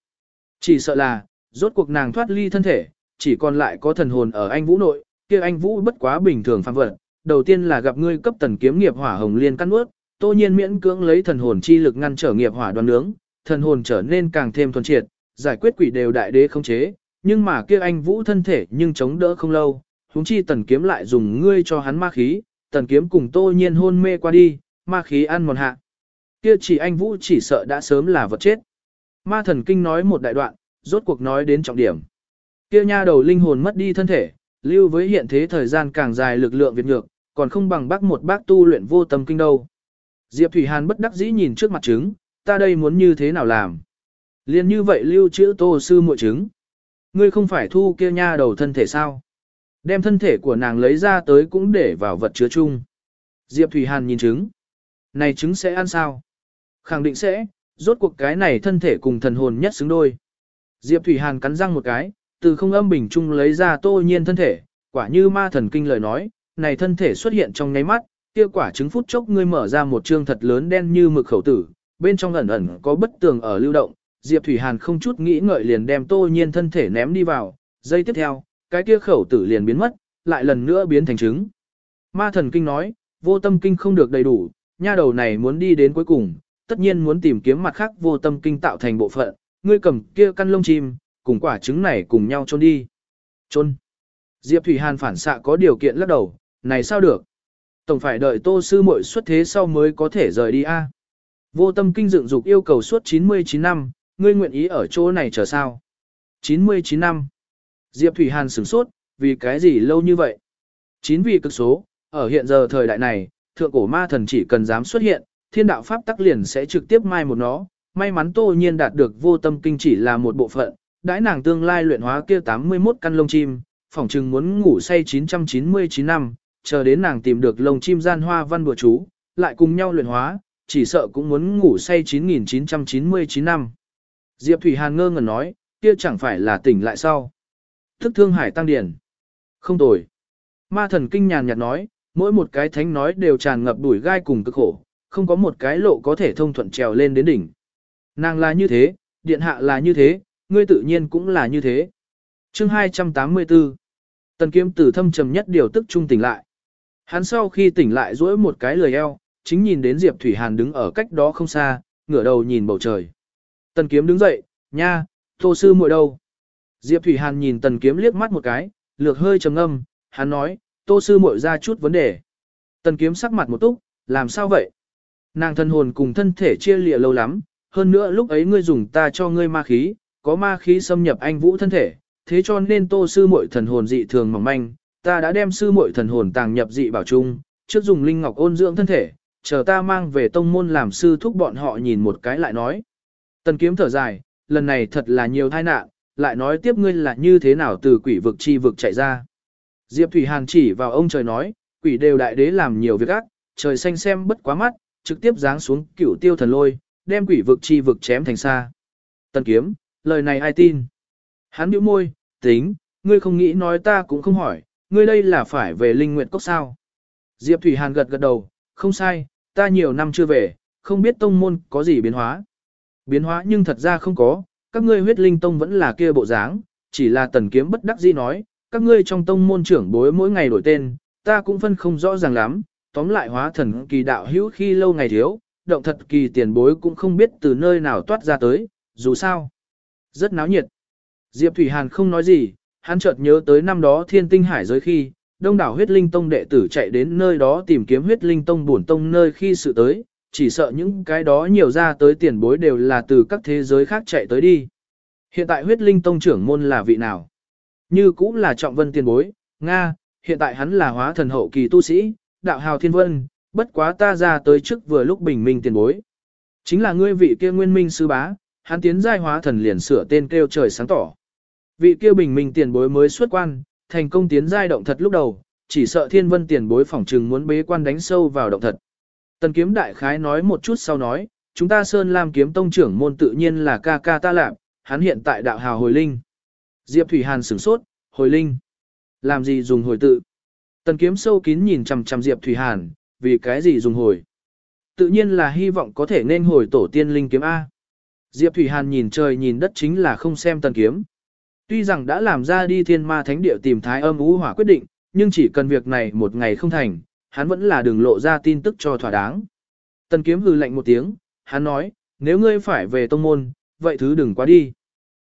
Chỉ sợ là, rốt cuộc nàng thoát ly thân thể, chỉ còn lại có thần hồn ở anh Vũ nội, kia anh Vũ bất quá bình thường phàm vật. Đầu tiên là gặp ngươi cấp tần kiếm nghiệp hỏa hồng liên căn ướt, tô nhiên miễn cưỡng lấy thần hồn chi lực ngăn trở nghiệp hỏa đoàn nướng, thần hồn trở nên càng thêm thuần triệt, giải quyết quỷ đều đại đế không chế, nhưng mà kia anh Vũ thân thể nhưng chống đỡ không lâu, huống chi tần kiếm lại dùng ngươi cho hắn ma khí, tần kiếm cùng tô nhiên hôn mê qua đi, ma khí ăn mòn hạ. Kia chỉ anh Vũ chỉ sợ đã sớm là vật chết. Ma thần kinh nói một đại đoạn, rốt cuộc nói đến trọng điểm. Kia nha đầu linh hồn mất đi thân thể, lưu với hiện thế thời gian càng dài lực lượng việt ngược, còn không bằng bác một bác tu luyện vô tâm kinh đâu. Diệp Thủy Hàn bất đắc dĩ nhìn trước mặt trứng, ta đây muốn như thế nào làm? Liên như vậy lưu trữ tô sư muội trứng. Ngươi không phải thu kia nha đầu thân thể sao? Đem thân thể của nàng lấy ra tới cũng để vào vật chứa chung. Diệp Thủy Hàn nhìn trứng. Này trứng sẽ ăn sao? Khẳng định sẽ, rốt cuộc cái này thân thể cùng thần hồn nhất xứng đôi. Diệp Thủy Hàn cắn răng một cái, từ không âm bình chung lấy ra tô nhiên thân thể, quả như ma thần kinh lời nói, này thân thể xuất hiện trong nháy mắt, kia quả trứng phút chốc ngươi mở ra một trương thật lớn đen như mực khẩu tử, bên trong ẩn ẩn có bất tường ở lưu động, Diệp Thủy Hàn không chút nghĩ ngợi liền đem tô nhiên thân thể ném đi vào, giây tiếp theo, cái kia khẩu tử liền biến mất, lại lần nữa biến thành trứng. Ma thần kinh nói, vô tâm kinh không được đầy đủ, nha đầu này muốn đi đến cuối cùng, tất nhiên muốn tìm kiếm mặt khác vô tâm kinh tạo thành bộ phận, ngươi cầm kia căn lông chim, cùng quả trứng này cùng nhau trôn đi. Trôn. Diệp Thủy Hàn phản xạ có điều kiện lắc đầu, này sao được? Tổng phải đợi tô sư muội xuất thế sau mới có thể rời đi a. Vô tâm kinh dựng dục yêu cầu suốt 99 năm, ngươi nguyện ý ở chỗ này chờ sao? 99 năm. Diệp Thủy Hàn sửng sốt, vì cái gì lâu như vậy? Chín vì cực số, ở hiện giờ thời đại này, thượng cổ ma thần chỉ cần dám xuất hiện, thiên đạo pháp tắc liền sẽ trực tiếp mai một nó. May mắn Tô Nhiên đạt được vô tâm kinh chỉ là một bộ phận, đãi nàng tương lai luyện hóa kia 81 căn lông chim, phỏng chừng muốn ngủ say 999 năm, chờ đến nàng tìm được lông chim gian hoa văn bùa chú, lại cùng nhau luyện hóa, chỉ sợ cũng muốn ngủ say 9999 năm. Diệp Thủy Hàn ngơ ngẩn nói, kia chẳng phải là tỉnh lại sau. Thức thương hải tăng điển. Không tồi. Ma thần kinh nhàn nhạt nói, mỗi một cái thánh nói đều tràn ngập đuổi gai cùng cực khổ, không có một cái lộ có thể thông thuận trèo lên đến đỉnh. Nàng là như thế, điện hạ là như thế, ngươi tự nhiên cũng là như thế. Chương 284 Tần kiếm tử thâm trầm nhất điều tức trung tỉnh lại. Hắn sau khi tỉnh lại duỗi một cái lười eo, chính nhìn đến Diệp Thủy Hàn đứng ở cách đó không xa, ngửa đầu nhìn bầu trời. Tần kiếm đứng dậy, nha, tô sư muội đâu? Diệp Thủy Hàn nhìn tần kiếm liếc mắt một cái, lược hơi trầm ngâm, hắn nói, tô sư muội ra chút vấn đề. Tần kiếm sắc mặt một túc, làm sao vậy? Nàng thân hồn cùng thân thể chia lịa lâu lắm, hơn nữa lúc ấy ngươi dùng ta cho ngươi ma khí, có ma khí xâm nhập anh vũ thân thể, thế cho nên tô sư muội thần hồn dị thường mỏng manh, ta đã đem sư muội thần hồn tàng nhập dị bảo chung, trước dùng linh ngọc ôn dưỡng thân thể, chờ ta mang về tông môn làm sư thúc bọn họ nhìn một cái lại nói. Tần kiếm thở dài, lần này thật là nhiều tai nạn, lại nói tiếp ngươi là như thế nào từ quỷ vực chi vực chạy ra. Diệp Thủy Hàn chỉ vào ông trời nói, quỷ đều đại đế làm nhiều việc ác, trời xanh xem bất quá mắt, trực tiếp giáng xuống cửu tiêu thần lôi, đem quỷ vực chi vực chém thành xa. Tần kiếm, lời này ai tin? Hắn bĩu môi, tính, ngươi không nghĩ nói ta cũng không hỏi, ngươi đây là phải về linh nguyện cốc sao? Diệp Thủy Hàn gật gật đầu, không sai, ta nhiều năm chưa về, không biết tông môn có gì biến hóa. Biến hóa nhưng thật ra không có, các ngươi huyết linh tông vẫn là kia bộ dáng, chỉ là tần kiếm bất đắc dĩ nói, các ngươi trong tông môn trưởng bối mỗi ngày đổi tên, ta cũng phân không rõ ràng lắm, tóm lại hóa thần kỳ đạo hữu khi lâu ngày thiếu, động thật kỳ tiền bối cũng không biết từ nơi nào toát ra tới, dù sao. Rất náo nhiệt. Diệp Thủy Hàn không nói gì, hắn chợt nhớ tới năm đó thiên tinh hải giới khi, đông đảo huyết linh tông đệ tử chạy đến nơi đó tìm kiếm huyết linh tông bổn tông nơi khi sự tới, chỉ sợ những cái đó nhiều ra tới tiền bối đều là từ các thế giới khác chạy tới đi. Hiện tại huyết linh tông trưởng môn là vị nào? Như cũng là trọng vân tiền bối, Nga, hiện tại hắn là hóa thần hậu kỳ tu sĩ, đạo hào thiên vân, bất quá ta ra tới trước vừa lúc bình minh tiền bối. Chính là ngươi vị kia nguyên minh sư bá, hắn tiến giai hóa thần liền sửa tên kêu trời sáng tỏ. Vị kia bình minh tiền bối mới xuất quan, thành công tiến giai động thật lúc đầu, chỉ sợ thiên vân tiền bối phỏng trừng muốn bế quan đánh sâu vào động thật. Tần kiếm đại khái nói một chút sau nói, chúng ta Sơn Lam kiếm tông trưởng môn tự nhiên là ca ca ta lạp, hắn hiện tại đạo hào hồi linh. Diệp Thủy Hàn sửng sốt, hồi linh. Làm gì dùng hồi tự? Tần kiếm sâu kín nhìn chằm chằm Diệp Thủy Hàn, vì cái gì dùng hồi? Tự nhiên là hy vọng có thể nên hồi tổ tiên linh kiếm A. Diệp Thủy Hàn nhìn trời nhìn đất chính là không xem tần kiếm. Tuy rằng đã làm ra đi thiên ma thánh địa tìm thái âm ú hỏa quyết định, nhưng chỉ cần việc này một ngày không thành, hắn vẫn là đừng lộ ra tin tức cho thỏa đáng. Tần kiếm hừ lạnh một tiếng, hắn nói, nếu ngươi phải về tông môn, vậy thứ đừng quá đi.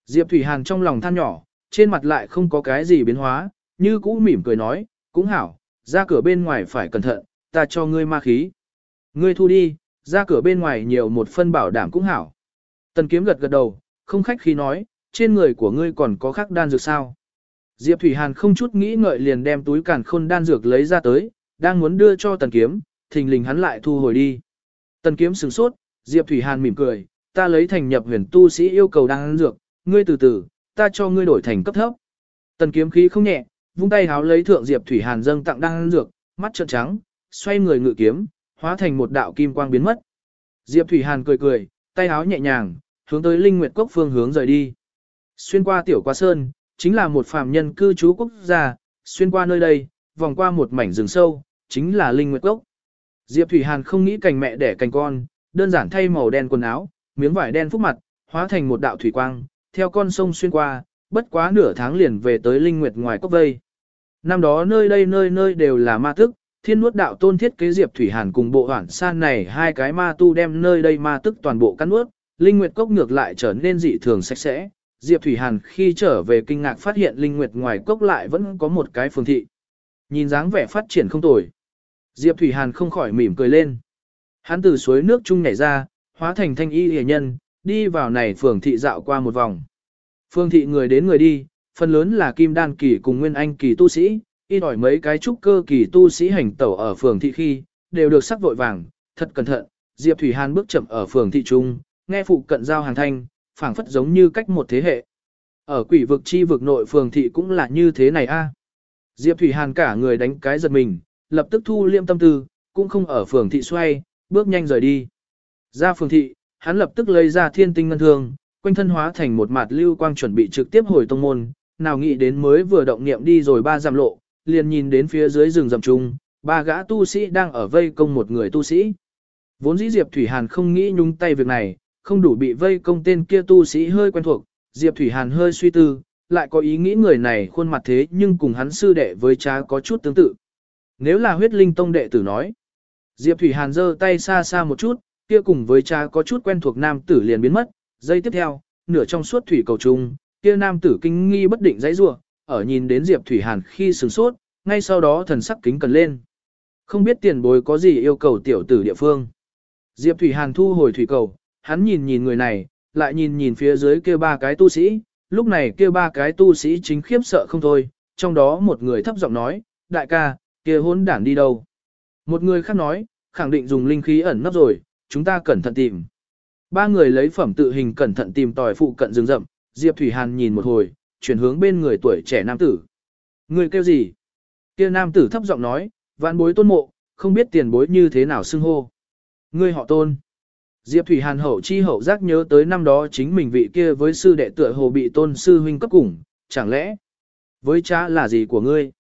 Diệp Thủy Hàn trong lòng than nhỏ, trên mặt lại không có cái gì biến hóa, như cũ mỉm cười nói, cũng hảo, ra cửa bên ngoài phải cẩn thận, ta cho ngươi ma khí. Ngươi thu đi, ra cửa bên ngoài nhiều một phân bảo đảm cũng hảo. Tần kiếm gật gật đầu, không khách khí nói, trên người của ngươi còn có khắc đan dược sao. Diệp Thủy Hàn không chút nghĩ ngợi liền đem túi càn khôn đan dược lấy ra tới, đang muốn đưa cho tần kiếm, thình lình hắn lại thu hồi đi. Tần kiếm sửng sốt, Diệp Thủy Hàn mỉm cười, ta lấy thành nhập huyền tu sĩ yêu cầu đan dược, ngươi từ từ, ta cho ngươi đổi thành cấp thấp. Tần kiếm khí không nhẹ, vung tay háo lấy thượng Diệp Thủy Hàn dâng tặng đan dược, mắt trợn trắng, xoay người ngự kiếm, hóa thành một đạo kim quang biến mất. Diệp Thủy Hàn cười cười, tay háo nhẹ nhàng, hướng tới Linh Nguyệt Cốc phương hướng rời đi. Xuyên qua tiểu qua sơn, chính là một phàm nhân cư trú quốc gia, xuyên qua nơi đây, vòng qua một mảnh rừng sâu, chính là Linh Nguyệt Cốc. Diệp Thủy Hàn không nghĩ cành mẹ đẻ cành con, đơn giản thay màu đen quần áo, miếng vải đen phúc mặt, hóa thành một đạo thủy quang, theo con sông xuyên qua, bất quá nửa tháng liền về tới Linh Nguyệt ngoài cốc vây. Năm đó nơi đây nơi nơi đều là ma tức, thiên nuốt đạo tôn thiết kế Diệp Thủy Hàn cùng bộ hoảng san này hai cái ma tu đem nơi đây ma tức toàn bộ cắn nuốt, Linh Nguyệt cốc ngược lại trở nên dị thường sạch sẽ. Diệp Thủy Hàn khi trở về kinh ngạc phát hiện Linh Nguyệt ngoài cốc lại vẫn có một cái phường thị. Nhìn dáng vẻ phát triển không tồi. Diệp Thủy Hàn không khỏi mỉm cười lên. Hắn từ suối nước chung nhảy ra, hóa thành thanh y hề nhân, đi vào này phường thị dạo qua một vòng. Phương thị người đến người đi, phần lớn là kim đan kỳ cùng nguyên anh kỳ tu sĩ, y đòi mấy cái trúc cơ kỳ tu sĩ hành tẩu ở phường thị khi, đều được sắc vội vàng, thật cẩn thận, Diệp Thủy Hàn bước chậm ở phường thị trung, nghe phụ cận giao hàng thanh, phảng phất giống như cách một thế hệ. Ở quỷ vực chi vực nội phường thị cũng là như thế này a. Diệp Thủy Hàn cả người đánh cái giật mình, lập tức thu liêm tâm tư, cũng không ở phường thị xoay, bước nhanh rời đi. Ra phường thị, hắn lập tức lấy ra thiên tinh ngân thương, quanh thân hóa thành một mặt lưu quang chuẩn bị trực tiếp hồi tông môn, nào nghĩ đến mới vừa động niệm đi rồi ba giảm lộ, liền nhìn đến phía dưới rừng rậm trung, ba gã tu sĩ đang ở vây công một người tu sĩ. Vốn dĩ Diệp Thủy Hàn không nghĩ nhúng tay việc này, không đủ bị vây công tên kia tu sĩ hơi quen thuộc, Diệp Thủy Hàn hơi suy tư, lại có ý nghĩ người này khuôn mặt thế nhưng cùng hắn sư đệ với cha có chút tương tự. Nếu là huyết linh tông đệ tử nói, Diệp Thủy Hàn giơ tay xa xa một chút, kia cùng với cha có chút quen thuộc nam tử liền biến mất, giây tiếp theo, nửa trong suốt thủy cầu trung, kia nam tử kinh nghi bất định dãy rủa, ở nhìn đến Diệp Thủy Hàn khi sửng sốt, ngay sau đó thần sắc kính cần lên. Không biết tiền bối có gì yêu cầu tiểu tử địa phương. Diệp Thủy Hàn thu hồi thủy cầu, hắn nhìn nhìn người này, lại nhìn nhìn phía dưới kia ba cái tu sĩ, lúc này kia ba cái tu sĩ chính khiếp sợ không thôi, trong đó một người thấp giọng nói, đại ca, kia hôn đản đi đâu. Một người khác nói, khẳng định dùng linh khí ẩn nấp rồi, chúng ta cẩn thận tìm. Ba người lấy phẩm tự hình cẩn thận tìm tòi phụ cận rừng rậm, Diệp Thủy Hàn nhìn một hồi, chuyển hướng bên người tuổi trẻ nam tử. Người kêu gì? Kia nam tử thấp giọng nói, vạn bối tôn mộ, không biết tiền bối như thế nào xưng hô. Ngươi họ tôn. Diệp Thủy Hàn hậu chi hậu giác nhớ tới năm đó chính mình vị kia với sư đệ tựa hồ bị tôn sư huynh cấp cùng, chẳng lẽ với cha là gì của ngươi?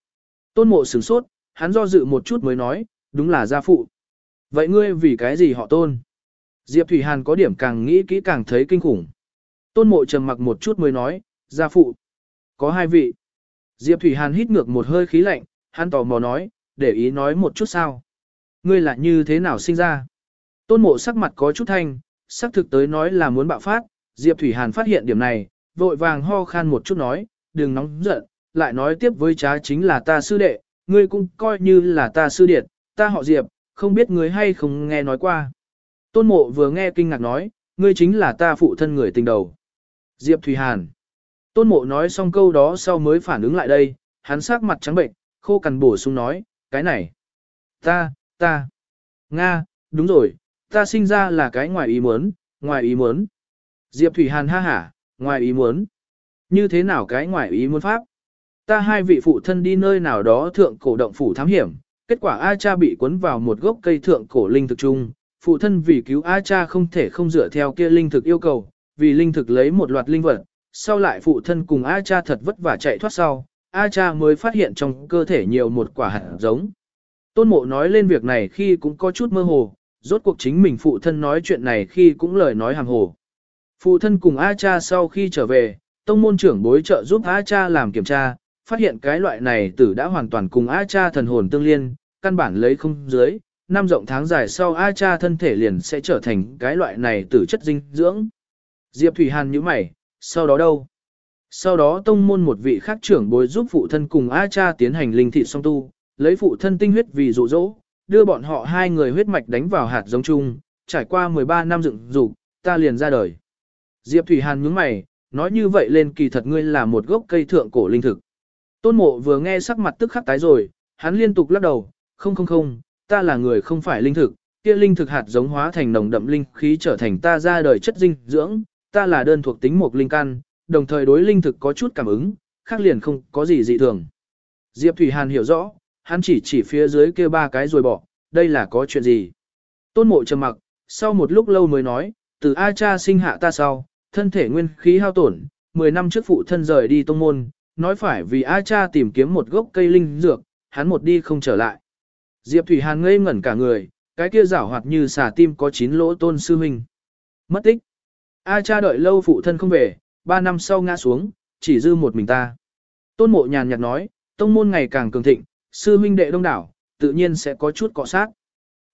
Tôn mộ sửng sốt, hắn do dự một chút mới nói, đúng là gia phụ. Vậy ngươi vì cái gì họ tôn? Diệp Thủy Hàn có điểm càng nghĩ kỹ càng thấy kinh khủng. Tôn mộ trầm mặc một chút mới nói, gia phụ. Có hai vị. Diệp Thủy Hàn hít ngược một hơi khí lạnh, hắn tò mò nói, để ý nói một chút sao. Ngươi là như thế nào sinh ra? Tôn mộ sắc mặt có chút thanh, sắc thực tới nói là muốn bạo phát, Diệp Thủy Hàn phát hiện điểm này, vội vàng ho khan một chút nói, đừng nóng giận, lại nói tiếp với trá chính là ta sư đệ, ngươi cũng coi như là ta sư điệt, ta họ Diệp, không biết ngươi hay không nghe nói qua. Tôn mộ vừa nghe kinh ngạc nói, ngươi chính là ta phụ thân người tình đầu. Diệp Thủy Hàn. Tôn mộ nói xong câu đó sau mới phản ứng lại đây, hắn sắc mặt trắng bệnh, khô cằn bổ sung nói, cái này. Ta, ta. Nga, đúng rồi, ta sinh ra là cái ngoài ý muốn, ngoài ý muốn. Diệp Thủy Hàn ha hả, ngoài ý muốn. Như thế nào cái ngoài ý muốn pháp? Ta hai vị phụ thân đi nơi nào đó thượng cổ động phủ thám hiểm, kết quả A cha bị cuốn vào một gốc cây thượng cổ linh thực trung, phụ thân vì cứu A cha không thể không dựa theo kia linh thực yêu cầu, vì linh thực lấy một loạt linh vật, sau lại phụ thân cùng A cha thật vất vả chạy thoát sau, A cha mới phát hiện trong cơ thể nhiều một quả hạt giống. Tôn mộ nói lên việc này khi cũng có chút mơ hồ, rốt cuộc chính mình phụ thân nói chuyện này khi cũng lời nói hàng hồ. Phụ thân cùng A cha sau khi trở về, tông môn trưởng bối trợ giúp A cha làm kiểm tra, phát hiện cái loại này tử đã hoàn toàn cùng A cha thần hồn tương liên, căn bản lấy không dưới, năm rộng tháng dài sau A cha thân thể liền sẽ trở thành cái loại này tử chất dinh dưỡng. Diệp Thủy Hàn như mày, sau đó đâu? Sau đó tông môn một vị khác trưởng bối giúp phụ thân cùng A cha tiến hành linh thị song tu, lấy phụ thân tinh huyết vì dụ dỗ, đưa bọn họ hai người huyết mạch đánh vào hạt giống chung, trải qua 13 năm dựng dục, ta liền ra đời. Diệp Thủy Hàn nhướng mày, nói như vậy lên kỳ thật ngươi là một gốc cây thượng cổ linh thực. Tôn mộ vừa nghe sắc mặt tức khắc tái rồi, hắn liên tục lắc đầu, không không không, ta là người không phải linh thực, kia linh thực hạt giống hóa thành nồng đậm linh khí trở thành ta ra đời chất dinh dưỡng, ta là đơn thuộc tính một linh căn, đồng thời đối linh thực có chút cảm ứng, khác liền không có gì dị thường. Diệp Thủy Hàn hiểu rõ, hắn chỉ chỉ phía dưới kia ba cái rồi bỏ, đây là có chuyện gì. Tôn mộ trầm mặc, sau một lúc lâu mới nói, từ A cha sinh hạ ta sau, thân thể nguyên khí hao tổn, 10 năm trước phụ thân rời đi tông môn, nói phải vì A cha tìm kiếm một gốc cây linh dược, hắn một đi không trở lại. Diệp Thủy Hàn ngây ngẩn cả người, cái kia rảo hoạt như xà tim có chín lỗ tôn sư huynh. Mất tích. A cha đợi lâu phụ thân không về, ba năm sau ngã xuống, chỉ dư một mình ta. Tôn mộ nhàn nhạt nói, tông môn ngày càng cường thịnh, sư huynh đệ đông đảo, tự nhiên sẽ có chút cọ sát.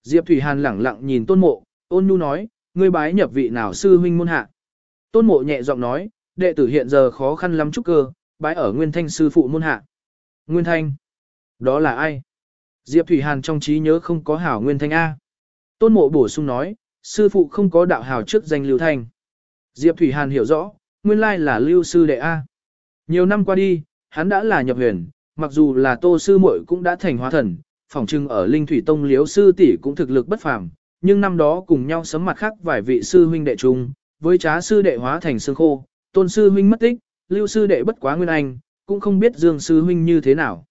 Diệp Thủy Hàn lẳng lặng nhìn tôn mộ, ôn nhu nói, ngươi bái nhập vị nào sư huynh môn hạ. Tôn mộ nhẹ giọng nói, đệ tử hiện giờ khó khăn lắm chút cơ, bái ở Nguyên Thanh sư phụ môn hạ. Nguyên Thanh? Đó là ai? Diệp Thủy Hàn trong trí nhớ không có hảo Nguyên Thanh A. Tôn mộ bổ sung nói, sư phụ không có đạo hào trước danh Lưu Thanh. Diệp Thủy Hàn hiểu rõ, nguyên lai là Lưu sư đệ A. Nhiều năm qua đi, hắn đã là nhập huyền, mặc dù là tô sư muội cũng đã thành hóa thần, phỏng trưng ở linh thủy tông liếu sư tỷ cũng thực lực bất phàm, nhưng năm đó cùng nhau sấm mặt khác vài vị sư huynh đệ chung, với trá sư đệ hóa thành xương khô, tôn sư huynh mất tích, lưu sư đệ bất quá nguyên anh, cũng không biết dương sư huynh như thế nào.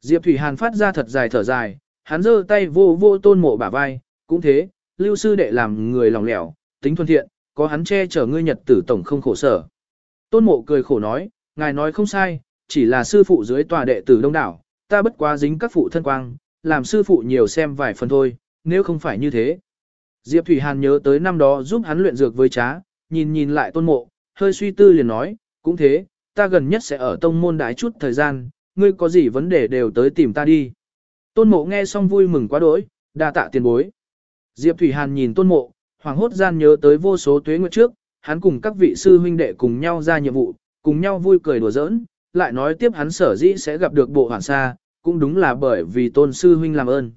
Diệp Thủy Hàn phát ra thật dài thở dài, hắn giơ tay vô vô tôn mộ bả vai, cũng thế, lưu sư đệ làm người lòng lẻo, tính thuần thiện, có hắn che chở ngươi nhật tử tổng không khổ sở. Tôn mộ cười khổ nói, ngài nói không sai, chỉ là sư phụ dưới tòa đệ tử đông đảo, ta bất quá dính các phụ thân quang, làm sư phụ nhiều xem vài phần thôi, nếu không phải như thế. Diệp Thủy Hàn nhớ tới năm đó giúp hắn luyện dược với trá, nhìn nhìn lại tôn mộ, hơi suy tư liền nói, cũng thế, ta gần nhất sẽ ở tông môn đái chút thời gian, ngươi có gì vấn đề đều tới tìm ta đi. Tôn mộ nghe xong vui mừng quá đỗi, đa tạ tiền bối. Diệp Thủy Hàn nhìn tôn mộ, hoàng hốt gian nhớ tới vô số tuế nguyệt trước, hắn cùng các vị sư huynh đệ cùng nhau ra nhiệm vụ, cùng nhau vui cười đùa giỡn, lại nói tiếp hắn sở dĩ sẽ gặp được bộ hoàn sa, cũng đúng là bởi vì tôn sư huynh làm ơn.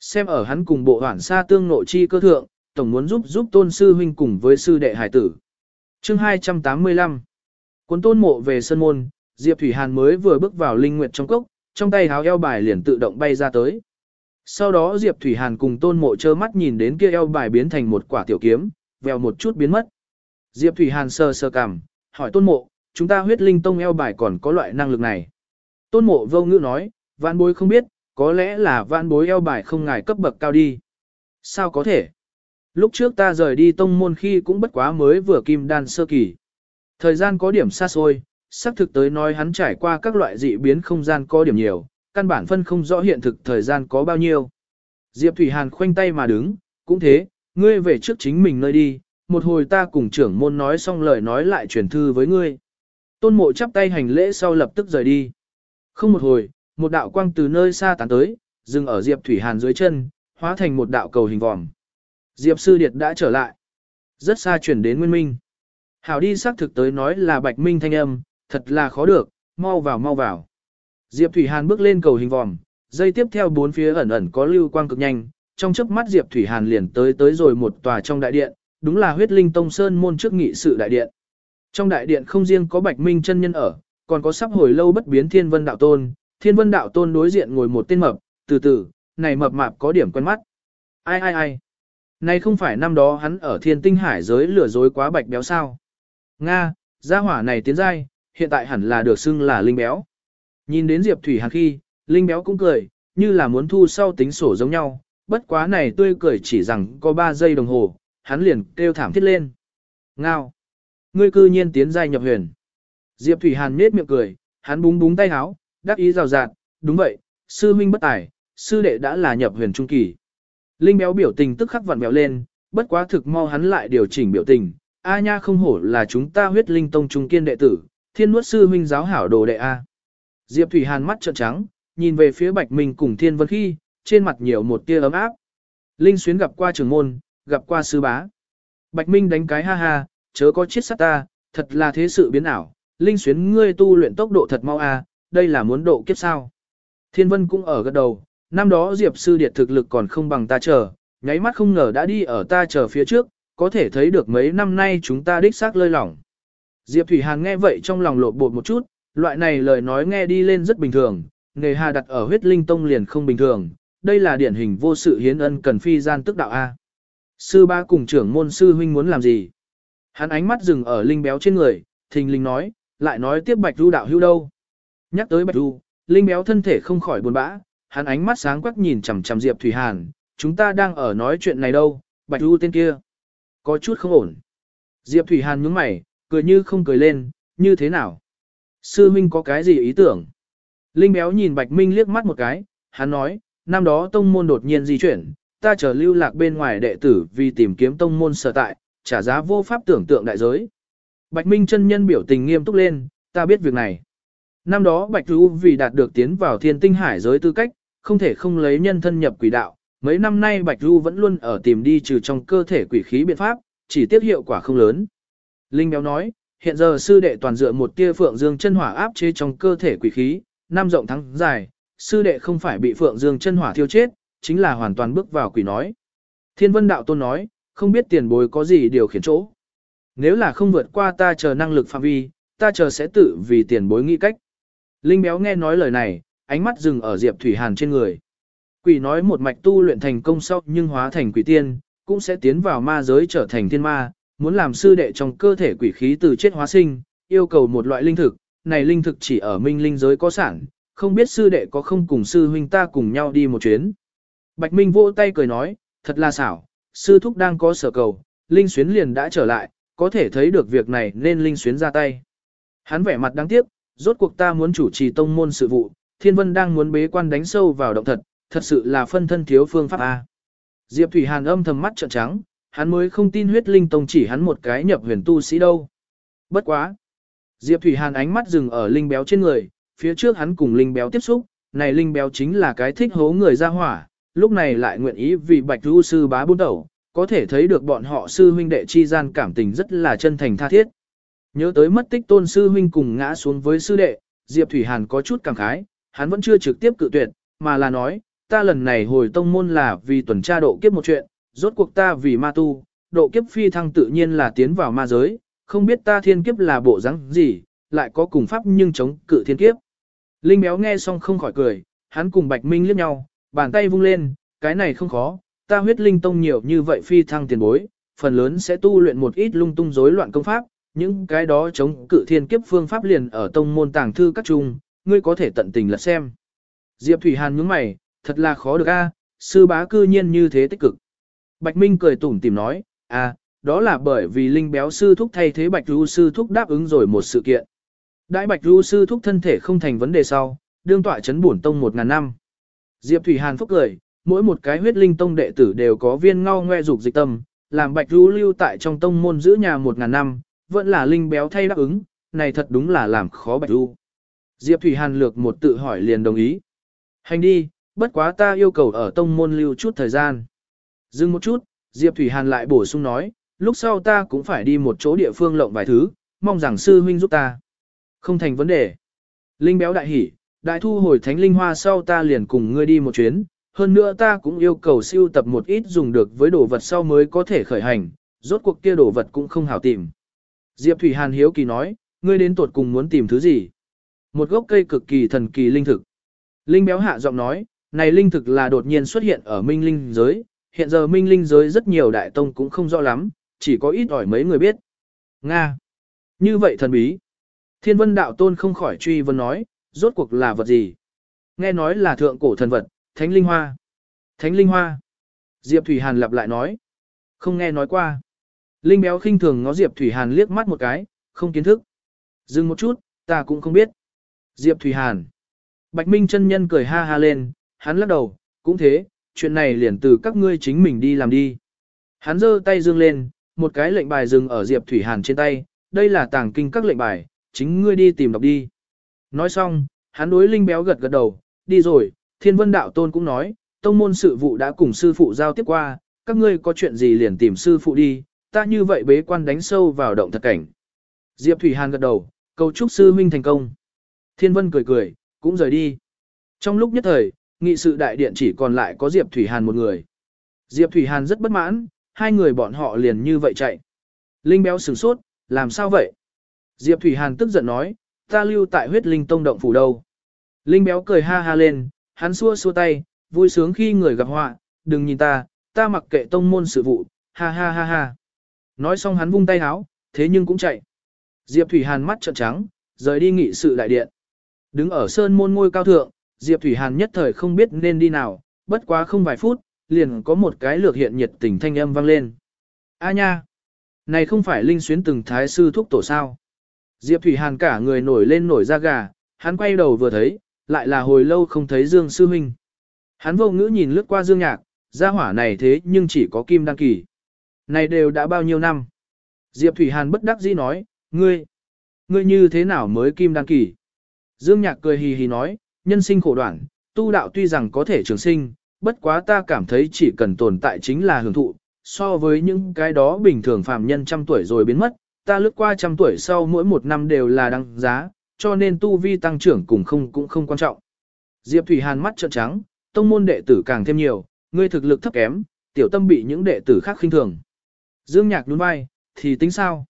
Xem ở hắn cùng bộ hoàn sa tương nội chi cơ thượng, tổng muốn giúp giúp tôn sư huynh cùng với sư đệ hải tử. Chương 285 Cuốn tôn mộ về sân môn, Diệp Thủy Hàn mới vừa bước vào linh nguyệt trong cốc, trong tay háo eo bài liền tự động bay ra tới. Sau đó Diệp Thủy Hàn cùng tôn mộ trơ mắt nhìn đến kia eo bài biến thành một quả tiểu kiếm, vèo một chút biến mất. Diệp Thủy Hàn sơ sơ cằm, hỏi tôn mộ, chúng ta huyết linh tông eo bài còn có loại năng lực này. Tôn mộ vô ngữ nói, vạn bối không biết, có lẽ là vạn bối eo bài không ngài cấp bậc cao đi. Sao có thể? Lúc trước ta rời đi tông môn khi cũng bất quá mới vừa kim đan sơ kỳ. Thời gian có điểm xa xôi, xác thực tới nói hắn trải qua các loại dị biến không gian có điểm nhiều, căn bản phân không rõ hiện thực thời gian có bao nhiêu. Diệp Thủy Hàn khoanh tay mà đứng, cũng thế, ngươi về trước chính mình nơi đi, một hồi ta cùng trưởng môn nói xong lời nói lại truyền thư với ngươi. Tôn mộ chắp tay hành lễ sau lập tức rời đi. Không một hồi, một đạo quang từ nơi xa tán tới, dừng ở Diệp Thủy Hàn dưới chân, hóa thành một đạo cầu hình vòm. Diệp Sư Điệt đã trở lại. Rất xa chuyển đến Nguyên Minh. Hảo đi xác thực tới nói là Bạch Minh thanh âm, thật là khó được, mau vào mau vào. Diệp Thủy Hàn bước lên cầu hình vòm, dây tiếp theo bốn phía ẩn ẩn có lưu quang cực nhanh, trong chớp mắt Diệp Thủy Hàn liền tới tới rồi một tòa trong đại điện, đúng là huyết linh tông sơn môn trước nghị sự đại điện. Trong đại điện không riêng có Bạch Minh chân nhân ở, còn có sắp hồi lâu bất biến Thiên Vân đạo tôn, Thiên Vân đạo tôn đối diện ngồi một tên mập, từ từ, này mập mạp có điểm quen mắt. Ai ai ai? Này không phải năm đó hắn ở Thiên Tinh Hải giới lừa dối quá bạch béo sao? Nga, gia hỏa này tiến giai, hiện tại hẳn là được xưng là linh béo. Nhìn đến Diệp Thủy Hàn khi, linh béo cũng cười, như là muốn thu sau tính sổ giống nhau, bất quá này tươi cười chỉ rằng có 3 giây đồng hồ, hắn liền kêu thảm thiết lên. Ngao! Ngươi cư nhiên tiến giai nhập huyền. Diệp Thủy Hàn nết miệng cười, hắn búng búng tay háo đắc ý rào rạt, đúng vậy, sư huynh bất tài, sư đệ đã là nhập huyền trung kỳ. Linh béo biểu tình tức khắc vặn béo lên, bất quá thực mau hắn lại điều chỉnh biểu tình, A nha không hổ là chúng ta huyết linh tông trung kiên đệ tử, thiên nuốt sư huynh giáo hảo đồ đệ A. Diệp Thủy Hàn mắt trợn trắng, nhìn về phía Bạch Minh cùng Thiên Vân khi, trên mặt nhiều một tia ấm áp. Linh xuyến gặp qua trưởng môn, gặp qua sư bá. Bạch Minh đánh cái ha ha, chớ có chết sát ta, thật là thế sự biến ảo. Linh xuyến ngươi tu luyện tốc độ thật mau a, đây là muốn độ kiếp sao. Thiên Vân cũng ở gật đầu, năm đó Diệp sư điệt thực lực còn không bằng ta chờ, nháy mắt không ngờ đã đi ở ta chờ phía trước, có thể thấy được mấy năm nay chúng ta đích xác lơi lỏng. Diệp Thủy Hàn nghe vậy trong lòng lộn bột một chút, loại này lời nói nghe đi lên rất bình thường, nghề hà đặt ở huyết linh tông liền không bình thường, đây là điển hình vô sự hiến ân cần phi gian tức đạo A. Sư ba cùng trưởng môn sư huynh muốn làm gì? Hắn ánh mắt dừng ở linh béo trên người, thình linh nói, lại nói tiếp bạch du đạo hưu đâu. Nhắc tới bạch du, linh béo thân thể không khỏi buồn bã, hắn ánh mắt sáng quắc nhìn chằm chằm Diệp Thủy Hàn, chúng ta đang ở nói chuyện này đâu, bạch du tên kia. Có chút không ổn. Diệp Thủy Hàn nhướng mày, cười như không cười lên, như thế nào? Sư Minh có cái gì ý tưởng? Linh béo nhìn Bạch Minh liếc mắt một cái, hắn nói, năm đó tông môn đột nhiên di chuyển, ta chờ lưu lạc bên ngoài đệ tử vì tìm kiếm tông môn sở tại, trả giá vô pháp tưởng tượng đại giới. Bạch Minh chân nhân biểu tình nghiêm túc lên, ta biết việc này. Năm đó Bạch Lưu vì đạt được tiến vào thiên tinh hải giới tư cách, không thể không lấy nhân thân nhập quỷ đạo. Mấy năm nay Bạch Lưu vẫn luôn ở tìm đi trừ trong cơ thể quỷ khí biện pháp, chỉ tiếc hiệu quả không lớn. Linh béo nói, hiện giờ sư đệ toàn dựa một tia phượng dương chân hỏa áp chế trong cơ thể quỷ khí, năm rộng thắng dài, sư đệ không phải bị phượng dương chân hỏa thiêu chết, chính là hoàn toàn bước vào quỷ nói. Thiên vân đạo tôn nói, không biết tiền bối có gì điều khiển chỗ. Nếu là không vượt qua ta chờ năng lực phạm vi, ta chờ sẽ tự vì tiền bối nghĩ cách. Linh béo nghe nói lời này, ánh mắt dừng ở Diệp Thủy Hàn trên người. Quỷ nói một mạch tu luyện thành công sau nhưng hóa thành quỷ tiên, cũng sẽ tiến vào ma giới trở thành thiên ma, muốn làm sư đệ trong cơ thể quỷ khí từ chết hóa sinh, yêu cầu một loại linh thực, này linh thực chỉ ở minh linh giới có sản, không biết sư đệ có không cùng sư huynh ta cùng nhau đi một chuyến. Bạch Minh vỗ tay cười nói, thật là xảo, sư thúc đang có sở cầu, linh xuyến liền đã trở lại, có thể thấy được việc này nên linh xuyến ra tay. Hắn vẻ mặt đáng tiếc, rốt cuộc ta muốn chủ trì tông môn sự vụ, thiên vân đang muốn bế quan đánh sâu vào động thật, thật sự là phân thân thiếu phương pháp A. Diệp Thủy Hàn âm thầm mắt trợn trắng, hắn mới không tin huyết linh tông chỉ hắn một cái nhập huyền tu sĩ đâu. Bất quá. Diệp Thủy Hàn ánh mắt dừng ở linh béo trên người, phía trước hắn cùng linh béo tiếp xúc, này linh béo chính là cái thích hố người ra hỏa, lúc này lại nguyện ý vì bạch du sư bá bốn đầu, có thể thấy được bọn họ sư huynh đệ chi gian cảm tình rất là chân thành tha thiết. Nhớ tới mất tích tôn sư huynh cùng ngã xuống với sư đệ, Diệp Thủy Hàn có chút cảm khái, hắn vẫn chưa trực tiếp cự tuyệt, mà là nói, ta lần này hồi tông môn là vì tuần tra độ kiếp một chuyện, rốt cuộc ta vì ma tu, độ kiếp phi thăng tự nhiên là tiến vào ma giới, không biết ta thiên kiếp là bộ rắn gì, lại có cùng pháp nhưng chống cự thiên kiếp. Linh béo nghe xong không khỏi cười, hắn cùng Bạch Minh liếc nhau, bàn tay vung lên, cái này không khó, ta huyết linh tông nhiều như vậy phi thăng tiền bối, phần lớn sẽ tu luyện một ít lung tung rối loạn công pháp, những cái đó chống cự thiên kiếp phương pháp liền ở tông môn tàng thư các trung, ngươi có thể tận tình lật xem. Diệp Thủy Hàn nhướng mày, thật là khó được a, sư bá cư nhiên như thế tích cực. Bạch Minh cười tủm tỉm nói, à, đó là bởi vì linh béo sư thúc thay thế Bạch lưu sư thúc đáp ứng rồi một sự kiện. Đại Bạch lưu sư thúc thân thể không thành vấn đề sau, đương tọa chấn bổn tông một ngàn năm. Diệp Thủy Hàn phúc cười, mỗi một cái huyết linh tông đệ tử đều có viên ngao ngoe dục dịch tâm, làm Bạch lưu lưu tại trong tông môn giữ nhà một ngàn năm, vẫn là linh béo thay đáp ứng, này thật đúng là làm khó Bạch lưu. Diệp Thủy Hàn lược một tự hỏi liền đồng ý. Hành đi, bất quá ta yêu cầu ở tông môn lưu chút thời gian. Dừng một chút, Diệp Thủy Hàn lại bổ sung nói, lúc sau ta cũng phải đi một chỗ địa phương lộng vài thứ, mong rằng sư huynh giúp ta. Không thành vấn đề. Linh béo đại hỉ, đại thu hồi thánh linh hoa sau ta liền cùng ngươi đi một chuyến, hơn nữa ta cũng yêu cầu siêu tập một ít dùng được với đồ vật sau mới có thể khởi hành, rốt cuộc kia đồ vật cũng không hảo tìm. Diệp Thủy Hàn hiếu kỳ nói, ngươi đến tuột cùng muốn tìm thứ gì? Một gốc cây cực kỳ thần kỳ linh thực. Linh béo hạ giọng nói, này linh thực là đột nhiên xuất hiện ở minh linh giới, hiện giờ minh linh giới rất nhiều đại tông cũng không rõ lắm, chỉ có ít ỏi mấy người biết. Nga. Như vậy thần bí. Thiên vân đạo tôn không khỏi truy vấn nói, rốt cuộc là vật gì? Nghe nói là thượng cổ thần vật, thánh linh hoa. Thánh linh hoa. Diệp Thủy Hàn lặp lại nói. Không nghe nói qua. Linh béo khinh thường ngó Diệp Thủy Hàn liếc mắt một cái, không kiến thức. Dừng một chút, ta cũng không biết. Diệp Thủy Hàn. Bạch Minh chân nhân cười ha ha lên, hắn lắc đầu, cũng thế, chuyện này liền từ các ngươi chính mình đi làm đi. Hắn giơ tay dương lên, một cái lệnh bài dừng ở Diệp Thủy Hàn trên tay, đây là tàng kinh các lệnh bài, chính ngươi đi tìm đọc đi. Nói xong, hắn đối Linh béo gật gật đầu, đi rồi, Thiên Vân Đạo Tôn cũng nói, tông môn sự vụ đã cùng sư phụ giao tiếp qua, các ngươi có chuyện gì liền tìm sư phụ đi, ta như vậy bế quan đánh sâu vào động thật cảnh. Diệp Thủy Hàn gật đầu, cầu chúc sư huynh thành công. Thiên Vân cười cười, cũng rời đi. Trong lúc nhất thời, nghị sự đại điện chỉ còn lại có Diệp Thủy Hàn một người. Diệp Thủy Hàn rất bất mãn, hai người bọn họ liền như vậy chạy. Linh béo sửng sốt, làm sao vậy? Diệp Thủy Hàn tức giận nói, ta lưu tại huyết linh tông động phủ đâu. Linh béo cười ha ha lên, hắn xua xua tay, vui sướng khi người gặp họa, đừng nhìn ta, ta mặc kệ tông môn sự vụ, ha ha ha ha. Nói xong hắn vung tay háo, thế nhưng cũng chạy. Diệp Thủy Hàn mắt trợn trắng, rời đi nghị sự đại điện. Đứng ở sơn môn ngôi cao thượng, Diệp Thủy Hàn nhất thời không biết nên đi nào, bất quá không vài phút, liền có một cái lược hiện nhiệt tình thanh âm vang lên. A nha! Này không phải linh xuyến từng thái sư thúc tổ sao? Diệp Thủy Hàn cả người nổi lên nổi da gà, hắn quay đầu vừa thấy, lại là hồi lâu không thấy Dương Sư Minh. Hắn vô ngữ nhìn lướt qua Dương Nhạc, gia hỏa này thế nhưng chỉ có kim đăng kỳ. Này đều đã bao nhiêu năm? Diệp Thủy Hàn bất đắc dĩ nói, ngươi, ngươi như thế nào mới kim đăng kỳ? Dương Nhạc cười hì hì nói, nhân sinh khổ đoạn, tu đạo tuy rằng có thể trường sinh, bất quá ta cảm thấy chỉ cần tồn tại chính là hưởng thụ, so với những cái đó bình thường phàm nhân trăm tuổi rồi biến mất, ta lướt qua trăm tuổi sau mỗi một năm đều là đăng giá, cho nên tu vi tăng trưởng cùng không cũng không quan trọng. Diệp Thủy Hàn mắt trợn trắng, tông môn đệ tử càng thêm nhiều, ngươi thực lực thấp kém, tiểu tâm bị những đệ tử khác khinh thường. Dương Nhạc nhún vai, thì tính sao?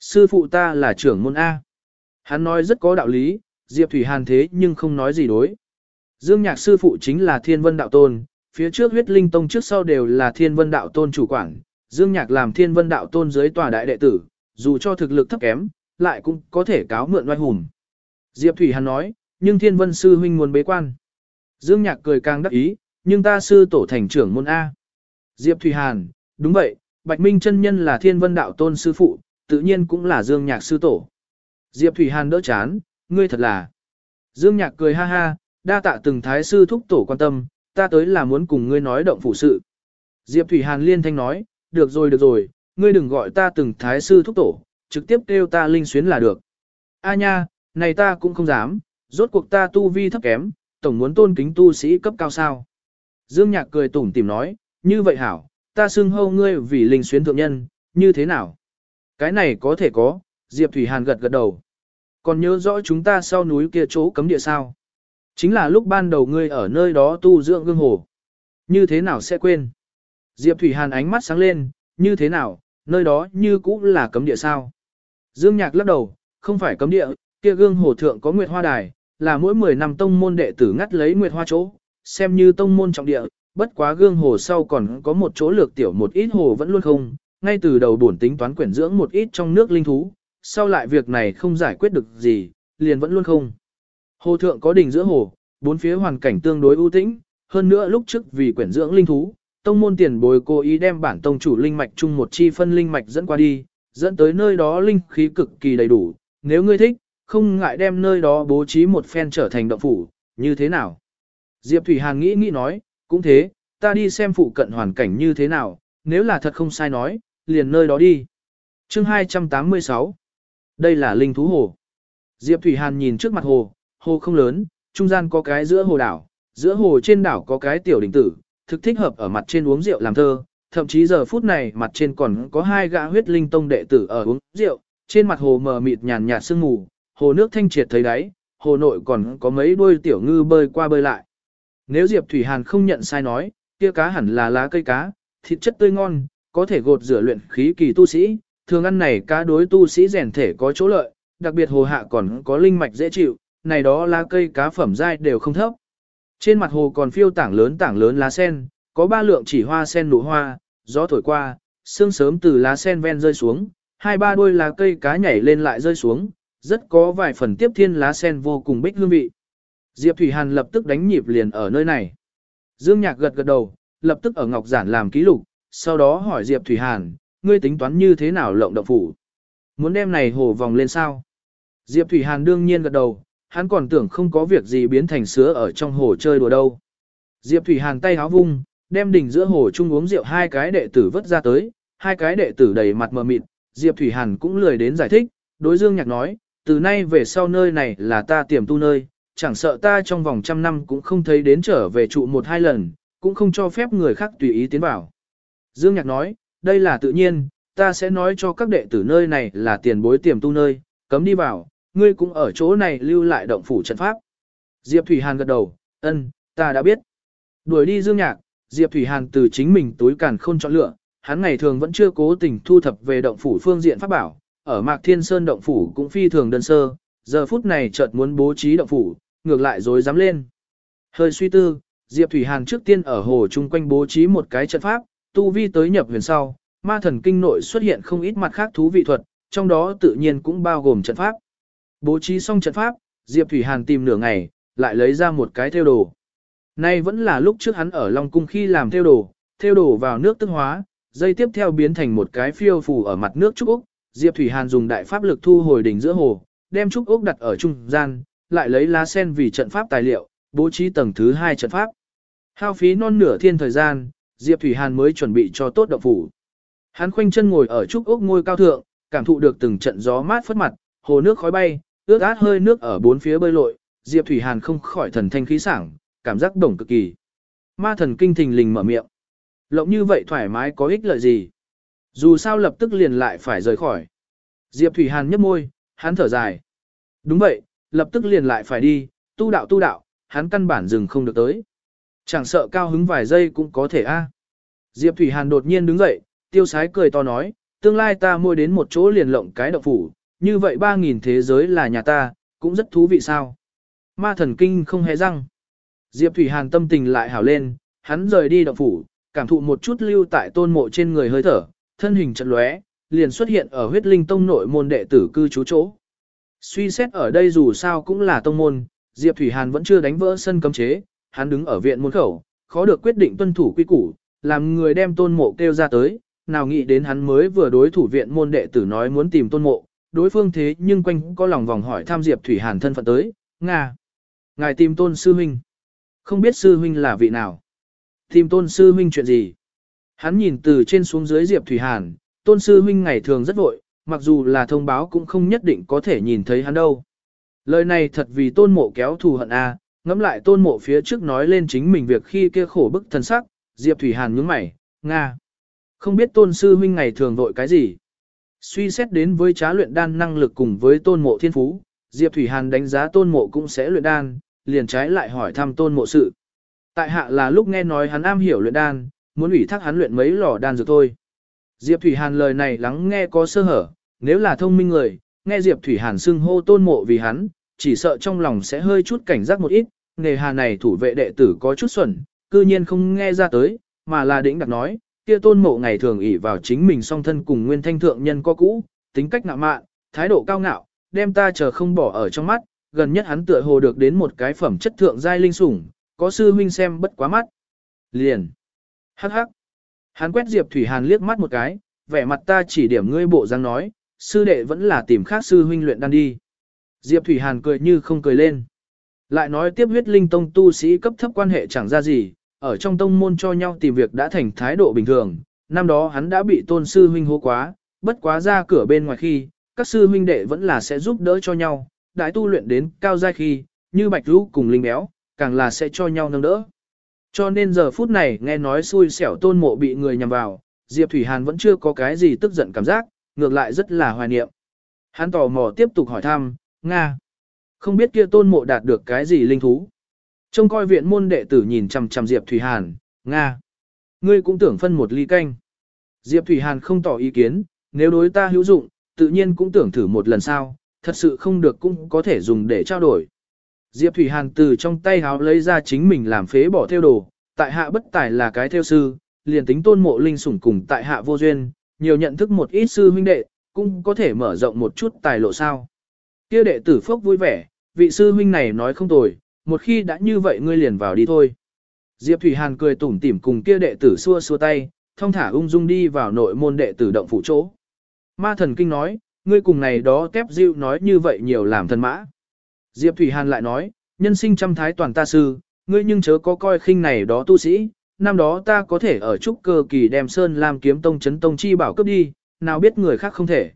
Sư phụ ta là trưởng môn A. Hắn nói rất có đạo lý, Diệp Thủy Hàn thế nhưng không nói gì đối. Dương Nhạc sư phụ chính là Thiên Vân Đạo Tôn, phía trước huyết linh tông trước sau đều là Thiên Vân Đạo Tôn chủ quản. Dương Nhạc làm Thiên Vân Đạo Tôn dưới tòa đại đệ tử, dù cho thực lực thấp kém, lại cũng có thể cáo mượn oai hùng. Diệp Thủy Hàn nói, nhưng Thiên Vân sư huynh muốn bế quan. Dương Nhạc cười càng đắc ý, nhưng ta sư tổ thành trưởng môn A. Diệp Thủy Hàn, đúng vậy, Bạch Minh chân nhân là Thiên Vân Đạo Tôn sư phụ, tự nhiên cũng là Dương Nhạc sư tổ. Diệp Thủy Hàn đỡ chán, ngươi thật là. Dương Nhạc cười ha ha, đa tạ từng thái sư thúc tổ quan tâm, ta tới là muốn cùng ngươi nói động phủ sự. Diệp Thủy Hàn liên thanh nói, được rồi được rồi, ngươi đừng gọi ta từng thái sư thúc tổ, trực tiếp kêu ta linh xuyến là được. A nha, này ta cũng không dám, rốt cuộc ta tu vi thấp kém, tổng muốn tôn kính tu sĩ cấp cao sao. Dương Nhạc cười tủm tỉm nói, như vậy hảo, ta xưng hâu ngươi vì linh xuyến thượng nhân, như thế nào? Cái này có thể có, Diệp Thủy Hàn gật gật đầu. Còn nhớ rõ chúng ta sau núi kia chỗ cấm địa sao? Chính là lúc ban đầu ngươi ở nơi đó tu dưỡng gương hồ. Như thế nào sẽ quên? Diệp Thủy Hàn ánh mắt sáng lên, như thế nào, nơi đó như cũng là cấm địa sao? Dương Nhạc lắc đầu, không phải cấm địa, kia gương hồ thượng có nguyệt hoa đài, là mỗi 10 năm tông môn đệ tử ngắt lấy nguyệt hoa chỗ, xem như tông môn trọng địa, bất quá gương hồ sau còn có một chỗ lược tiểu một ít hồ vẫn luôn không, ngay từ đầu bổn tính toán quyển dưỡng một ít trong nước linh thú, sau lại việc này không giải quyết được gì, liền vẫn luôn không. Hồ thượng có đỉnh giữa hồ, bốn phía hoàn cảnh tương đối ưu tĩnh, hơn nữa lúc trước vì quyển dưỡng linh thú, tông môn tiền bồi cố ý đem bản tông chủ linh mạch chung một chi phân linh mạch dẫn qua đi, dẫn tới nơi đó linh khí cực kỳ đầy đủ, nếu ngươi thích, không ngại đem nơi đó bố trí một phen trở thành động phủ, như thế nào? Diệp Thủy Hàn nghĩ nghĩ nói, cũng thế, ta đi xem phụ cận hoàn cảnh như thế nào, nếu là thật không sai nói, liền nơi đó đi. Chương 286 đây là linh thú hồ. Diệp Thủy Hàn nhìn trước mặt hồ, hồ không lớn, trung gian có cái giữa hồ đảo, giữa hồ trên đảo có cái tiểu đỉnh tử, thực thích hợp ở mặt trên uống rượu làm thơ, thậm chí giờ phút này mặt trên còn có hai gã huyết linh tông đệ tử ở uống rượu, trên mặt hồ mờ mịt nhàn nhạt sương mù, hồ nước thanh triệt thấy đáy, hồ nội còn có mấy đuôi tiểu ngư bơi qua bơi lại. Nếu Diệp Thủy Hàn không nhận sai nói, kia cá hẳn là lá cây cá, thịt chất tươi ngon, có thể gột rửa luyện khí kỳ tu sĩ, thường ăn này cá đối tu sĩ rèn thể có chỗ lợi, đặc biệt hồ hạ còn có linh mạch dễ chịu, này đó lá cây cá phẩm dai đều không thấp. Trên mặt hồ còn phiêu tảng lớn tảng lớn lá sen, có ba lượng chỉ hoa sen nụ hoa, gió thổi qua, sương sớm từ lá sen ven rơi xuống, hai ba đôi lá cây cá nhảy lên lại rơi xuống, rất có vài phần tiếp thiên lá sen vô cùng bích hương vị. Diệp Thủy Hàn lập tức đánh nhịp liền ở nơi này. Dương Nhạc gật gật đầu, lập tức ở Ngọc Giản làm ký lục, sau đó hỏi Diệp Thủy Hàn, ngươi tính toán như thế nào lộng động phủ? Muốn đem này hồ vòng lên sao? Diệp Thủy Hàn đương nhiên gật đầu, hắn còn tưởng không có việc gì biến thành sứa ở trong hồ chơi đùa đâu. Diệp Thủy Hàn tay háo vung, đem đỉnh giữa hồ chung uống rượu hai cái đệ tử vớt ra tới, hai cái đệ tử đầy mặt mờ mịt, Diệp Thủy Hàn cũng lười đến giải thích, đối Dương Nhạc nói, từ nay về sau nơi này là ta tiềm tu nơi, chẳng sợ ta trong vòng trăm năm cũng không thấy đến trở về trụ một hai lần, cũng không cho phép người khác tùy ý tiến vào. Dương Nhạc nói, đây là tự nhiên, ta sẽ nói cho các đệ tử nơi này là tiền bối tiềm tu nơi, cấm đi vào, ngươi cũng ở chỗ này lưu lại động phủ trận pháp. Diệp Thủy Hàn gật đầu, ân, ta đã biết. Đuổi đi Dương Nhạc, Diệp Thủy Hàn từ chính mình túi càn khôn chọn lựa, hắn ngày thường vẫn chưa cố tình thu thập về động phủ phương diện pháp bảo, ở Mạc Thiên Sơn động phủ cũng phi thường đơn sơ, giờ phút này chợt muốn bố trí động phủ, ngược lại rồi dám lên. Hơi suy tư, Diệp Thủy Hàn trước tiên ở hồ chung quanh bố trí một cái trận pháp, tu vi tới nhập huyền sau, ma thần kinh nội xuất hiện không ít mặt khác thú vị thuật, trong đó tự nhiên cũng bao gồm trận pháp. Bố trí xong trận pháp, Diệp Thủy Hàn tìm nửa ngày, lại lấy ra một cái theo đồ. Nay vẫn là lúc trước hắn ở Long Cung khi làm theo đồ, theo đồ vào nước tức hóa, dây tiếp theo biến thành một cái phiêu phù ở mặt nước Trúc Úc. Diệp Thủy Hàn dùng đại pháp lực thu hồi đỉnh giữa hồ, đem Trúc Úc đặt ở trung gian, lại lấy lá sen vì trận pháp tài liệu, bố trí tầng thứ hai trận pháp. Hao phí non nửa thiên thời gian, Diệp Thủy Hàn mới chuẩn bị cho tốt động phủ. Hắn khoanh chân ngồi ở trúc ốc ngôi cao thượng, cảm thụ được từng trận gió mát phất mặt, hồ nước khói bay, ướt át hơi nước ở bốn phía bơi lội, Diệp Thủy Hàn không khỏi thần thanh khí sảng, cảm giác đồng cực kỳ. Ma thần kinh thình lình mở miệng. Lộng như vậy thoải mái có ích lợi gì? Dù sao lập tức liền lại phải rời khỏi. Diệp Thủy Hàn nhếch môi, hắn thở dài. Đúng vậy, lập tức liền lại phải đi, tu đạo tu đạo, hắn căn bản dừng không được tới. Chẳng sợ cao hứng vài giây cũng có thể a. Diệp Thủy Hàn đột nhiên đứng dậy, tiêu sái cười to nói, tương lai ta mua đến một chỗ liền lộng cái động phủ, như vậy 3.000 thế giới là nhà ta, cũng rất thú vị sao. Ma thần kinh không hề răng. Diệp Thủy Hàn tâm tình lại hảo lên, hắn rời đi động phủ, cảm thụ một chút lưu tại tôn mộ trên người hơi thở, thân hình chật lóe, liền xuất hiện ở huyết linh tông nội môn đệ tử cư trú chỗ. Suy xét ở đây dù sao cũng là tông môn, Diệp Thủy Hàn vẫn chưa đánh vỡ sân cấm chế, hắn đứng ở viện môn khẩu, khó được quyết định tuân thủ quy củ, làm người đem tôn mộ kêu ra tới, nào nghĩ đến hắn mới vừa đối thủ viện môn đệ tử nói muốn tìm tôn mộ, đối phương thế nhưng quanh có lòng vòng hỏi tham Diệp Thủy Hàn thân phận tới, Nga. Ngài tìm tôn sư huynh. Không biết sư huynh là vị nào. Tìm tôn sư huynh chuyện gì? Hắn nhìn từ trên xuống dưới Diệp Thủy Hàn, tôn sư huynh ngày thường rất vội, mặc dù là thông báo cũng không nhất định có thể nhìn thấy hắn đâu. Lời này thật vì tôn mộ kéo thù hận a, ngẫm lại tôn mộ phía trước nói lên chính mình việc khi kia khổ bức thần sắc, Diệp Thủy Hàn nhướng mày, Nga. Không biết tôn sư huynh ngày thường vội cái gì. Suy xét đến với trá luyện đan năng lực cùng với tôn mộ thiên phú, Diệp Thủy Hàn đánh giá tôn mộ cũng sẽ luyện đan, liền trái lại hỏi thăm tôn mộ sự. Tại hạ là lúc nghe nói hắn am hiểu luyện đan, muốn ủy thác hắn luyện mấy lò đan dược thôi. Diệp Thủy Hàn lời này lắng nghe có sơ hở, nếu là thông minh người, nghe Diệp Thủy Hàn xưng hô tôn mộ vì hắn, chỉ sợ trong lòng sẽ hơi chút cảnh giác một ít, nghề hà này thủ vệ đệ tử có chút xuẩn, cư nhiên không nghe ra tới, mà là đĩnh đặc nói, kia tôn mộ ngày thường ỷ vào chính mình song thân cùng nguyên thanh thượng nhân có cũ, tính cách ngạo mạn, thái độ cao ngạo, đem ta chờ không bỏ ở trong mắt, gần nhất hắn tựa hồ được đến một cái phẩm chất thượng giai linh sủng, có sư huynh xem bất quá mắt. Liền. Hắc hắc. Hắn quét Diệp Thủy Hàn liếc mắt một cái, vẻ mặt ta chỉ điểm ngươi bộ răng nói, sư đệ vẫn là tìm khác sư huynh luyện đan đi. Diệp Thủy Hàn cười như không cười lên. Lại nói tiếp huyết linh tông tu sĩ cấp thấp quan hệ chẳng ra gì, ở trong tông môn cho nhau tìm việc đã thành thái độ bình thường. Năm đó hắn đã bị tôn sư huynh hô quá, bất quá ra cửa bên ngoài khi, các sư huynh đệ vẫn là sẽ giúp đỡ cho nhau, đại tu luyện đến cao giai khi, như bạch rũ cùng linh béo, càng là sẽ cho nhau nâng đỡ. Cho nên giờ phút này nghe nói xui xẻo tôn mộ bị người nhằm vào, Diệp Thủy Hàn vẫn chưa có cái gì tức giận cảm giác, ngược lại rất là hoài niệm. Hắn tò mò tiếp tục hỏi thăm, Nga. Không biết kia tôn mộ đạt được cái gì linh thú. Trông coi viện môn đệ tử nhìn chằm chằm Diệp Thủy Hàn, Nga. Ngươi cũng tưởng phân một ly canh. Diệp Thủy Hàn không tỏ ý kiến, nếu đối ta hữu dụng, tự nhiên cũng tưởng thử một lần sao thật sự không được cũng có thể dùng để trao đổi. Diệp Thủy Hàn từ trong tay háo lấy ra chính mình làm phế bỏ theo đồ, tại hạ bất tài là cái theo sư, liền tính tôn mộ linh sủng cùng tại hạ vô duyên, nhiều nhận thức một ít sư huynh đệ, cũng có thể mở rộng một chút tài lộ sao. Kia đệ tử phốc vui vẻ, vị sư huynh này nói không tồi, một khi đã như vậy ngươi liền vào đi thôi. Diệp Thủy Hàn cười tủm tỉm cùng kia đệ tử xua xua tay, thông thả ung dung đi vào nội môn đệ tử động phủ chỗ. Ma thần kinh nói, ngươi cùng này đó tép dịu nói như vậy nhiều làm thần mã. Diệp Thủy Hàn lại nói, nhân sinh trăm thái toàn ta sư, ngươi nhưng chớ có coi khinh này đó tu sĩ, năm đó ta có thể ở trúc cơ kỳ đem Sơn làm kiếm tông chấn tông chi bảo cấp đi, nào biết người khác không thể.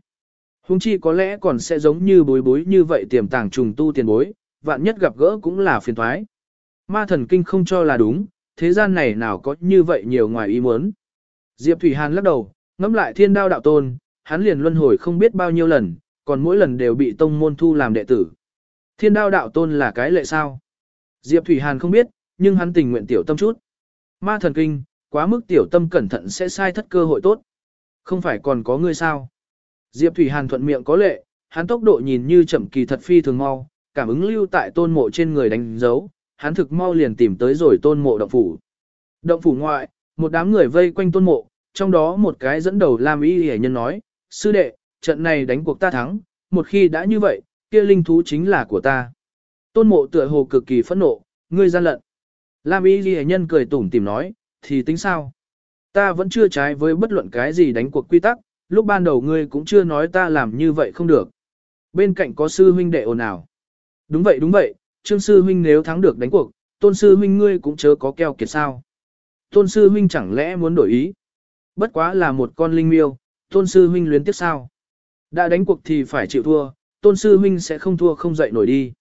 Hùng chi có lẽ còn sẽ giống như bối bối như vậy tiềm tàng trùng tu tiền bối, vạn nhất gặp gỡ cũng là phiền thoái. Ma thần kinh không cho là đúng, thế gian này nào có như vậy nhiều ngoài ý muốn. Diệp Thủy Hàn lắc đầu, ngẫm lại thiên đao đạo tôn, hắn liền luân hồi không biết bao nhiêu lần, còn mỗi lần đều bị tông môn thu làm đệ tử. Thiên đao đạo tôn là cái lệ sao? Diệp Thủy Hàn không biết, nhưng hắn tình nguyện tiểu tâm chút. Ma thần kinh, quá mức tiểu tâm cẩn thận sẽ sai thất cơ hội tốt. Không phải còn có ngươi sao? Diệp Thủy Hàn thuận miệng có lệ, hắn tốc độ nhìn như chậm kỳ thật phi thường mau, cảm ứng lưu tại tôn mộ trên người đánh dấu, hắn thực mau liền tìm tới rồi tôn mộ động phủ. Động phủ ngoại, một đám người vây quanh tôn mộ, trong đó một cái dẫn đầu Lam Y Hề Nhân nói, sư đệ, trận này đánh cuộc ta thắng, một khi đã như vậy, kia linh thú chính là của ta. Tôn mộ tựa hồ cực kỳ phẫn nộ, ngươi gian lận. Lam Y Ghi Nhân cười tủm tìm nói, thì tính sao? Ta vẫn chưa trái với bất luận cái gì đánh cuộc quy tắc, lúc ban đầu ngươi cũng chưa nói ta làm như vậy không được. Bên cạnh có sư huynh đệ ồn ào. Đúng vậy đúng vậy, trương sư huynh nếu thắng được đánh cuộc, tôn sư huynh ngươi cũng chớ có keo kiệt sao. Tôn sư huynh chẳng lẽ muốn đổi ý? Bất quá là một con linh miêu, tôn sư huynh luyến tiếc sao? Đã đánh cuộc thì phải chịu thua, tôn sư huynh sẽ không thua không dậy nổi đi.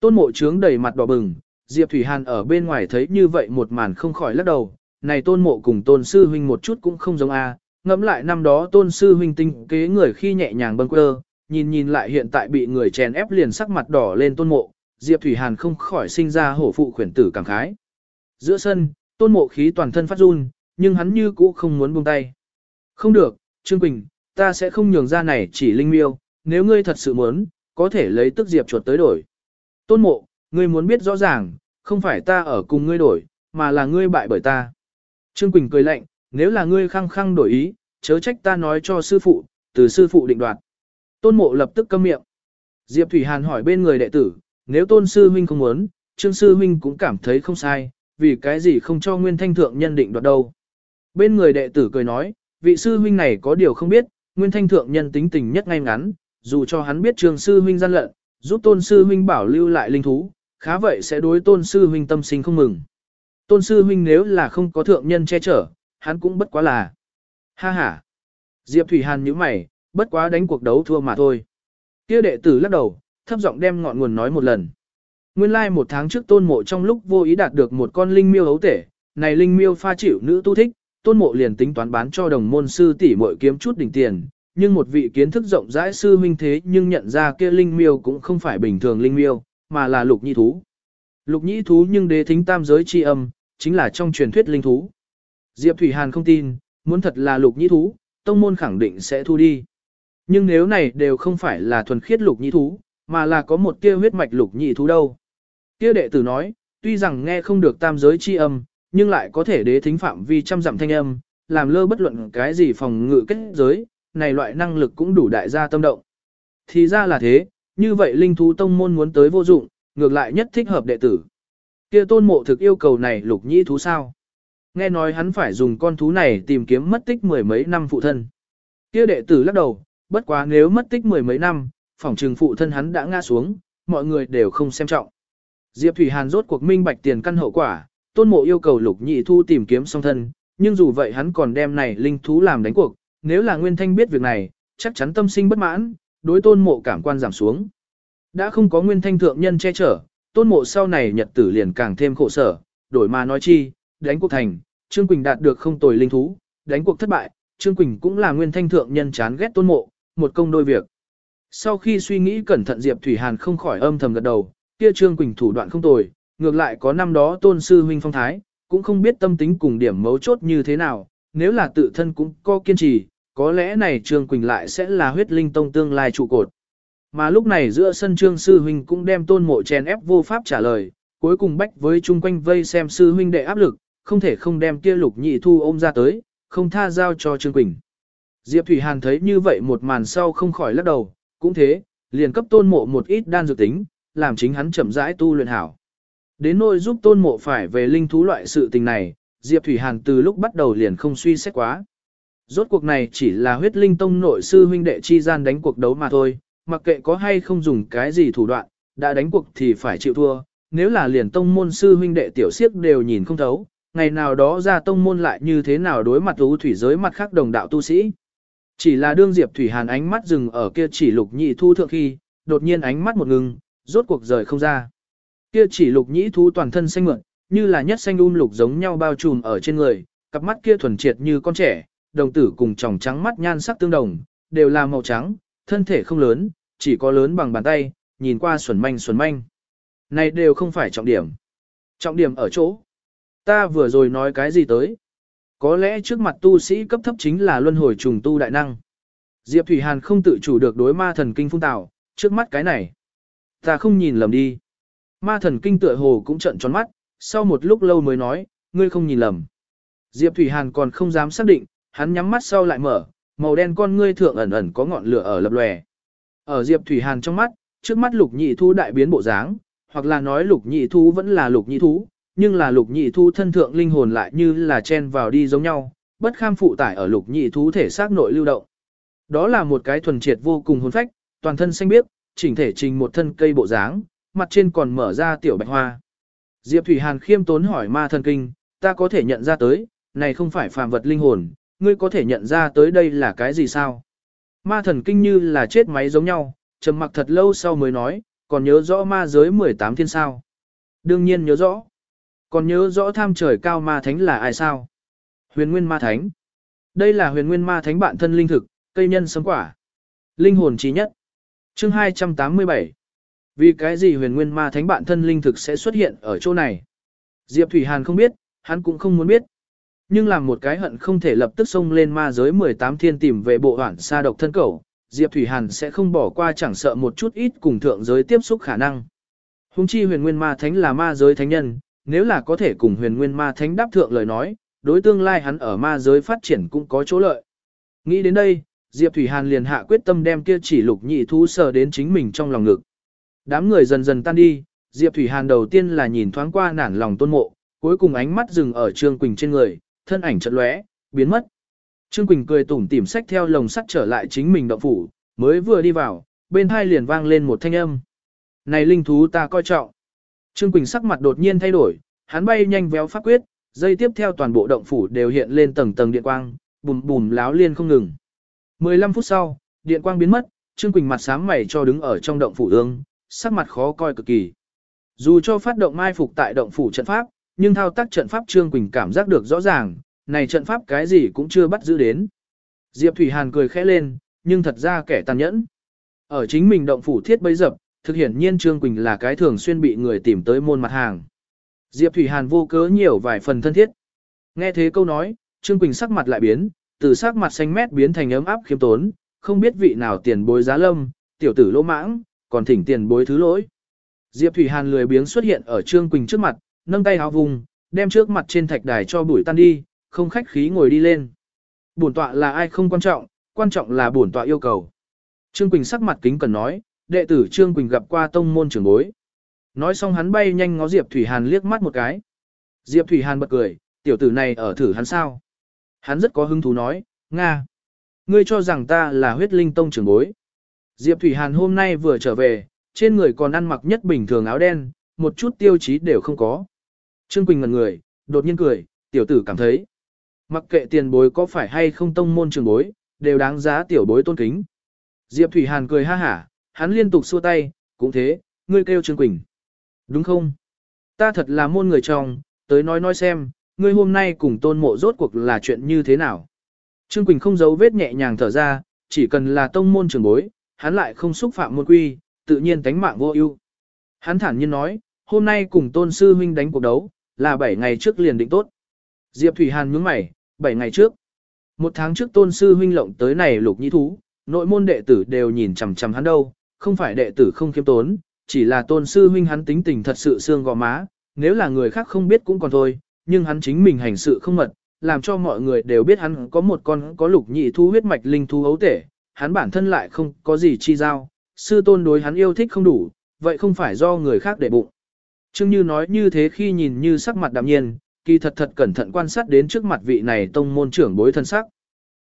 Tôn mộ trướng đầy mặt đỏ bừng, Diệp Thủy Hàn ở bên ngoài thấy như vậy một màn không khỏi lắc đầu, này tôn mộ cùng tôn sư huynh một chút cũng không giống a. ngẫm lại năm đó tôn sư huynh tinh kế người khi nhẹ nhàng bâng quơ, nhìn nhìn lại hiện tại bị người chèn ép liền sắc mặt đỏ lên tôn mộ, Diệp Thủy Hàn không khỏi sinh ra hổ phụ khuyển tử cảm khái. Giữa sân, tôn mộ khí toàn thân phát run, nhưng hắn như cũ không muốn buông tay. Không được, Trương Quỳnh, ta sẽ không nhường ra này chỉ linh miêu, nếu ngươi thật sự muốn, có thể lấy tức diệp chuột tới đổi. Tôn mộ, ngươi muốn biết rõ ràng, không phải ta ở cùng ngươi đổi, mà là ngươi bại bởi ta. Trương Quỳnh cười lạnh, nếu là ngươi khăng khăng đổi ý, chớ trách ta nói cho sư phụ, từ sư phụ định đoạt. Tôn mộ lập tức câm miệng. Diệp Thủy Hàn hỏi bên người đệ tử, nếu tôn sư huynh không muốn, trương sư huynh cũng cảm thấy không sai, vì cái gì không cho nguyên thanh thượng nhân định đoạt đâu. Bên người đệ tử cười nói, vị sư huynh này có điều không biết, nguyên thanh thượng nhân tính tình nhất ngay ngắn, dù cho hắn biết trương sư huynh gian lận, giúp tôn sư huynh bảo lưu lại linh thú, khá vậy sẽ đối tôn sư huynh tâm sinh không mừng. Tôn sư huynh nếu là không có thượng nhân che chở, hắn cũng bất quá là. Ha ha. Diệp Thủy Hàn nhíu mày, bất quá đánh cuộc đấu thua mà thôi. Kia đệ tử lắc đầu, thấp giọng đem ngọn nguồn nói một lần. Nguyên lai like một tháng trước tôn mộ trong lúc vô ý đạt được một con linh miêu hấu tể, này linh miêu pha chịu nữ tu thích, tôn mộ liền tính toán bán cho đồng môn sư tỷ muội kiếm chút đỉnh tiền, nhưng một vị kiến thức rộng rãi sư huynh thế nhưng nhận ra kia linh miêu cũng không phải bình thường linh miêu, mà là lục nhị thú. Lục nhị thú nhưng đế thính tam giới chi âm, chính là trong truyền thuyết linh thú. Diệp Thủy Hàn không tin, muốn thật là lục nhị thú, tông môn khẳng định sẽ thu đi. Nhưng nếu này đều không phải là thuần khiết lục nhị thú, mà là có một tia huyết mạch lục nhị thú đâu. Kia đệ tử nói, tuy rằng nghe không được tam giới chi âm, nhưng lại có thể đế thính phạm vi trăm dặm thanh âm, làm lơ bất luận cái gì phòng ngự kết giới, này loại năng lực cũng đủ đại gia tâm động. Thì ra là thế, như vậy linh thú tông môn muốn tới vô dụng, ngược lại nhất thích hợp đệ tử. Kia tôn mộ thực yêu cầu này lục nhĩ thú sao? Nghe nói hắn phải dùng con thú này tìm kiếm mất tích mười mấy năm phụ thân. Kia đệ tử lắc đầu, bất quá nếu mất tích mười mấy năm, phỏng trừng phụ thân hắn đã ngã xuống, mọi người đều không xem trọng. Diệp Thủy Hàn rốt cuộc minh bạch tiền căn hậu quả, tôn mộ yêu cầu lục nhị thu tìm kiếm song thân, nhưng dù vậy hắn còn đem này linh thú làm đánh cuộc, nếu là Nguyên Thanh biết việc này, chắc chắn tâm sinh bất mãn, đối tôn mộ cảm quan giảm xuống. Đã không có Nguyên Thanh thượng nhân che chở, tôn mộ sau này nhật tử liền càng thêm khổ sở, đổi mà nói chi, đánh cuộc thành, Trương Quỳnh đạt được không tồi linh thú, đánh cuộc thất bại, Trương Quỳnh cũng là Nguyên Thanh thượng nhân chán ghét tôn mộ, một công đôi việc. Sau khi suy nghĩ cẩn thận Diệp Thủy Hàn không khỏi âm thầm gật đầu, kia Trương Quỳnh thủ đoạn không tồi, ngược lại có năm đó tôn sư huynh phong thái, cũng không biết tâm tính cùng điểm mấu chốt như thế nào, nếu là tự thân cũng có kiên trì, có lẽ này Trương Quỳnh lại sẽ là huyết linh tông tương lai trụ cột. Mà lúc này giữa sân Trương sư huynh cũng đem tôn mộ chèn ép vô pháp trả lời, cuối cùng bách với chung quanh vây xem sư huynh đệ áp lực, không thể không đem kia lục nhị thu ôm ra tới, không tha giao cho Trương Quỳnh. Diệp Thủy Hàn thấy như vậy một màn sau không khỏi lắc đầu, cũng thế, liền cấp tôn mộ một ít đan dược tính, làm chính hắn chậm rãi tu luyện hảo. Đến nỗi giúp tôn mộ phải về linh thú loại sự tình này, Diệp Thủy Hàn từ lúc bắt đầu liền không suy xét quá. Rốt cuộc này chỉ là huyết linh tông nội sư huynh đệ chi gian đánh cuộc đấu mà thôi, mặc kệ có hay không dùng cái gì thủ đoạn, đã đánh cuộc thì phải chịu thua, nếu là liền tông môn sư huynh đệ tiểu siếc đều nhìn không thấu, ngày nào đó ra tông môn lại như thế nào đối mặt ú thủy giới mặt khác đồng đạo tu sĩ. Chỉ là đương Diệp Thủy Hàn ánh mắt dừng ở kia chỉ lục nhị thu thượng khi, đột nhiên ánh mắt một ngừng, rốt cuộc rời không ra. Kia chỉ lục nhị thu toàn thân xanh mượn, như là nhất xanh um lục giống nhau bao trùm ở trên người, cặp mắt kia thuần triệt như con trẻ, đồng tử cùng tròng trắng mắt nhan sắc tương đồng, đều là màu trắng, thân thể không lớn, chỉ có lớn bằng bàn tay, nhìn qua xuẩn manh xuẩn manh. Này đều không phải trọng điểm. Trọng điểm ở chỗ. Ta vừa rồi nói cái gì tới? Có lẽ trước mặt tu sĩ cấp thấp chính là luân hồi trùng tu đại năng. Diệp Thủy Hàn không tự chủ được đối ma thần kinh phung tạo, trước mắt cái này. Ta không nhìn lầm đi. Ma thần kinh tựa hồ cũng trận tròn mắt, sau một lúc lâu mới nói, ngươi không nhìn lầm. Diệp Thủy Hàn còn không dám xác định, hắn nhắm mắt sau lại mở, màu đen con ngươi thượng ẩn ẩn có ngọn lửa ở lập lòe. Ở Diệp Thủy Hàn trong mắt, trước mắt lục nhị thu đại biến bộ dáng, hoặc là nói lục nhị thu vẫn là lục nhị thú, nhưng là lục nhị thu thân thượng linh hồn lại như là chen vào đi giống nhau, bất kham phụ tải ở lục nhị thú thể xác nội lưu động. Đó là một cái thuần triệt vô cùng hồn phách, toàn thân xanh biếc, chỉnh thể trình một thân cây bộ dáng, mặt trên còn mở ra tiểu bạch hoa. Diệp Thủy Hàn khiêm tốn hỏi ma thần kinh, ta có thể nhận ra tới, này không phải phàm vật linh hồn, ngươi có thể nhận ra tới đây là cái gì sao? Ma thần kinh như là chết máy giống nhau, trầm mặc thật lâu sau mới nói, còn nhớ rõ ma giới 18 thiên sao? Đương nhiên nhớ rõ. Còn nhớ rõ tham trời cao ma thánh là ai sao? Huyền nguyên ma thánh. Đây là huyền nguyên ma thánh bạn thân linh thực, cây nhân sống quả. Linh hồn trí nhất. Chương 287. Vì cái gì huyền nguyên ma thánh bạn thân linh thực sẽ xuất hiện ở chỗ này? Diệp Thủy Hàn không biết, hắn cũng không muốn biết. Nhưng làm một cái hận không thể lập tức xông lên ma giới 18 thiên tìm về bộ hoảng sa độc thân cầu, Diệp Thủy Hàn sẽ không bỏ qua chẳng sợ một chút ít cùng thượng giới tiếp xúc khả năng. Hùng chi huyền nguyên ma thánh là ma giới thánh nhân, nếu là có thể cùng huyền nguyên ma thánh đáp thượng lời nói, đối tương lai hắn ở ma giới phát triển cũng có chỗ lợi. Nghĩ đến đây, Diệp Thủy Hàn liền hạ quyết tâm đem kia chỉ lục nhị thú sờ đến chính mình trong lòng ngực. Đám người dần dần tan đi, Diệp Thủy Hàn đầu tiên là nhìn thoáng qua nản lòng tôn mộ, cuối cùng ánh mắt dừng ở Trương Quỳnh trên người, thân ảnh chợt lóe, biến mất. Trương Quỳnh cười tủm tỉm sách theo lồng sắt trở lại chính mình động phủ, mới vừa đi vào, bên hai liền vang lên một thanh âm. Này linh thú ta coi trọng. Trương Quỳnh sắc mặt đột nhiên thay đổi, hắn bay nhanh véo pháp quyết, dây tiếp theo toàn bộ động phủ đều hiện lên tầng tầng điện quang, bùm bùm láo liên không ngừng. 15 phút sau, điện quang biến mất, Trương Quỳnh mặt sám mày cho đứng ở trong động phủ ương, sắc mặt khó coi cực kỳ. Dù cho phát động mai phục tại động phủ trận pháp, nhưng thao tác trận pháp Trương Quỳnh cảm giác được rõ ràng, này trận pháp cái gì cũng chưa bắt giữ đến. Diệp Thủy Hàn cười khẽ lên, nhưng thật ra kẻ tàn nhẫn. Ở chính mình động phủ thiết bấy dập, thực hiện nhiên Trương Quỳnh là cái thường xuyên bị người tìm tới môn mặt hàng. Diệp Thủy Hàn vô cớ nhiều vài phần thân thiết. Nghe thế câu nói, Trương Quỳnh sắc mặt lại biến, từ sắc mặt xanh mét biến thành ấm áp khiêm tốn, không biết vị nào tiền bối giá lâm, tiểu tử lỗ mãng, còn thỉnh tiền bối thứ lỗi. Diệp Thủy Hàn lười biếng xuất hiện ở Trương Quỳnh trước mặt, nâng tay háo vùng, đem trước mặt trên thạch đài cho bụi tan đi, không khách khí ngồi đi lên. Bổn tọa là ai không quan trọng, quan trọng là bổn tọa yêu cầu. Trương Quỳnh sắc mặt kính cần nói, đệ tử Trương Quỳnh gặp qua tông môn trưởng bối. Nói xong hắn bay nhanh ngó Diệp Thủy Hàn liếc mắt một cái. Diệp Thủy Hàn bật cười, tiểu tử này ở thử hắn sao? Hắn rất có hứng thú nói, Nga. Ngươi cho rằng ta là huyết linh tông trưởng bối. Diệp Thủy Hàn hôm nay vừa trở về, trên người còn ăn mặc nhất bình thường áo đen, một chút tiêu chí đều không có. Trương Quỳnh ngẩn người, đột nhiên cười, tiểu tử cảm thấy. Mặc kệ tiền bối có phải hay không tông môn trường bối, đều đáng giá tiểu bối tôn kính. Diệp Thủy Hàn cười ha hả, hắn liên tục xua tay, cũng thế, ngươi kêu Trương Quỳnh. Đúng không? Ta thật là môn người trong, tới nói nói xem, ngươi hôm nay cùng tôn mộ rốt cuộc là chuyện như thế nào. Trương Quỳnh không giấu vết nhẹ nhàng thở ra, chỉ cần là tông môn trường bối, hắn lại không xúc phạm môn quy, tự nhiên tánh mạng vô ưu. Hắn thản nhiên nói, hôm nay cùng tôn sư huynh đánh cuộc đấu, là 7 ngày trước liền định tốt. Diệp Thủy Hàn nhướng mày, 7 ngày trước. Một tháng trước tôn sư huynh lộng tới này lục nhĩ thú, nội môn đệ tử đều nhìn chằm chằm hắn đâu, không phải đệ tử không khiêm tốn, chỉ là tôn sư huynh hắn tính tình thật sự xương gò má, nếu là người khác không biết cũng còn thôi, nhưng hắn chính mình hành sự không mật, làm cho mọi người đều biết hắn có một con có lục nhị thu huyết mạch linh thú ấu tể, hắn bản thân lại không có gì chi giao, sư tôn đối hắn yêu thích không đủ, vậy không phải do người khác để bụng. Trương Như nói như thế khi nhìn như sắc mặt đạm nhiên, kỳ thật thật cẩn thận quan sát đến trước mặt vị này tông môn trưởng bối thân sắc.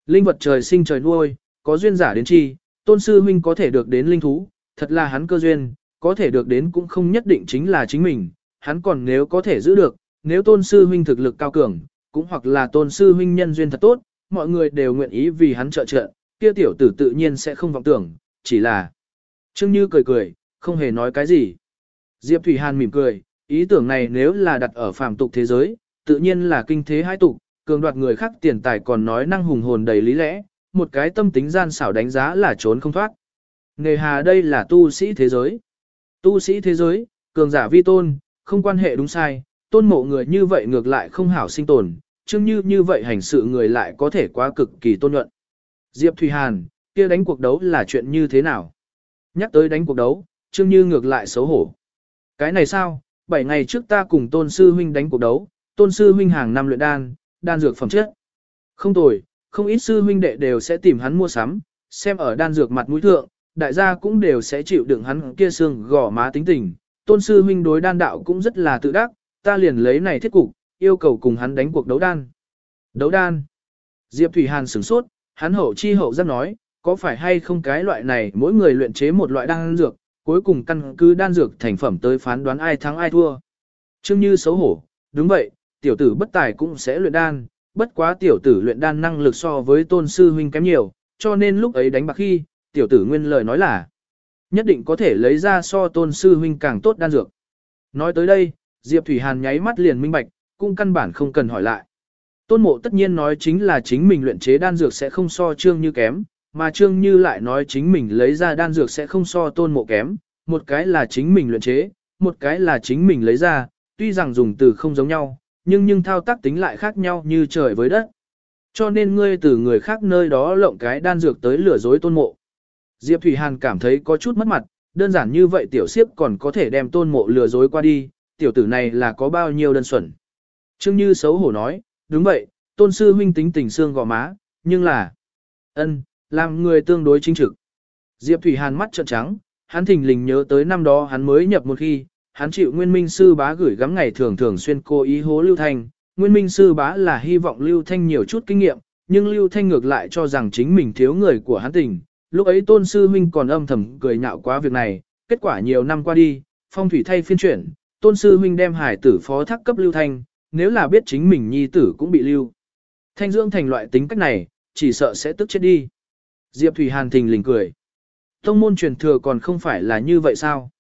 Linh vật trời sinh trời nuôi, có duyên giả đến chi, tôn sư huynh có thể được đến linh thú, thật là hắn cơ duyên, có thể được đến cũng không nhất định chính là chính mình, hắn còn nếu có thể giữ được, nếu tôn sư huynh thực lực cao cường, cũng hoặc là tôn sư huynh nhân duyên thật tốt, mọi người đều nguyện ý vì hắn trợ trợ, kia tiểu tử tự nhiên sẽ không vọng tưởng, chỉ là Trương Như cười cười, không hề nói cái gì. Diệp Thủy Hàn mỉm cười, ý tưởng này nếu là đặt ở phàm tục thế giới, tự nhiên là kinh thế hai tục, cường đoạt người khác tiền tài còn nói năng hùng hồn đầy lý lẽ, một cái tâm tính gian xảo đánh giá là trốn không thoát. Nề hà đây là tu sĩ thế giới. Tu sĩ thế giới, cường giả vi tôn, không quan hệ đúng sai, tôn mộ người như vậy ngược lại không hảo sinh tồn, chương như như vậy hành sự người lại có thể quá cực kỳ tôn nhuận. Diệp Thủy Hàn, kia đánh cuộc đấu là chuyện như thế nào? Nhắc tới đánh cuộc đấu, chương Như ngược lại xấu hổ. Cái này sao, 7 ngày trước ta cùng tôn sư huynh đánh cuộc đấu, tôn sư huynh hàng năm luyện đan, đan dược phẩm chất. Không tồi, không ít sư huynh đệ đều sẽ tìm hắn mua sắm, xem ở đan dược mặt mũi thượng, đại gia cũng đều sẽ chịu đựng hắn kia xương gò má tính tình. Tôn sư huynh đối đan đạo cũng rất là tự đắc, ta liền lấy này thiết cục, yêu cầu cùng hắn đánh cuộc đấu đan. Đấu đan. Diệp Thủy Hàn sửng sốt, hắn hậu chi hậu giác nói, có phải hay không cái loại này mỗi người luyện chế một loại đan dược, cuối cùng căn cứ đan dược thành phẩm tới phán đoán ai thắng ai thua. Trương Như xấu hổ, đúng vậy, tiểu tử bất tài cũng sẽ luyện đan, bất quá tiểu tử luyện đan năng lực so với tôn sư huynh kém nhiều, cho nên lúc ấy đánh bạc khi, tiểu tử nguyên lời nói là nhất định có thể lấy ra so tôn sư huynh càng tốt đan dược. Nói tới đây, Diệp Thủy Hàn nháy mắt liền minh bạch, cũng căn bản không cần hỏi lại. Tôn mộ tất nhiên nói chính là chính mình luyện chế đan dược sẽ không so trương như kém, mà Trương Như lại nói chính mình lấy ra đan dược sẽ không so tôn mộ kém, một cái là chính mình luyện chế, một cái là chính mình lấy ra, tuy rằng dùng từ không giống nhau, nhưng nhưng thao tác tính lại khác nhau như trời với đất. Cho nên ngươi từ người khác nơi đó lộng cái đan dược tới lừa dối tôn mộ. Diệp Thủy Hàn cảm thấy có chút mất mặt, đơn giản như vậy tiểu siếp còn có thể đem tôn mộ lừa dối qua đi, tiểu tử này là có bao nhiêu đơn xuẩn. Trương Như xấu hổ nói, đúng vậy, tôn sư huynh tính tình xương gò má, nhưng là, ân, làm người tương đối chính trực. Diệp Thủy Hàn mắt trợn trắng, hắn thình lình nhớ tới năm đó hắn mới nhập một khi, hắn chịu nguyên minh sư bá gửi gắm ngày thường thường xuyên cố ý hố Lưu Thanh, nguyên minh sư bá là hy vọng Lưu Thanh nhiều chút kinh nghiệm, nhưng Lưu Thanh ngược lại cho rằng chính mình thiếu người của hắn tình, lúc ấy tôn sư huynh còn âm thầm cười nhạo quá việc này, kết quả nhiều năm qua đi, phong thủy thay phiên chuyển, tôn sư huynh đem hải tử phó thác cấp Lưu Thanh, nếu là biết chính mình nhi tử cũng bị Lưu. Thanh dưỡng thành loại tính cách này, chỉ sợ sẽ tức chết đi. Diệp Thủy Hàn thình lình cười. Tông môn truyền thừa còn không phải là như vậy sao?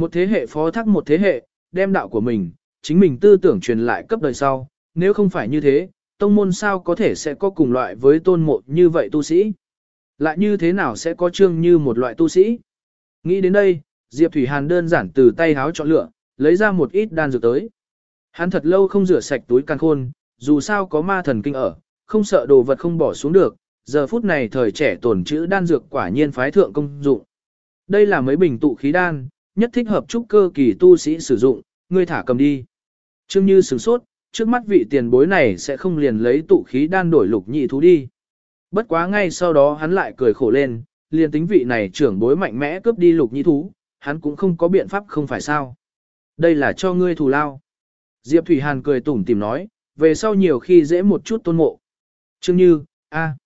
Một thế hệ phó thác một thế hệ, đem đạo của mình, chính mình tư tưởng truyền lại cấp đời sau, nếu không phải như thế, tông môn sao có thể sẽ có cùng loại với tôn mộ như vậy tu sĩ? Lại như thế nào sẽ có trương như một loại tu sĩ? Nghĩ đến đây, Diệp Thủy Hàn đơn giản từ tay háo chọn lựa, lấy ra một ít đan dược tới. Hắn thật lâu không rửa sạch túi càng khôn, dù sao có ma thần kinh ở, không sợ đồ vật không bỏ xuống được, giờ phút này thời trẻ tổn chữ đan dược quả nhiên phái thượng công dụng. Đây là mấy bình tụ khí đan, nhất thích hợp trúc cơ kỳ tu sĩ sử dụng, ngươi thả cầm đi. Trương Như sửng sốt, trước mắt vị tiền bối này sẽ không liền lấy tụ khí đan đổi lục nhị thú đi. Bất quá ngay sau đó hắn lại cười khổ lên, liền tính vị này trưởng bối mạnh mẽ cướp đi lục nhị thú, hắn cũng không có biện pháp không phải sao. Đây là cho ngươi thù lao. Diệp Thủy Hàn cười tủm tìm nói, về sau nhiều khi dễ một chút tôn mộ. Trương Như, a,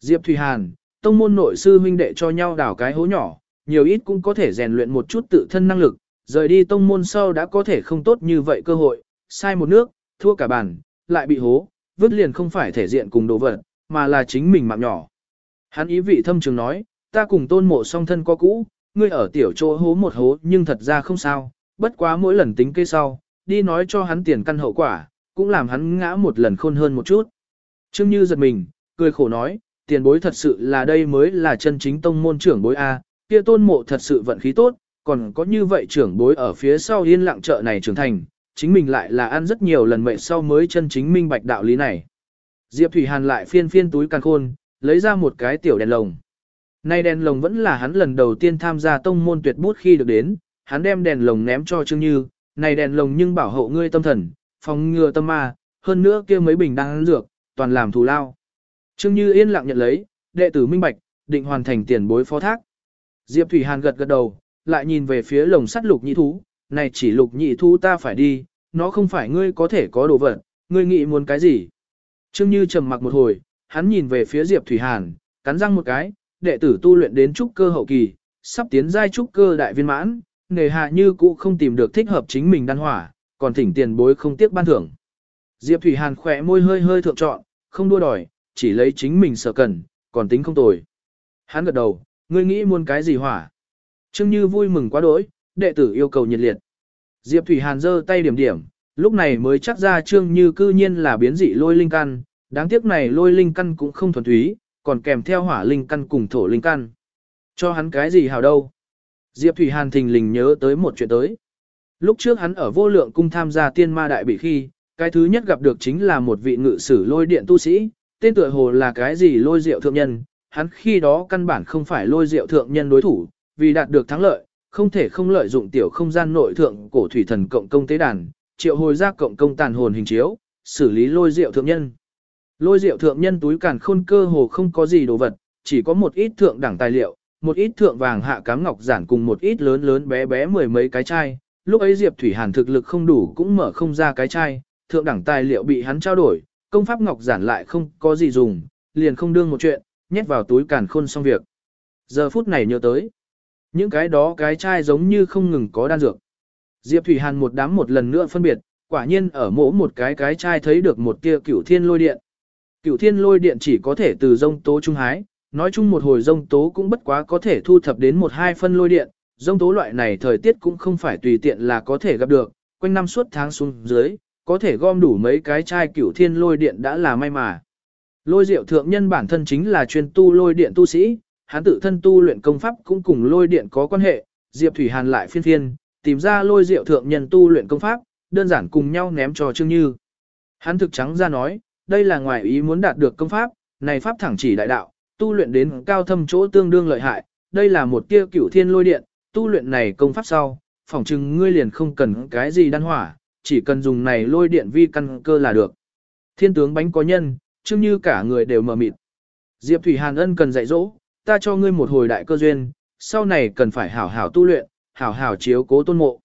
Diệp Thủy Hàn, tông môn nội sư huynh đệ cho nhau đảo cái hố nhỏ, nhiều ít cũng có thể rèn luyện một chút tự thân năng lực, rời đi tông môn sau đã có thể không tốt như vậy cơ hội, sai một nước, thua cả bàn, lại bị hố, vứt liền không phải thể diện cùng đồ vật, mà là chính mình mạng nhỏ. Hắn ý vị thâm trường nói, ta cùng tôn mộ song thân có cũ, ngươi ở tiểu chỗ hố một hố nhưng thật ra không sao, bất quá mỗi lần tính cây sau, đi nói cho hắn tiền căn hậu quả, cũng làm hắn ngã một lần khôn hơn một chút. Trương Như giật mình, cười khổ nói, tiền bối thật sự là đây mới là chân chính tông môn trưởng bối A, kia tôn mộ thật sự vận khí tốt, còn có như vậy trưởng bối ở phía sau yên lặng chợ này trưởng thành, chính mình lại là ăn rất nhiều lần mệnh sau mới chân chính minh bạch đạo lý này. Diệp Thủy Hàn lại phiên phiên túi càng khôn, lấy ra một cái tiểu đèn lồng. Nay đèn lồng vẫn là hắn lần đầu tiên tham gia tông môn tuyệt bút khi được đến, hắn đem đèn lồng ném cho Trương Như, này đèn lồng nhưng bảo hộ ngươi tâm thần, phòng ngừa tâm ma, hơn nữa kia mấy bình đang dược, toàn làm thù lao. Trương Như yên lặng nhận lấy, đệ tử minh bạch, định hoàn thành tiền bối phó thác. Diệp Thủy Hàn gật gật đầu, lại nhìn về phía lồng sắt lục nhị thú, này chỉ lục nhị thú ta phải đi, nó không phải ngươi có thể có đồ vật, ngươi nghĩ muốn cái gì. Trương Như trầm mặc một hồi, hắn nhìn về phía Diệp Thủy Hàn, cắn răng một cái, đệ tử tu luyện đến trúc cơ hậu kỳ, sắp tiến giai trúc cơ đại viên mãn, nghề hạ như cũ không tìm được thích hợp chính mình đan hỏa, còn thỉnh tiền bối không tiếc ban thưởng. Diệp Thủy Hàn khỏe môi hơi hơi thượng trọn, không đua đòi, chỉ lấy chính mình sở cần, còn tính không tồi. Hắn gật đầu, ngươi nghĩ muốn cái gì hỏa? Trương Như vui mừng quá đỗi, đệ tử yêu cầu nhiệt liệt. Diệp Thủy Hàn giơ tay điểm điểm, lúc này mới chắc ra Trương Như cư nhiên là biến dị lôi linh căn, đáng tiếc này lôi linh căn cũng không thuần túy, còn kèm theo hỏa linh căn cùng thổ linh căn. Cho hắn cái gì hào đâu? Diệp Thủy Hàn thình lình nhớ tới một chuyện tới. Lúc trước hắn ở vô lượng cung tham gia tiên ma đại bị khi, cái thứ nhất gặp được chính là một vị ngự sử lôi điện tu sĩ, tên tựa hồ là cái gì lôi diệu thượng nhân, hắn khi đó căn bản không phải lôi diệu thượng nhân đối thủ, vì đạt được thắng lợi, không thể không lợi dụng tiểu không gian nội thượng cổ thủy thần cộng công tế đàn, triệu hồi ra cộng công tàn hồn hình chiếu, xử lý lôi diệu thượng nhân. Lôi diệu thượng nhân túi càn khôn cơ hồ không có gì đồ vật, chỉ có một ít thượng đẳng tài liệu, một ít thượng vàng hạ cám ngọc giản cùng một ít lớn lớn bé bé mười mấy cái chai. Lúc ấy Diệp Thủy Hàn thực lực không đủ cũng mở không ra cái chai, thượng đẳng tài liệu bị hắn trao đổi, công pháp ngọc giản lại không có gì dùng, liền không đương một chuyện, nhét vào túi càn khôn xong việc. Giờ phút này nhớ tới, những cái đó cái chai giống như không ngừng có đan dược. Diệp Thủy Hàn một đám một lần nữa phân biệt, quả nhiên ở mỗi một cái cái chai thấy được một tia cửu thiên lôi điện. Cửu thiên lôi điện chỉ có thể từ rông tố trung hái, nói chung một hồi rông tố cũng bất quá có thể thu thập đến một hai phân lôi điện, rông tố loại này thời tiết cũng không phải tùy tiện là có thể gặp được, quanh năm suốt tháng xuống dưới, có thể gom đủ mấy cái chai cửu thiên lôi điện đã là may mà. Lôi diệu thượng nhân bản thân chính là chuyên tu lôi điện tu sĩ, hắn tự thân tu luyện công pháp cũng cùng lôi điện có quan hệ, Diệp Thủy Hàn lại phiên phiên, tìm ra lôi diệu thượng nhân tu luyện công pháp, đơn giản cùng nhau ném cho Trương Như. Hắn thực trắng ra nói, đây là ngoài ý muốn đạt được công pháp, này pháp thẳng chỉ đại đạo, tu luyện đến cao thâm chỗ tương đương lợi hại, đây là một tia cửu thiên lôi điện, tu luyện này công pháp sau, phỏng chừng ngươi liền không cần cái gì đan hỏa, chỉ cần dùng này lôi điện vi căn cơ là được. Thiên tướng bánh có nhân, chương như cả người đều mờ mịt. Diệp Thủy Hàn ân cần dạy dỗ, ta cho ngươi một hồi đại cơ duyên, sau này cần phải hảo hảo tu luyện, hảo hảo chiếu cố tôn mộ.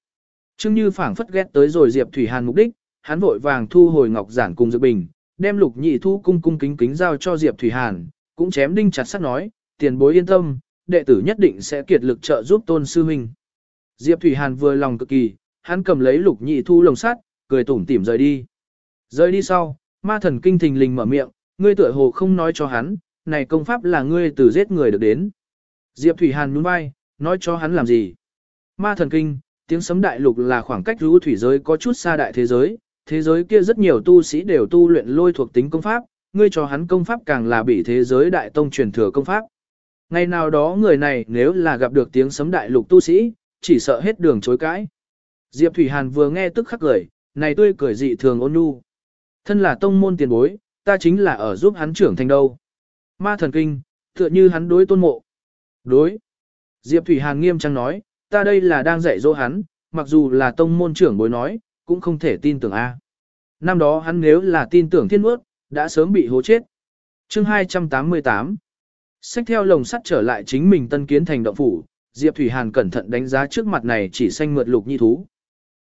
Trương Như phảng phất ghét tới rồi Diệp Thủy Hàn mục đích, hắn vội vàng thu hồi ngọc giản cùng Dược Bình, đem lục nhị thu cung cung kính kính giao cho Diệp Thủy Hàn, cũng chém đinh chặt sắt nói, tiền bối yên tâm, đệ tử nhất định sẽ kiệt lực trợ giúp tôn sư huynh. Diệp Thủy Hàn vừa lòng cực kỳ, hắn cầm lấy lục nhị thu lồng sắt, cười tủm tỉm rời đi. Rời đi sau, ma thần kinh thình lình mở miệng, ngươi tựa hồ không nói cho hắn, này công pháp là ngươi từ giết người được đến. Diệp Thủy Hàn nhún vai, nói cho hắn làm gì. Ma thần kinh, tiếng sấm đại lục là khoảng cách rú thủy giới có chút xa đại thế giới, thế giới kia rất nhiều tu sĩ đều tu luyện lôi thuộc tính công pháp, ngươi cho hắn công pháp càng là bị thế giới đại tông truyền thừa công pháp. Ngày nào đó người này nếu là gặp được tiếng sấm đại lục tu sĩ, chỉ sợ hết đường chối cãi. Diệp Thủy Hàn vừa nghe tức khắc cười, này tươi cười dị thường ôn nhu. Thân là tông môn tiền bối, ta chính là ở giúp hắn trưởng thành đâu. Ma thần kinh, tựa như hắn đối tôn mộ. Đối. Diệp Thủy Hàn nghiêm trang nói, ta đây là đang dạy dỗ hắn, mặc dù là tông môn trưởng bối nói, cũng không thể tin tưởng A. Năm đó hắn nếu là tin tưởng thiên ước, đã sớm bị hố chết. chương 288 Xách theo lồng sắt trở lại chính mình tân kiến thành động phủ, Diệp Thủy Hàn cẩn thận đánh giá trước mặt này chỉ xanh mượt lục như thú.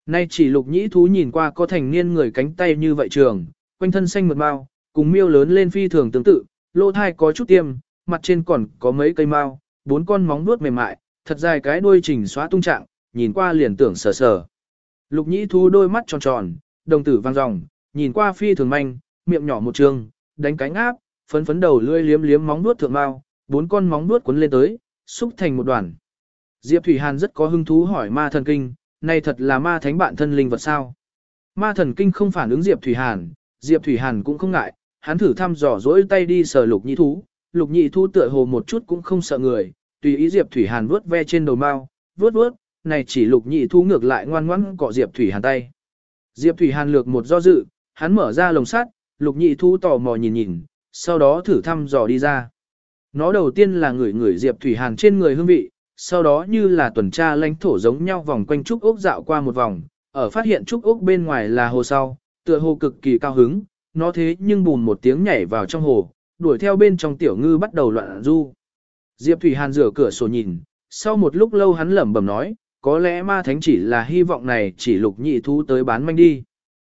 Nay chỉ lục nhĩ thú nhìn qua có thành niên người cánh tay như vậy trường, quanh thân xanh mượt bao, cùng miêu lớn lên phi thường tương tự, lỗ thai có chút tiêm, mặt trên còn có mấy cây mao, bốn con móng vuốt mềm mại, thật dài cái đuôi chỉnh xóa tung trạng, nhìn qua liền tưởng sờ sờ. Lục nhĩ thú đôi mắt tròn tròn, đồng tử vang ròng, nhìn qua phi thường manh, miệng nhỏ một trường, đánh cánh áp, phấn phấn đầu lưỡi liếm liếm móng vuốt thượng mao, bốn con móng vuốt cuốn lên tới, xúc thành một đoàn. Diệp Thủy Hàn rất có hứng thú hỏi ma thần kinh, này thật là ma thánh bạn thân linh vật sao? Ma thần kinh không phản ứng Diệp Thủy Hàn, Diệp Thủy Hàn cũng không ngại, hắn thử thăm dò dỗi tay đi sờ lục nhị thú, lục nhị thú tựa hồ một chút cũng không sợ người, tùy ý Diệp Thủy Hàn vuốt ve trên đầu mao, vuốt vuốt, này chỉ lục nhị thú ngược lại ngoan ngoãn cọ Diệp Thủy Hàn tay. Diệp Thủy Hàn lược một do dự, hắn mở ra lồng sắt, lục nhị thú tò mò nhìn nhìn, sau đó thử thăm dò đi ra. Nó đầu tiên là người người Diệp Thủy Hàn trên người hương vị, sau đó như là tuần tra lãnh thổ giống nhau vòng quanh trúc ốc dạo qua một vòng, ở phát hiện trúc ốc bên ngoài là hồ sau, tựa hồ cực kỳ cao hứng, nó thế nhưng bùn một tiếng nhảy vào trong hồ, đuổi theo bên trong tiểu ngư bắt đầu loạn du. Diệp Thủy Hàn rửa cửa sổ nhìn, sau một lúc lâu hắn lẩm bẩm nói, có lẽ ma thánh chỉ là hy vọng này chỉ lục nhị thú tới bán manh đi.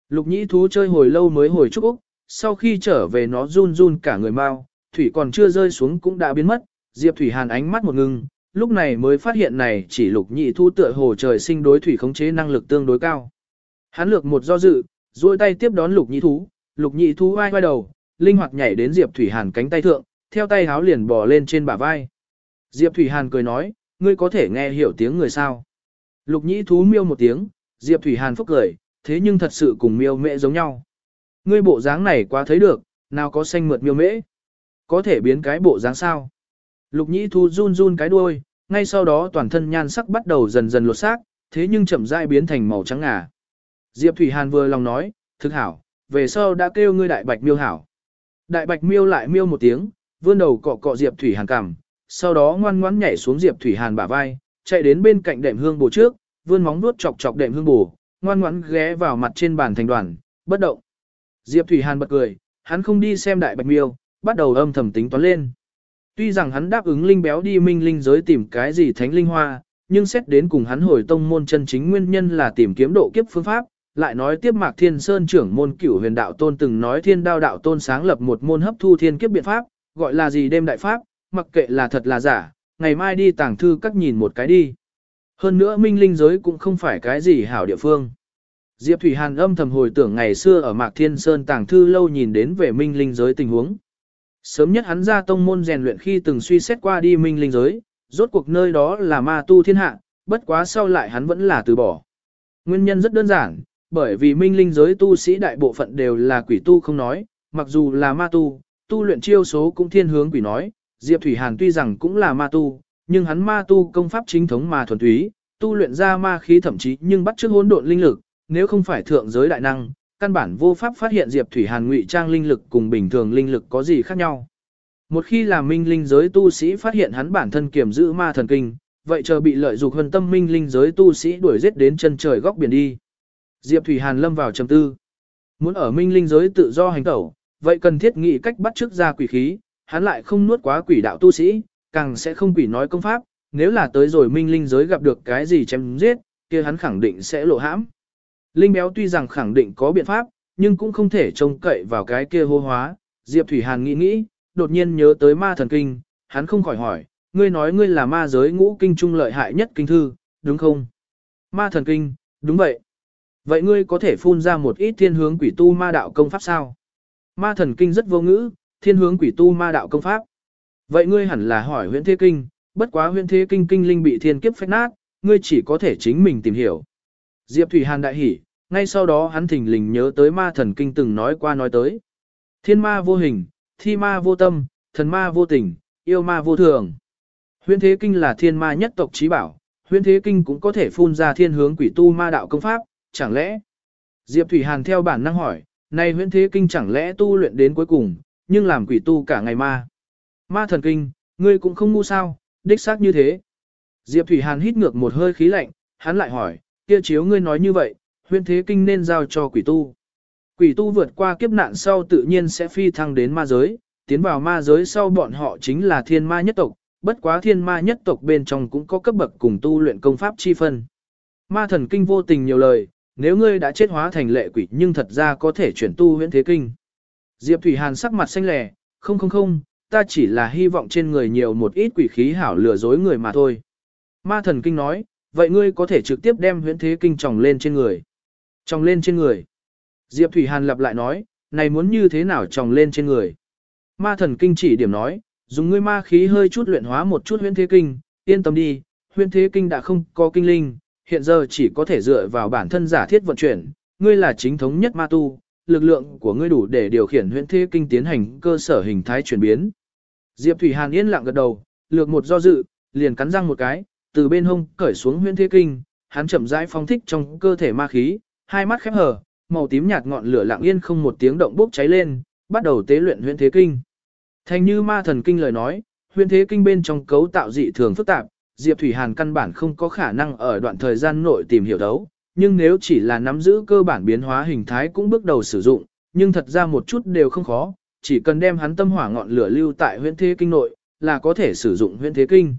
Lục nhị thú chơi hồi lâu mới hồi trúc Úc, sau khi trở về nó run run cả người mau, thủy còn chưa rơi xuống cũng đã biến mất, Diệp Thủy Hàn ánh mắt một ngưng, lúc này mới phát hiện này chỉ lục nhị thú tựa hồ trời sinh đối thủy khống chế năng lực tương đối cao. Hắn lược một do dự, duỗi tay tiếp đón lục nhị thú, lục nhị thú vai vai đầu, linh hoạt nhảy đến Diệp Thủy Hàn cánh tay thượng, theo tay háo liền bò lên trên bả vai. Diệp Thủy Hàn cười nói, ngươi có thể nghe hiểu tiếng người sao. Lục nhị thú miêu một tiếng, Diệp Thủy Hàn phúc cười, thế nhưng thật sự cùng miêu mễ giống nhau. Ngươi bộ dáng này quá thấy được, nào có xanh mượt miêu mễ. Có thể biến cái bộ dáng sao. Lục Nhĩ thu run run cái đuôi, ngay sau đó toàn thân nhan sắc bắt đầu dần dần lột xác, thế nhưng chậm rãi biến thành màu trắng ngà. Diệp Thủy Hàn vừa lòng nói, thực hảo, về sau đã kêu ngươi đại bạch miêu hảo. Đại bạch miêu lại miêu một tiếng, vươn đầu cọ cọ Diệp Thủy Hàn cằm, sau đó ngoan ngoãn nhảy xuống Diệp Thủy Hàn bả vai, chạy đến bên cạnh đệm hương bổ trước, vươn móng vuốt chọc chọc đệm hương bổ, ngoan ngoãn ghé vào mặt trên bàn thành đoàn, bất động. Diệp Thủy Hàn bật cười, hắn không đi xem đại bạch miêu, bắt đầu âm thầm tính toán lên. Tuy rằng hắn đáp ứng linh béo đi minh linh giới tìm cái gì thánh linh hoa, nhưng xét đến cùng hắn hồi tông môn chân chính nguyên nhân là tìm kiếm độ kiếp phương pháp, lại nói tiếp Mạc Thiên Sơn trưởng môn cửu huyền đạo tôn từng nói thiên đao đạo tôn sáng lập một môn hấp thu thiên kiếp biện pháp, gọi là gì đêm đại pháp, mặc kệ là thật là giả, ngày mai đi tàng thư các nhìn một cái đi. Hơn nữa minh linh giới cũng không phải cái gì hảo địa phương. Diệp Thủy Hàn âm thầm hồi tưởng ngày xưa ở Mạc Thiên Sơn tàng thư lâu nhìn đến về minh linh giới tình huống. Sớm nhất hắn ra tông môn rèn luyện khi từng suy xét qua đi minh linh giới, rốt cuộc nơi đó là ma tu thiên hạ, bất quá sau lại hắn vẫn là từ bỏ. Nguyên nhân rất đơn giản, bởi vì minh linh giới tu sĩ đại bộ phận đều là quỷ tu không nói, mặc dù là ma tu, tu luyện chiêu số cũng thiên hướng quỷ nói, Diệp Thủy Hàn tuy rằng cũng là ma tu, nhưng hắn ma tu công pháp chính thống mà thuần túy, tu luyện ra ma khí thậm chí nhưng bắt chước hỗn độn linh lực, nếu không phải thượng giới đại năng, căn bản vô pháp phát hiện Diệp Thủy Hàn ngụy trang linh lực cùng bình thường linh lực có gì khác nhau. Một khi là minh linh giới tu sĩ phát hiện hắn bản thân kiểm giữ ma thần kinh, vậy chờ bị lợi dục hân tâm minh linh giới tu sĩ đuổi giết đến chân trời góc biển đi. Diệp Thủy Hàn lâm vào trầm tư. Muốn ở minh linh giới tự do hành tẩu, vậy cần thiết nghĩ cách bắt trước ra quỷ khí, hắn lại không nuốt quá quỷ đạo tu sĩ, càng sẽ không quỷ nói công pháp, nếu là tới rồi minh linh giới gặp được cái gì chém giết, kia hắn khẳng định sẽ lộ hãm. Linh béo tuy rằng khẳng định có biện pháp, nhưng cũng không thể trông cậy vào cái kia hô hóa. Diệp Thủy Hàn nghĩ nghĩ, đột nhiên nhớ tới ma thần kinh, hắn không khỏi hỏi, ngươi nói ngươi là ma giới ngũ kinh trung lợi hại nhất kinh thư, đúng không? Ma thần kinh, đúng vậy. Vậy ngươi có thể phun ra một ít thiên hướng quỷ tu ma đạo công pháp sao? Ma thần kinh rất vô ngữ, thiên hướng quỷ tu ma đạo công pháp. Vậy ngươi hẳn là hỏi huyện thế kinh, bất quá huyện thế kinh kinh linh bị thiên kiếp phách nát, ngươi chỉ có thể chính mình tìm hiểu. Diệp Thủy Hàn đại hỉ, ngay sau đó hắn thỉnh lình nhớ tới ma thần kinh từng nói qua nói tới. Thiên ma vô hình, thi ma vô tâm, thần ma vô tình, yêu ma vô thường. Huyễn thế kinh là thiên ma nhất tộc trí bảo, huyễn thế kinh cũng có thể phun ra thiên hướng quỷ tu ma đạo công pháp, chẳng lẽ? Diệp Thủy Hàn theo bản năng hỏi, này huyễn thế kinh chẳng lẽ tu luyện đến cuối cùng, nhưng làm quỷ tu cả ngày ma. Ma thần kinh, ngươi cũng không ngu sao, đích xác như thế. Diệp Thủy Hàn hít ngược một hơi khí lạnh, hắn lại hỏi, kia chiếu ngươi nói như vậy, Huyên thế kinh nên giao cho quỷ tu. Quỷ tu vượt qua kiếp nạn sau tự nhiên sẽ phi thăng đến ma giới, tiến vào ma giới sau bọn họ chính là thiên ma nhất tộc, bất quá thiên ma nhất tộc bên trong cũng có cấp bậc cùng tu luyện công pháp chi phân. Ma thần kinh vô tình nhiều lời, nếu ngươi đã chết hóa thành lệ quỷ nhưng thật ra có thể chuyển tu huyễn thế kinh. Diệp Thủy Hàn sắc mặt xanh lẻ, không không không, ta chỉ là hy vọng trên người nhiều một ít quỷ khí hảo lừa dối người mà thôi. Ma thần kinh nói, vậy ngươi có thể trực tiếp đem huyễn thế kinh tròng lên trên người. Tròng lên trên người. Diệp Thủy Hàn lặp lại nói, này muốn như thế nào tròng lên trên người. Ma thần kinh chỉ điểm nói, dùng ngươi ma khí hơi chút luyện hóa một chút huyễn thế kinh, yên tâm đi, huyễn thế kinh đã không có kinh linh, hiện giờ chỉ có thể dựa vào bản thân giả thiết vận chuyển, ngươi là chính thống nhất ma tu, lực lượng của ngươi đủ để điều khiển huyễn thế kinh tiến hành cơ sở hình thái chuyển biến. Diệp Thủy Hàn yên lặng gật đầu, lược một do dự, liền cắn răng một cái, từ bên hông cởi xuống huyễn thế kinh, hắn chậm rãi phong thích trong cơ thể ma khí, hai mắt khép hờ, màu tím nhạt ngọn lửa lặng yên không một tiếng động bốc cháy lên, bắt đầu tế luyện huyễn thế kinh. Thành như ma thần kinh lời nói, huyễn thế kinh bên trong cấu tạo dị thường phức tạp, Diệp Thủy Hàn căn bản không có khả năng ở đoạn thời gian nội tìm hiểu đấu, nhưng nếu chỉ là nắm giữ cơ bản biến hóa hình thái cũng bước đầu sử dụng, nhưng thật ra một chút đều không khó, chỉ cần đem hắn tâm hỏa ngọn lửa lưu tại huyễn thế kinh nội, là có thể sử dụng huyễn thế kinh.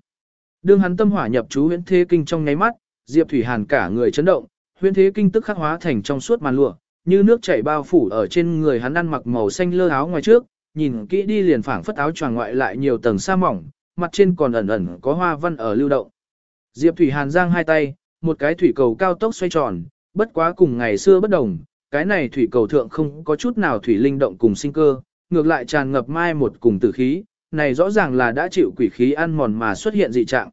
Đương hắn tâm hỏa nhập chú huyễn thế kinh trong nháy mắt, Diệp Thủy Hàn cả người chấn động, huyễn thế kinh tức khắc hóa thành trong suốt màn lụa, như nước chảy bao phủ ở trên người hắn ăn mặc màu xanh lơ áo ngoài trước, nhìn kỹ đi liền phảng phất áo choàng ngoại lại nhiều tầng sa mỏng, mặt trên còn ẩn ẩn có hoa văn ở lưu động. Diệp Thủy Hàn giang hai tay, một cái thủy cầu cao tốc xoay tròn, bất quá cùng ngày xưa bất đồng, cái này thủy cầu thượng không có chút nào thủy linh động cùng sinh cơ, ngược lại tràn ngập mai một cùng tử khí, này rõ ràng là đã chịu quỷ khí ăn mòn mà xuất hiện dị trạng.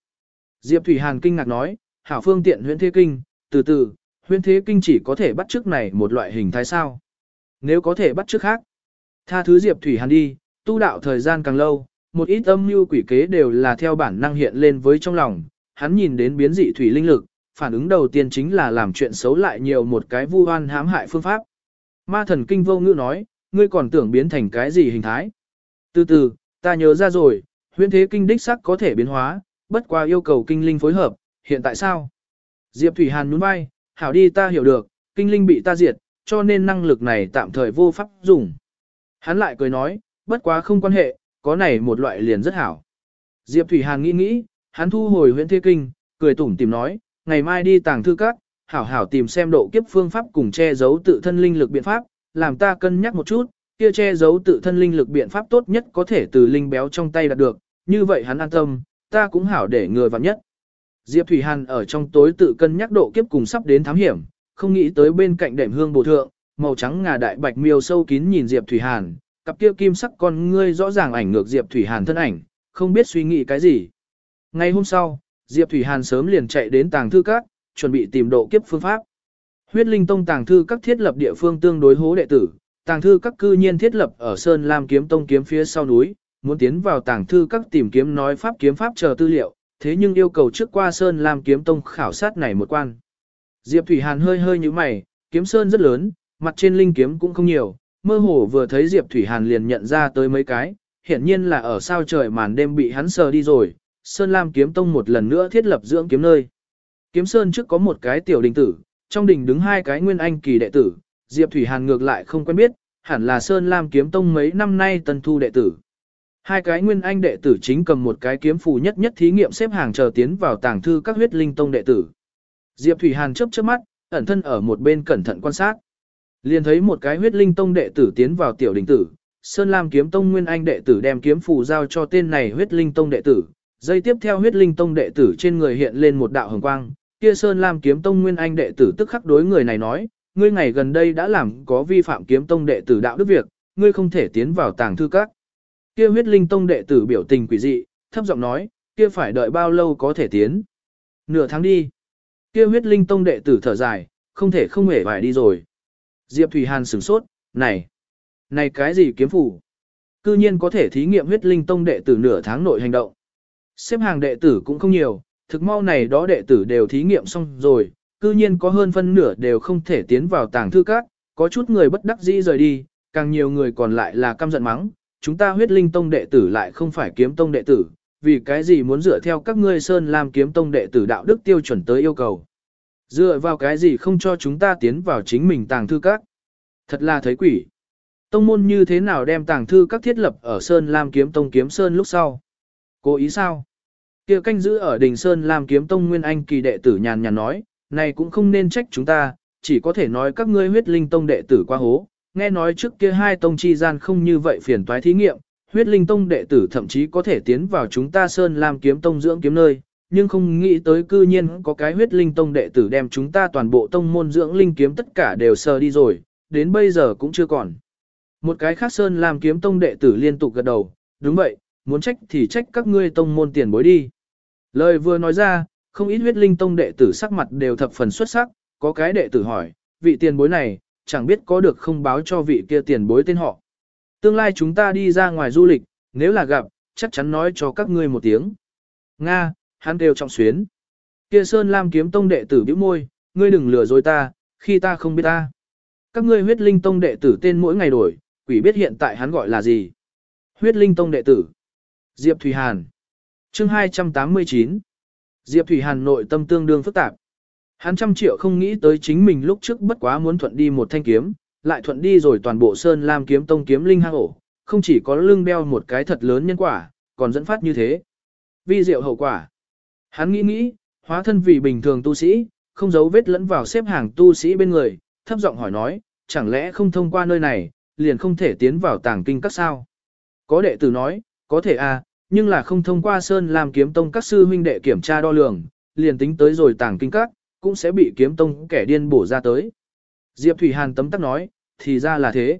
Diệp Thủy Hàn kinh ngạc nói, hảo phương tiện huyễn thế kinh, từ từ, huyễn thế kinh chỉ có thể bắt trước này một loại hình thái sao. Nếu có thể bắt trước khác, tha thứ Diệp Thủy Hàn đi, tu đạo thời gian càng lâu, một ít âm mưu quỷ kế đều là theo bản năng hiện lên với trong lòng, hắn nhìn đến biến dị thủy linh lực, phản ứng đầu tiên chính là làm chuyện xấu lại nhiều một cái vu oan hãm hại phương pháp. Ma thần kinh vô ngữ nói, ngươi còn tưởng biến thành cái gì hình thái? Từ từ, ta nhớ ra rồi, huyễn thế kinh đích sắc có thể biến hóa, bất qua yêu cầu kinh linh phối hợp, hiện tại sao? Diệp Thủy Hàn nhún vai, hảo đi ta hiểu được, kinh linh bị ta diệt, cho nên năng lực này tạm thời vô pháp dùng. Hắn lại cười nói, bất quá không quan hệ, có này một loại liền rất hảo. Diệp Thủy Hàn nghĩ nghĩ, hắn thu hồi huyện thế kinh, cười tủm tìm nói, ngày mai đi tàng thư các, hảo hảo tìm xem độ kiếp phương pháp cùng che giấu tự thân linh lực biện pháp, làm ta cân nhắc một chút, kia che giấu tự thân linh lực biện pháp tốt nhất có thể từ linh béo trong tay đạt được, như vậy hắn an tâm, ta cũng hảo để người vào nhất. Diệp Thủy Hàn ở trong tối tự cân nhắc độ kiếp cùng sắp đến thám hiểm, không nghĩ tới bên cạnh đệm hương bổ thượng, màu trắng ngà đại bạch miêu sâu kín nhìn Diệp Thủy Hàn, cặp kia kim sắc con ngươi rõ ràng ảnh ngược Diệp Thủy Hàn thân ảnh, không biết suy nghĩ cái gì. Ngày hôm sau, Diệp Thủy Hàn sớm liền chạy đến tàng thư các, chuẩn bị tìm độ kiếp phương pháp. Huyết Linh Tông tàng thư các thiết lập địa phương tương đối hố đệ tử, tàng thư các cư nhiên thiết lập ở Sơn Lam kiếm tông kiếm phía sau núi, muốn tiến vào tàng thư các tìm kiếm nói pháp kiếm pháp chờ tư liệu, thế nhưng yêu cầu trước qua Sơn Lam kiếm tông khảo sát này một quan. Diệp Thủy Hàn hơi hơi như mày, kiếm sơn rất lớn, mặt trên linh kiếm cũng không nhiều, mơ hồ vừa thấy Diệp Thủy Hàn liền nhận ra tới mấy cái, hiển nhiên là ở sao trời màn đêm bị hắn sờ đi rồi, Sơn Lam kiếm tông một lần nữa thiết lập dưỡng kiếm nơi. Kiếm Sơn trước có một cái tiểu đình tử, trong đình đứng hai cái nguyên anh kỳ đệ tử, Diệp Thủy Hàn ngược lại không quen biết, hẳn là Sơn Lam kiếm tông mấy năm nay tân thu đệ tử. Hai cái nguyên anh đệ tử chính cầm một cái kiếm phù nhất nhất thí nghiệm xếp hàng chờ tiến vào tàng thư các huyết linh tông đệ tử. Diệp Thủy Hàn chớp chớp mắt, ẩn thân ở một bên cẩn thận quan sát. Liền thấy một cái huyết linh tông đệ tử tiến vào tiểu đình tử, Sơn Lam kiếm tông nguyên anh đệ tử đem kiếm phù giao cho tên này huyết linh tông đệ tử. Dây tiếp theo huyết linh tông đệ tử trên người hiện lên một đạo hồng quang, kia Sơn Lam kiếm tông nguyên anh đệ tử tức khắc đối người này nói, ngươi ngày gần đây đã làm có vi phạm kiếm tông đệ tử đạo đức việc, ngươi không thể tiến vào tàng thư các. Kia huyết linh tông đệ tử biểu tình quỷ dị, thấp giọng nói, kia phải đợi bao lâu có thể tiến. Nửa tháng đi. Kia huyết linh tông đệ tử thở dài, không thể không hề phải đi rồi. Diệp Thủy Hàn sửng sốt, này, này cái gì kiếm phủ? Cư nhiên có thể thí nghiệm huyết linh tông đệ tử nửa tháng nội hành động. Xếp hàng đệ tử cũng không nhiều, thực mau này đó đệ tử đều thí nghiệm xong rồi, cư nhiên có hơn phân nửa đều không thể tiến vào tàng thư các, có chút người bất đắc dĩ rời đi, càng nhiều người còn lại là căm giận mắng, chúng ta huyết linh tông đệ tử lại không phải kiếm tông đệ tử, vì cái gì muốn dựa theo các ngươi sơn làm kiếm tông đệ tử đạo đức tiêu chuẩn tới yêu cầu. Dựa vào cái gì không cho chúng ta tiến vào chính mình tàng thư các. Thật là thấy quỷ. Tông môn như thế nào đem tàng thư các thiết lập ở Sơn Lam Kiếm Tông Kiếm Sơn lúc sau? Cố ý sao? kia canh giữ ở đỉnh Sơn Lam Kiếm Tông Nguyên Anh kỳ đệ tử nhàn nhàn nói, này cũng không nên trách chúng ta, chỉ có thể nói các ngươi huyết linh tông đệ tử qua hố. Nghe nói trước kia hai tông chi gian không như vậy phiền toái thí nghiệm, huyết linh tông đệ tử thậm chí có thể tiến vào chúng ta Sơn làm Kiếm Tông dưỡng kiếm nơi, nhưng không nghĩ tới cư nhiên có cái huyết linh tông đệ tử đem chúng ta toàn bộ tông môn dưỡng linh kiếm tất cả đều sờ đi rồi, đến bây giờ cũng chưa còn. Một cái khác Sơn làm kiếm tông đệ tử liên tục gật đầu, đúng vậy, muốn trách thì trách các ngươi tông môn tiền bối đi. Lời vừa nói ra, không ít huyết linh tông đệ tử sắc mặt đều thập phần xuất sắc, có cái đệ tử hỏi, vị tiền bối này, chẳng biết có được không báo cho vị kia tiền bối tên họ. Tương lai chúng ta đi ra ngoài du lịch, nếu là gặp, chắc chắn nói cho các ngươi một tiếng. Nga, hắn đều trọng xuyến. Kia Sơn Lam kiếm tông đệ tử bĩu môi, ngươi đừng lừa dối ta, khi ta không biết ta. Các ngươi huyết linh tông đệ tử tên mỗi ngày đổi, quỷ biết hiện tại hắn gọi là gì. Huyết linh tông đệ tử. Diệp Thủy Hàn. Chương 289. Diệp Thủy Hàn nội tâm tương đương phức tạp. Hắn trăm triệu không nghĩ tới chính mình lúc trước bất quá muốn thuận đi một thanh kiếm, lại thuận đi rồi toàn bộ Sơn Lam kiếm tông kiếm linh hang ổ, không chỉ có lưng đeo một cái thật lớn nhân quả, còn dẫn phát như thế. Vi diệu hậu quả. Hắn nghĩ nghĩ, hóa thân vì bình thường tu sĩ, không giấu vết lẫn vào xếp hàng tu sĩ bên người, thấp giọng hỏi nói, chẳng lẽ không thông qua nơi này, liền không thể tiến vào tàng kinh các sao? Có đệ tử nói, có thể à, nhưng là không thông qua Sơn làm kiếm tông các sư huynh đệ kiểm tra đo lường, liền tính tới rồi tàng kinh các, cũng sẽ bị kiếm tông kẻ điên bổ ra tới. Diệp Thủy Hàn tấm tắc nói, thì ra là thế.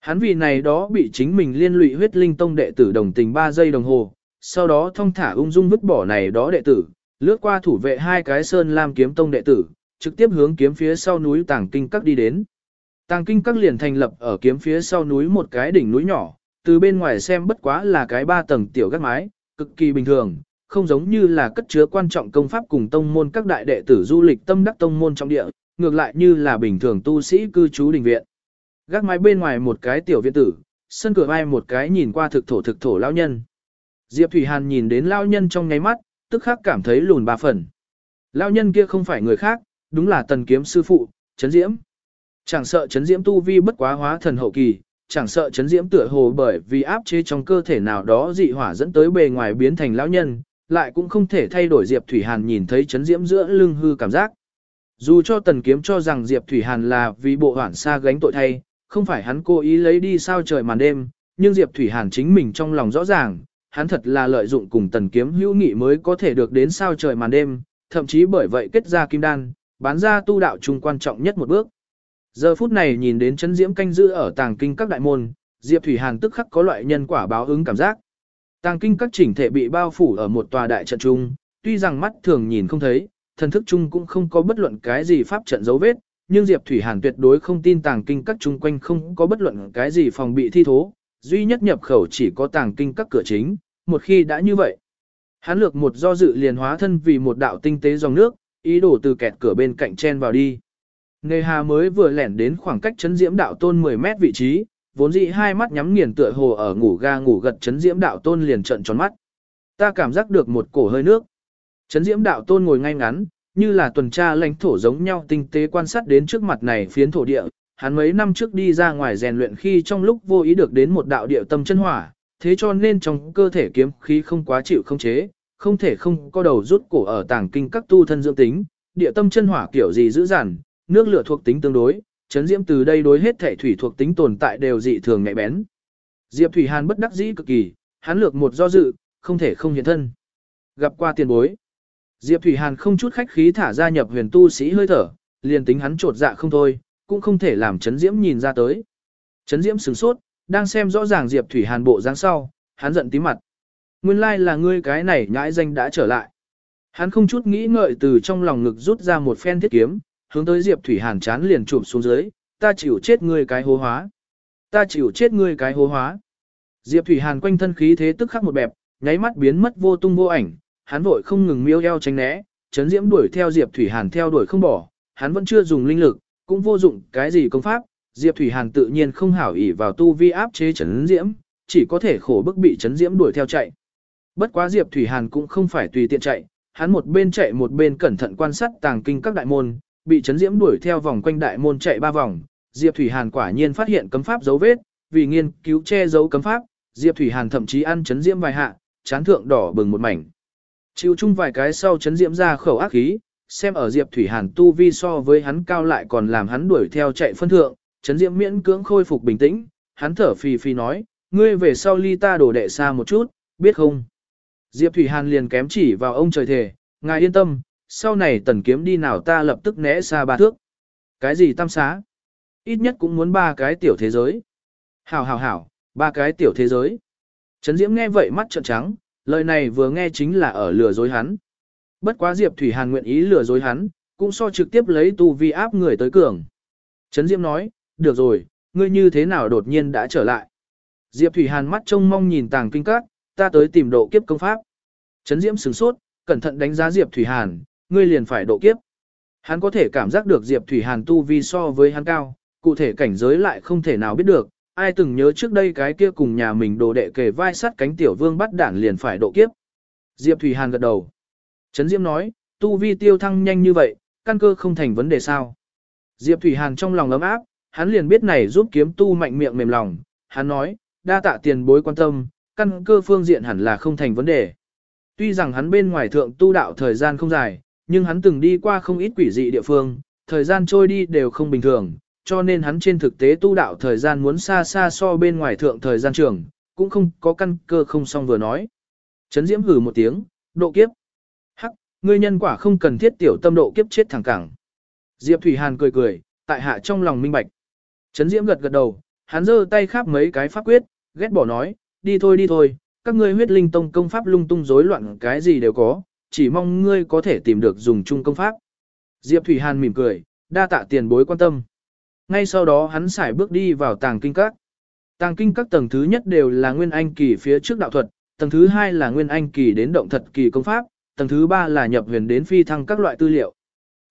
Hắn vì này đó bị chính mình liên lụy huyết linh tông đệ tử đồng tình 3 giây đồng hồ, sau đó thông thả ung dung vứt bỏ này đó đệ tử, lướt qua thủ vệ hai cái sơn lam kiếm tông đệ tử, trực tiếp hướng kiếm phía sau núi tàng kinh các đi đến. Tàng kinh các liền thành lập ở kiếm phía sau núi một cái đỉnh núi nhỏ, từ bên ngoài xem bất quá là cái ba tầng tiểu gác mái, cực kỳ bình thường, không giống như là cất chứa quan trọng công pháp cùng tông môn các đại đệ tử du lịch tâm đắc tông môn trong địa, ngược lại như là bình thường tu sĩ cư trú đình viện. Gác mái bên ngoài một cái tiểu viện tử, sân cửa vai một cái nhìn qua thực thổ thực thổ lão nhân. Diệp Thủy Hàn nhìn đến lão nhân trong ngáy mắt, tức khắc cảm thấy lùn ba phần. Lão nhân kia không phải người khác, đúng là tần kiếm sư phụ, Trấn Diễm. Chẳng sợ Trấn Diễm tu vi bất quá hóa thần hậu kỳ, chẳng sợ Trấn Diễm tựa hồ bởi vì áp chế trong cơ thể nào đó dị hỏa dẫn tới bề ngoài biến thành lão nhân, lại cũng không thể thay đổi Diệp Thủy Hàn nhìn thấy chấn Diễm giữa lưng hư cảm giác. Dù cho tần kiếm cho rằng Diệp Thủy Hàn là vì bộ hoảng xa gánh tội thay, không phải hắn cố ý lấy đi sao trời màn đêm, nhưng Diệp Thủy Hàn chính mình trong lòng rõ ràng, hắn thật là lợi dụng cùng tần kiếm hữu nghị mới có thể được đến sao trời màn đêm, thậm chí bởi vậy kết ra kim đan, bán ra tu đạo trung quan trọng nhất một bước. Giờ phút này nhìn đến chấn diễm canh giữ ở tàng kinh các đại môn, Diệp Thủy Hàn tức khắc có loại nhân quả báo ứng cảm giác. Tàng kinh các chỉnh thể bị bao phủ ở một tòa đại trận trung, tuy rằng mắt thường nhìn không thấy, thần thức chung cũng không có bất luận cái gì pháp trận dấu vết, nhưng Diệp Thủy Hàn tuyệt đối không tin tàng kinh các chung quanh không có bất luận cái gì phòng bị thi thố, duy nhất nhập khẩu chỉ có tàng kinh các cửa chính, một khi đã như vậy. Hắn lược một do dự liền hóa thân vì một đạo tinh tế dòng nước, ý đồ từ kẹt cửa bên cạnh chen vào đi. Nề hà mới vừa lẻn đến khoảng cách chấn diễm đạo tôn 10 mét vị trí, vốn dĩ hai mắt nhắm nghiền tựa hồ ở ngủ ga ngủ gật chấn diễm đạo tôn liền trận tròn mắt. Ta cảm giác được một cổ hơi nước. Chấn diễm đạo tôn ngồi ngay ngắn, như là tuần tra lãnh thổ giống nhau tinh tế quan sát đến trước mặt này phiến thổ địa. Hắn mấy năm trước đi ra ngoài rèn luyện khi trong lúc vô ý được đến một đạo địa tâm chân hỏa, thế cho nên trong cơ thể kiếm khí không quá chịu không chế, không thể không có đầu rút cổ ở tàng kinh các tu thân dưỡng tính, địa tâm chân hỏa kiểu gì dữ dằn, nước lửa thuộc tính tương đối, chấn diễm từ đây đối hết thể thủy thuộc tính tồn tại đều dị thường nhạy bén. Diệp Thủy Hàn bất đắc dĩ cực kỳ, hắn lược một do dự, không thể không hiện thân. Gặp qua tiền bối. Diệp Thủy Hàn không chút khách khí thả ra nhập huyền tu sĩ hơi thở, liền tính hắn trột dạ không thôi, cũng không thể làm chấn diễm nhìn ra tới. Chấn diễm sửng sốt, đang xem rõ ràng Diệp Thủy Hàn bộ dáng sau, hắn giận tím mặt. Nguyên lai like là ngươi cái này nhãi danh đã trở lại. Hắn không chút nghĩ ngợi từ trong lòng ngực rút ra một phen thiết kiếm, hướng tới Diệp Thủy Hàn chán liền chụp xuống dưới, ta chịu chết ngươi cái hố hóa. Ta chịu chết ngươi cái hố hóa. Diệp Thủy Hàn quanh thân khí thế tức khắc một bẹp, nháy mắt biến mất vô tung vô ảnh, hắn vội không ngừng miêu eo tránh né, chấn diễm đuổi theo Diệp Thủy Hàn theo đuổi không bỏ, hắn vẫn chưa dùng linh lực, cũng vô dụng cái gì công pháp, Diệp Thủy Hàn tự nhiên không hảo ỷ vào tu vi áp chế chấn diễm, chỉ có thể khổ bức bị chấn diễm đuổi theo chạy. Bất quá Diệp Thủy Hàn cũng không phải tùy tiện chạy, hắn một bên chạy một bên cẩn thận quan sát tàng kinh các đại môn, bị chấn diễm đuổi theo vòng quanh đại môn chạy ba vòng, Diệp Thủy Hàn quả nhiên phát hiện cấm pháp dấu vết, vì nghiên cứu che giấu cấm pháp, Diệp Thủy Hàn thậm chí ăn chấn diễm vài hạ, chán thượng đỏ bừng một mảnh. Chịu chung vài cái sau chấn diễm ra khẩu ác khí, xem ở Diệp Thủy Hàn tu vi so với hắn cao lại còn làm hắn đuổi theo chạy phân thượng, chấn diễm miễn cưỡng khôi phục bình tĩnh, hắn thở phì phì nói, ngươi về sau ly ta đổ đệ xa một chút, biết không? Diệp Thủy Hàn liền kém chỉ vào ông trời thề, ngài yên tâm, sau này tần kiếm đi nào ta lập tức né xa ba thước. Cái gì tam xá? Ít nhất cũng muốn ba cái tiểu thế giới. Hảo hảo hảo, ba cái tiểu thế giới. Trấn Diễm nghe vậy mắt trợn trắng, lời này vừa nghe chính là ở lừa dối hắn. Bất quá Diệp Thủy Hàn nguyện ý lừa dối hắn, cũng so trực tiếp lấy tu vi áp người tới cường. Trấn Diễm nói, được rồi, ngươi như thế nào đột nhiên đã trở lại. Diệp Thủy Hàn mắt trông mong nhìn tàng kinh các, ta tới tìm độ kiếp công pháp. Trấn Diễm sửng sốt, cẩn thận đánh giá Diệp Thủy Hàn, ngươi liền phải độ kiếp. Hắn có thể cảm giác được Diệp Thủy Hàn tu vi so với hắn cao, cụ thể cảnh giới lại không thể nào biết được, ai từng nhớ trước đây cái kia cùng nhà mình đồ đệ kề vai sắt cánh tiểu vương bắt đản liền phải độ kiếp. Diệp Thủy Hàn gật đầu. Trấn Diễm nói, tu vi tiêu thăng nhanh như vậy, căn cơ không thành vấn đề sao. Diệp Thủy Hàn trong lòng ấm áp, hắn liền biết này giúp kiếm tu mạnh miệng mềm lòng, hắn nói, đa tạ tiền bối quan tâm, căn cơ phương diện hẳn là không thành vấn đề. Tuy rằng hắn bên ngoài thượng tu đạo thời gian không dài, nhưng hắn từng đi qua không ít quỷ dị địa phương, thời gian trôi đi đều không bình thường, cho nên hắn trên thực tế tu đạo thời gian muốn xa xa so bên ngoài thượng thời gian trường, cũng không có căn cơ không xong vừa nói. Trấn Diễm hử một tiếng, độ kiếp. Hắc, ngươi nhân quả không cần thiết tiểu tâm độ kiếp chết thẳng cẳng. Diệp Thủy Hàn cười cười, tại hạ trong lòng minh bạch. Trấn Diễm gật gật đầu, hắn giơ tay khắp mấy cái pháp quyết, ghét bỏ nói, đi thôi đi thôi, các ngươi huyết linh tông công pháp lung tung rối loạn cái gì đều có, chỉ mong ngươi có thể tìm được dùng chung công pháp. Diệp Thủy Hàn mỉm cười, đa tạ tiền bối quan tâm. Ngay sau đó hắn xài bước đi vào tàng kinh các. Tàng kinh các tầng thứ nhất đều là nguyên anh kỳ phía trước đạo thuật, tầng thứ hai là nguyên anh kỳ đến động thật kỳ công pháp, tầng thứ ba là nhập huyền đến phi thăng các loại tư liệu.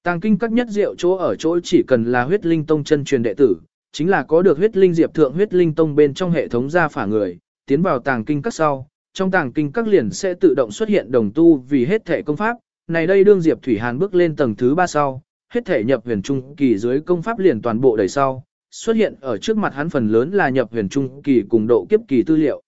Tàng kinh các nhất diệu chỗ ở chỗ chỉ cần là huyết linh tông chân truyền đệ tử, chính là có được huyết linh diệp thượng huyết linh tông bên trong hệ thống gia phả người, tiến vào tàng kinh các sau, trong tàng kinh các liền sẽ tự động xuất hiện đồng tu vì hết thể công pháp, này đây đương Diệp Thủy Hàn bước lên tầng thứ ba sau, hết thể nhập huyền trung kỳ dưới công pháp liền toàn bộ đầy sau, xuất hiện ở trước mặt hắn phần lớn là nhập huyền trung kỳ cùng độ kiếp kỳ tư liệu.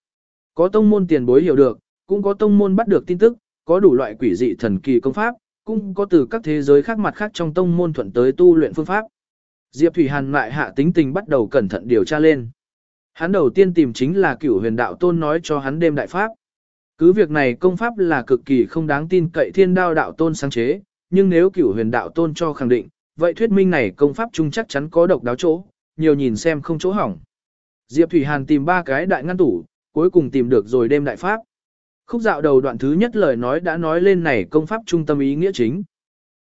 Có tông môn tiền bối hiểu được, cũng có tông môn bắt được tin tức, có đủ loại quỷ dị thần kỳ công pháp, cũng có từ các thế giới khác mặt khác trong tông môn thuận tới tu luyện phương pháp. Diệp Thủy Hàn lại hạ tính tình bắt đầu cẩn thận điều tra lên. Hắn đầu tiên tìm chính là cửu huyền đạo tôn nói cho hắn đêm đại pháp. Cứ việc này công pháp là cực kỳ không đáng tin cậy thiên đao đạo tôn sáng chế, nhưng nếu cửu huyền đạo tôn cho khẳng định, vậy thuyết minh này công pháp chung chắc chắn có độc đáo chỗ, nhiều nhìn xem không chỗ hỏng. Diệp Thủy Hàn tìm ba cái đại ngăn tủ, cuối cùng tìm được rồi đêm đại pháp. Khúc dạo đầu đoạn thứ nhất lời nói đã nói lên này công pháp trung tâm ý nghĩa chính.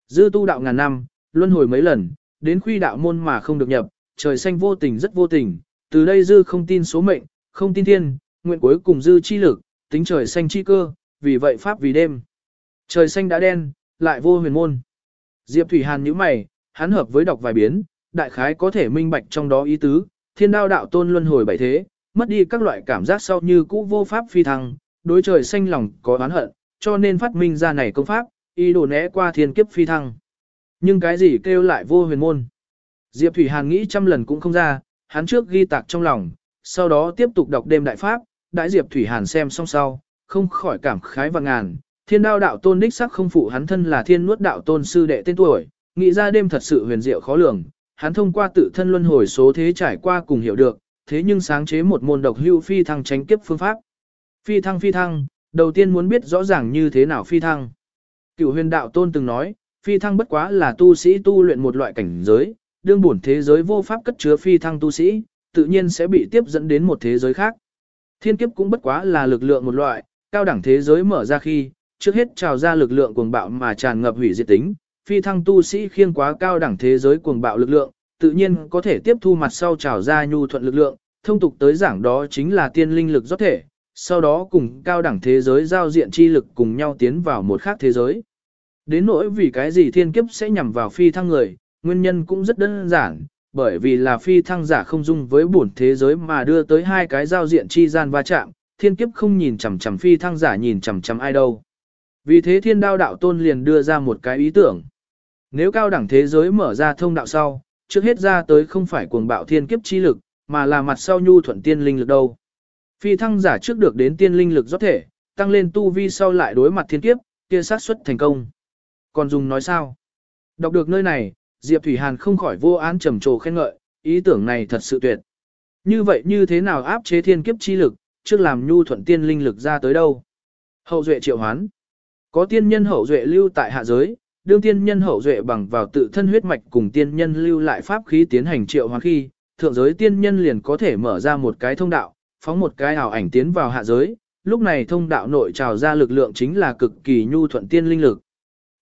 Dư tu đạo ngàn năm, luân hồi mấy lần, đến khuy đạo môn mà không được nhập, trời xanh vô tình rất vô tình, từ đây dư không tin số mệnh, không tin thiên, nguyện cuối cùng dư chi lực, tính trời xanh chi cơ, vì vậy pháp vì đêm. Trời xanh đã đen, lại vô huyền môn. Diệp Thủy Hàn nhíu mày, hắn hợp với đọc vài biến, đại khái có thể minh bạch trong đó ý tứ, thiên đao đạo tôn luân hồi bảy thế, mất đi các loại cảm giác sau như cũ vô pháp phi thăng, đối trời xanh lòng có oán hận, cho nên phát minh ra này công pháp, ý đồ né qua thiên kiếp phi thăng. Nhưng cái gì kêu lại vô huyền môn? Diệp Thủy Hàn nghĩ trăm lần cũng không ra, hắn trước ghi tạc trong lòng, sau đó tiếp tục đọc đêm đại pháp, đại Diệp Thủy Hàn xem xong sau, không khỏi cảm khái và ngàn, thiên đao đạo tôn đích sắc không phụ hắn thân là thiên nuốt đạo tôn sư đệ tên tuổi, nghĩ ra đêm thật sự huyền diệu khó lường, hắn thông qua tự thân luân hồi số thế trải qua cùng hiểu được, thế nhưng sáng chế một môn độc hưu phi thăng tránh kiếp phương pháp. Phi thăng phi thăng, đầu tiên muốn biết rõ ràng như thế nào phi thăng. Cửu huyền đạo tôn từng nói, phi thăng bất quá là tu sĩ tu luyện một loại cảnh giới, đương bổn thế giới vô pháp cất chứa phi thăng tu sĩ, tự nhiên sẽ bị tiếp dẫn đến một thế giới khác. Thiên kiếp cũng bất quá là lực lượng một loại, cao đẳng thế giới mở ra khi, trước hết trào ra lực lượng cuồng bạo mà tràn ngập hủy diệt tính, phi thăng tu sĩ khiêng quá cao đẳng thế giới cuồng bạo lực lượng, tự nhiên có thể tiếp thu mặt sau trào ra nhu thuận lực lượng, thông tục tới giảng đó chính là tiên linh lực rót thể, sau đó cùng cao đẳng thế giới giao diện chi lực cùng nhau tiến vào một khác thế giới. Đến nỗi vì cái gì thiên kiếp sẽ nhằm vào phi thăng người, nguyên nhân cũng rất đơn giản, bởi vì là phi thăng giả không dung với bổn thế giới mà đưa tới hai cái giao diện chi gian va chạm, thiên kiếp không nhìn chằm chằm phi thăng giả nhìn chằm chằm ai đâu. Vì thế thiên đao đạo tôn liền đưa ra một cái ý tưởng. Nếu cao đẳng thế giới mở ra thông đạo sau, trước hết ra tới không phải cuồng bạo thiên kiếp chi lực, mà là mặt sau nhu thuận tiên linh lực đâu. Phi thăng giả trước được đến tiên linh lực rót thể, tăng lên tu vi sau lại đối mặt thiên kiếp, kia sát suất thành công. Còn dùng nói sao? Đọc được nơi này, Diệp Thủy Hàn không khỏi vô án trầm trồ khen ngợi, ý tưởng này thật sự tuyệt. Như vậy như thế nào áp chế thiên kiếp chi lực, trước làm nhu thuận tiên linh lực ra tới đâu? Hậu duệ triệu hoán. Có tiên nhân hậu duệ lưu tại hạ giới, đương tiên nhân hậu duệ bằng vào tự thân huyết mạch cùng tiên nhân lưu lại pháp khí tiến hành triệu hoán khi, thượng giới tiên nhân liền có thể mở ra một cái thông đạo, phóng một cái ảo ảnh tiến vào hạ giới, lúc này thông đạo nội trào ra lực lượng chính là cực kỳ nhu thuận tiên linh lực.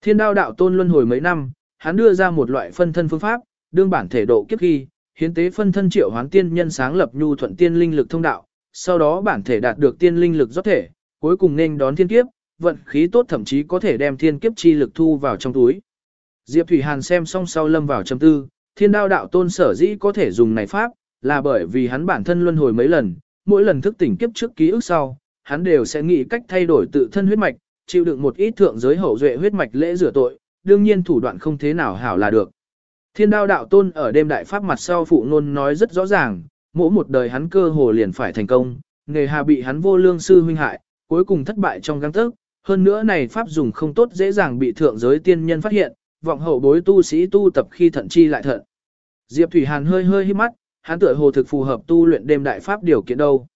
Thiên đao đạo tôn luân hồi mấy năm, hắn đưa ra một loại phân thân phương pháp, đương bản thể độ kiếp khi, hiến tế phân thân triệu hoán tiên nhân sáng lập nhu thuận tiên linh lực thông đạo, sau đó bản thể đạt được tiên linh lực rót thể, cuối cùng nên đón thiên kiếp, vận khí tốt thậm chí có thể đem thiên kiếp chi lực thu vào trong túi. Diệp Thủy Hàn xem xong sau lâm vào trầm tư, thiên đao đạo tôn sở dĩ có thể dùng này pháp, là bởi vì hắn bản thân luân hồi mấy lần, mỗi lần thức tỉnh kiếp trước ký ức sau, hắn đều sẽ nghĩ cách thay đổi tự thân huyết mạch, chịu đựng một ít thượng giới hậu duệ huyết mạch lễ rửa tội, đương nhiên thủ đoạn không thế nào hảo là được. Thiên đao đạo tôn ở đêm đại pháp mặt sau phụ ngôn nói rất rõ ràng, mỗi một đời hắn cơ hồ liền phải thành công, nghề hà bị hắn vô lương sư huynh hại, cuối cùng thất bại trong găng tức, hơn nữa này pháp dùng không tốt dễ dàng bị thượng giới tiên nhân phát hiện, vọng hậu bối tu sĩ tu tập khi thận chi lại thận. Diệp Thủy Hàn hơi hơi hít mắt, hắn tựa hồ thực phù hợp tu luyện đêm đại pháp điều kiện đâu.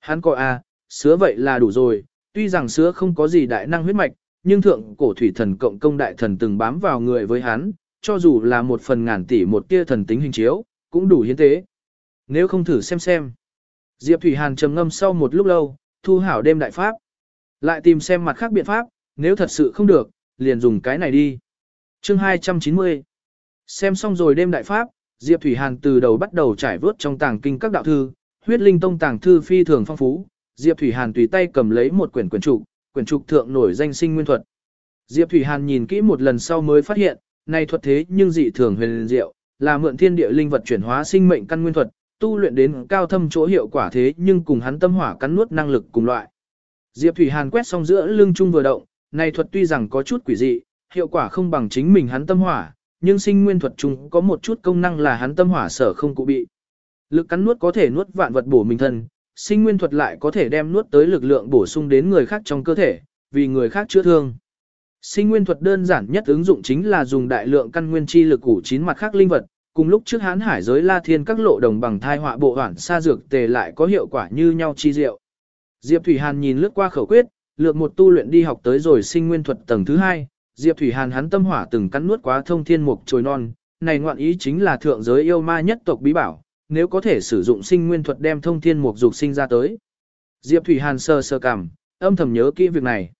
Hắn coi à, sứa vậy là đủ rồi, tuy rằng sứa không có gì đại năng huyết mạch, nhưng thượng cổ thủy thần cộng công đại thần từng bám vào người với hắn, cho dù là một phần ngàn tỷ một tia thần tính hình chiếu, cũng đủ hiến tế. Nếu không thử xem xem. Diệp Thủy Hàn trầm ngâm sau một lúc lâu, thu hảo đêm đại pháp. Lại tìm xem mặt khác biện pháp, nếu thật sự không được, liền dùng cái này đi. Chương 290 Xem xong rồi đêm đại pháp, Diệp Thủy Hàn từ đầu bắt đầu trải vớt trong tàng kinh các đạo thư, huyết linh tông tàng thư phi thường phong phú. Diệp Thủy Hàn tùy tay cầm lấy một quyển quyển trục, quyển trục thượng nổi danh sinh nguyên thuật. Diệp Thủy Hàn nhìn kỹ một lần sau mới phát hiện, này thuật thế nhưng dị thường huyền diệu, là mượn thiên địa linh vật chuyển hóa sinh mệnh căn nguyên thuật, tu luyện đến cao thâm chỗ hiệu quả thế nhưng cùng hắn tâm hỏa cắn nuốt năng lực cùng loại. Diệp Thủy Hàn quét xong giữa lưng trung vừa động, này thuật tuy rằng có chút quỷ dị, hiệu quả không bằng chính mình hắn tâm hỏa, nhưng sinh nguyên thuật trung có một chút công năng là hắn tâm hỏa sở không cụ bị. Lực cắn nuốt có thể nuốt vạn vật bổ mình thân, sinh nguyên thuật lại có thể đem nuốt tới lực lượng bổ sung đến người khác trong cơ thể, vì người khác chữa thương. Sinh nguyên thuật đơn giản nhất ứng dụng chính là dùng đại lượng căn nguyên chi lực củ chín mặt khác linh vật, cùng lúc trước hán hải giới la thiên các lộ đồng bằng thai họa bộ hoản sa dược tề lại có hiệu quả như nhau chi diệu. Diệp Thủy Hàn nhìn lướt qua khẩu quyết, lược một tu luyện đi học tới rồi sinh nguyên thuật tầng thứ hai, Diệp Thủy Hàn hắn tâm hỏa từng cắn nuốt quá thông thiên mục trồi non, này ngoạn ý chính là thượng giới yêu ma nhất tộc bí bảo, nếu có thể sử dụng sinh nguyên thuật đem thông thiên mục dục sinh ra tới. Diệp Thủy Hàn sơ sơ cảm, âm thầm nhớ kỹ việc này.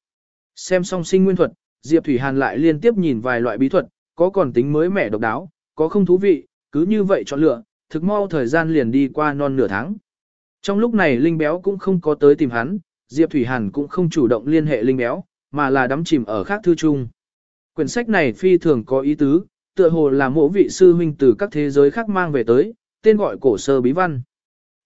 Xem xong sinh nguyên thuật, Diệp Thủy Hàn lại liên tiếp nhìn vài loại bí thuật, có còn tính mới mẻ độc đáo, có không thú vị, cứ như vậy chọn lựa, thực mau thời gian liền đi qua non nửa tháng. Trong lúc này Linh Béo cũng không có tới tìm hắn, Diệp Thủy Hàn cũng không chủ động liên hệ Linh Béo, mà là đắm chìm ở khác thư chung. Quyển sách này phi thường có ý tứ, tựa hồ là mỗi vị sư huynh từ các thế giới khác mang về tới, tên gọi cổ sơ bí văn.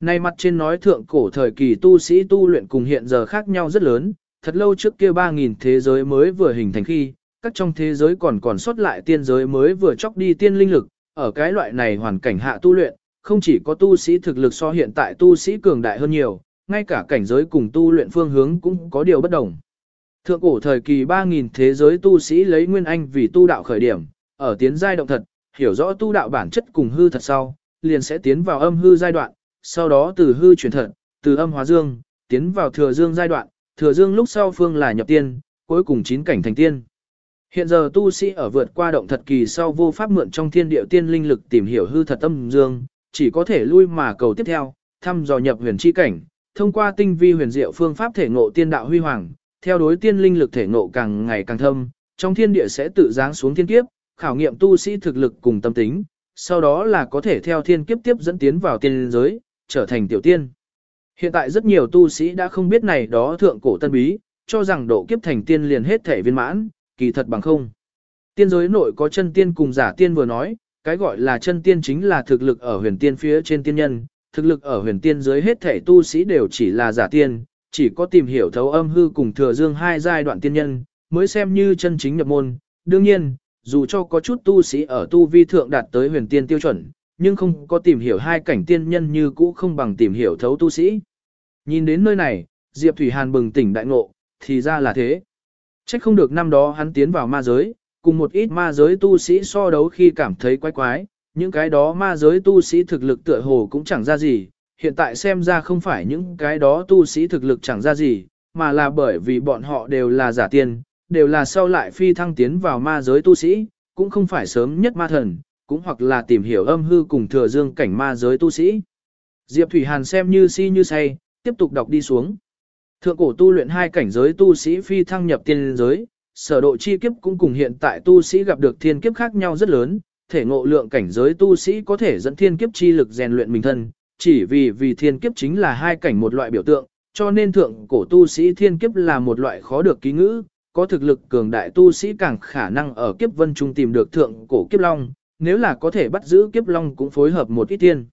Này mặt trên nói thượng cổ thời kỳ tu sĩ tu luyện cùng hiện giờ khác nhau rất lớn, thật lâu trước kia 3.000 thế giới mới vừa hình thành khi, các trong thế giới còn còn sót lại tiên giới mới vừa chóc đi tiên linh lực, ở cái loại này hoàn cảnh hạ tu luyện, không chỉ có tu sĩ thực lực so hiện tại tu sĩ cường đại hơn nhiều, ngay cả cảnh giới cùng tu luyện phương hướng cũng có điều bất đồng. Thượng cổ thời kỳ 3.000 thế giới tu sĩ lấy Nguyên Anh vì tu đạo khởi điểm, ở tiến giai động thật, hiểu rõ tu đạo bản chất cùng hư thật sau, liền sẽ tiến vào âm hư giai đoạn, sau đó từ hư chuyển thật, từ âm hóa dương, tiến vào thừa dương giai đoạn, thừa dương lúc sau phương là nhập tiên, cuối cùng chín cảnh thành tiên. Hiện giờ tu sĩ ở vượt qua động thật kỳ sau vô pháp mượn trong thiên địa tiên linh lực tìm hiểu hư thật âm dương, chỉ có thể lui mà cầu tiếp theo, thăm dò nhập huyền chi cảnh, thông qua tinh vi huyền diệu phương pháp thể ngộ tiên đạo huy hoàng, theo đối tiên linh lực thể ngộ càng ngày càng thâm, trong thiên địa sẽ tự giáng xuống thiên kiếp, khảo nghiệm tu sĩ thực lực cùng tâm tính, sau đó là có thể theo thiên kiếp tiếp dẫn tiến vào tiên giới, trở thành tiểu tiên. Hiện tại rất nhiều tu sĩ đã không biết này đó thượng cổ tân bí, cho rằng độ kiếp thành tiên liền hết thể viên mãn, kỳ thật bằng không. Tiên giới nội có chân tiên cùng giả tiên vừa nói, cái gọi là chân tiên chính là thực lực ở huyền tiên phía trên tiên nhân, thực lực ở huyền tiên giới hết thể tu sĩ đều chỉ là giả tiên, chỉ có tìm hiểu thấu âm hư cùng thừa dương hai giai đoạn tiên nhân, mới xem như chân chính nhập môn. Đương nhiên, dù cho có chút tu sĩ ở tu vi thượng đạt tới huyền tiên tiêu chuẩn, nhưng không có tìm hiểu hai cảnh tiên nhân như cũ không bằng tìm hiểu thấu tu sĩ. Nhìn đến nơi này, Diệp Thủy Hàn bừng tỉnh đại ngộ, thì ra là thế. Chắc không được năm đó hắn tiến vào ma giới, cùng một ít ma giới tu sĩ so đấu khi cảm thấy quái quái, những cái đó ma giới tu sĩ thực lực tựa hồ cũng chẳng ra gì, hiện tại xem ra không phải những cái đó tu sĩ thực lực chẳng ra gì, mà là bởi vì bọn họ đều là giả tiên, đều là sau lại phi thăng tiến vào ma giới tu sĩ, cũng không phải sớm nhất ma thần, cũng hoặc là tìm hiểu âm hư cùng thừa dương cảnh ma giới tu sĩ. Diệp Thủy Hàn xem như si như say, tiếp tục đọc đi xuống. Thượng cổ tu luyện hai cảnh giới tu sĩ phi thăng nhập tiên giới, sở độ chi kiếp cũng cùng hiện tại tu sĩ gặp được thiên kiếp khác nhau rất lớn, thể ngộ lượng cảnh giới tu sĩ có thể dẫn thiên kiếp chi lực rèn luyện mình thân, chỉ vì vì thiên kiếp chính là hai cảnh một loại biểu tượng, cho nên thượng cổ tu sĩ thiên kiếp là một loại khó được ký ngữ, có thực lực cường đại tu sĩ càng khả năng ở kiếp vân trung tìm được thượng cổ kiếp long, nếu là có thể bắt giữ kiếp long cũng phối hợp một ít tiên.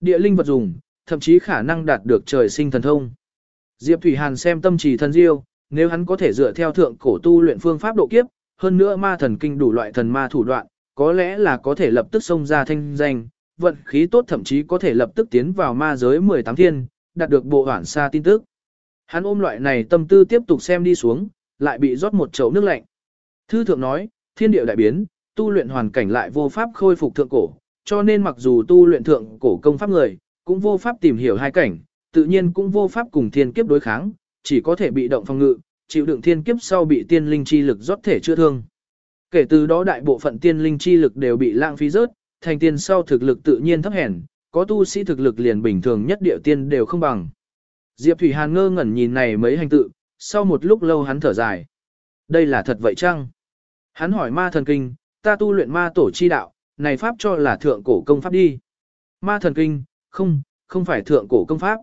Địa linh vật dùng, thậm chí khả năng đạt được trời sinh thần thông. Diệp Thủy Hàn xem tâm trì thần diêu, nếu hắn có thể dựa theo thượng cổ tu luyện phương pháp độ kiếp, hơn nữa ma thần kinh đủ loại thần ma thủ đoạn, có lẽ là có thể lập tức xông ra thanh danh, vận khí tốt thậm chí có thể lập tức tiến vào ma giới 18 thiên, đạt được bộ hoản xa tin tức. Hắn ôm loại này tâm tư tiếp tục xem đi xuống, lại bị rót một chậu nước lạnh. Thư thượng nói, thiên địa đại biến, tu luyện hoàn cảnh lại vô pháp khôi phục thượng cổ, cho nên mặc dù tu luyện thượng cổ công pháp người, cũng vô pháp tìm hiểu hai cảnh, tự nhiên cũng vô pháp cùng thiên kiếp đối kháng, chỉ có thể bị động phòng ngự, chịu đựng thiên kiếp sau bị tiên linh chi lực rót thể chữa thương. Kể từ đó đại bộ phận tiên linh chi lực đều bị lãng phí rớt, thành tiên sau thực lực tự nhiên thấp hèn, có tu sĩ thực lực liền bình thường nhất địa tiên đều không bằng. Diệp Thủy Hàn ngơ ngẩn nhìn này mấy hành tự, sau một lúc lâu hắn thở dài. Đây là thật vậy chăng? Hắn hỏi ma thần kinh, ta tu luyện ma tổ chi đạo, này pháp cho là thượng cổ công pháp đi. Ma thần kinh, không, không phải thượng cổ công pháp.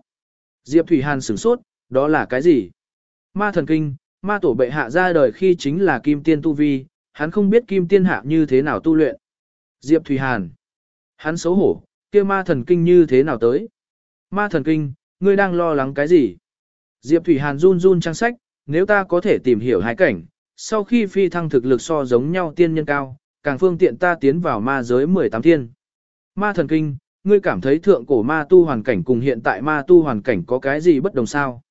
Diệp Thủy Hàn sửng sốt, đó là cái gì? Ma thần kinh, ma tổ bệ hạ ra đời khi chính là kim tiên tu vi, hắn không biết kim tiên hạ như thế nào tu luyện. Diệp Thủy Hàn. Hắn xấu hổ, kia ma thần kinh như thế nào tới? Ma thần kinh, ngươi đang lo lắng cái gì? Diệp Thủy Hàn run run trang sách, nếu ta có thể tìm hiểu hai cảnh, sau khi phi thăng thực lực so giống nhau tiên nhân cao, càng phương tiện ta tiến vào ma giới 18 thiên. Ma thần kinh, ngươi cảm thấy thượng cổ ma tu hoàn cảnh cùng hiện tại ma tu hoàn cảnh có cái gì bất đồng sao?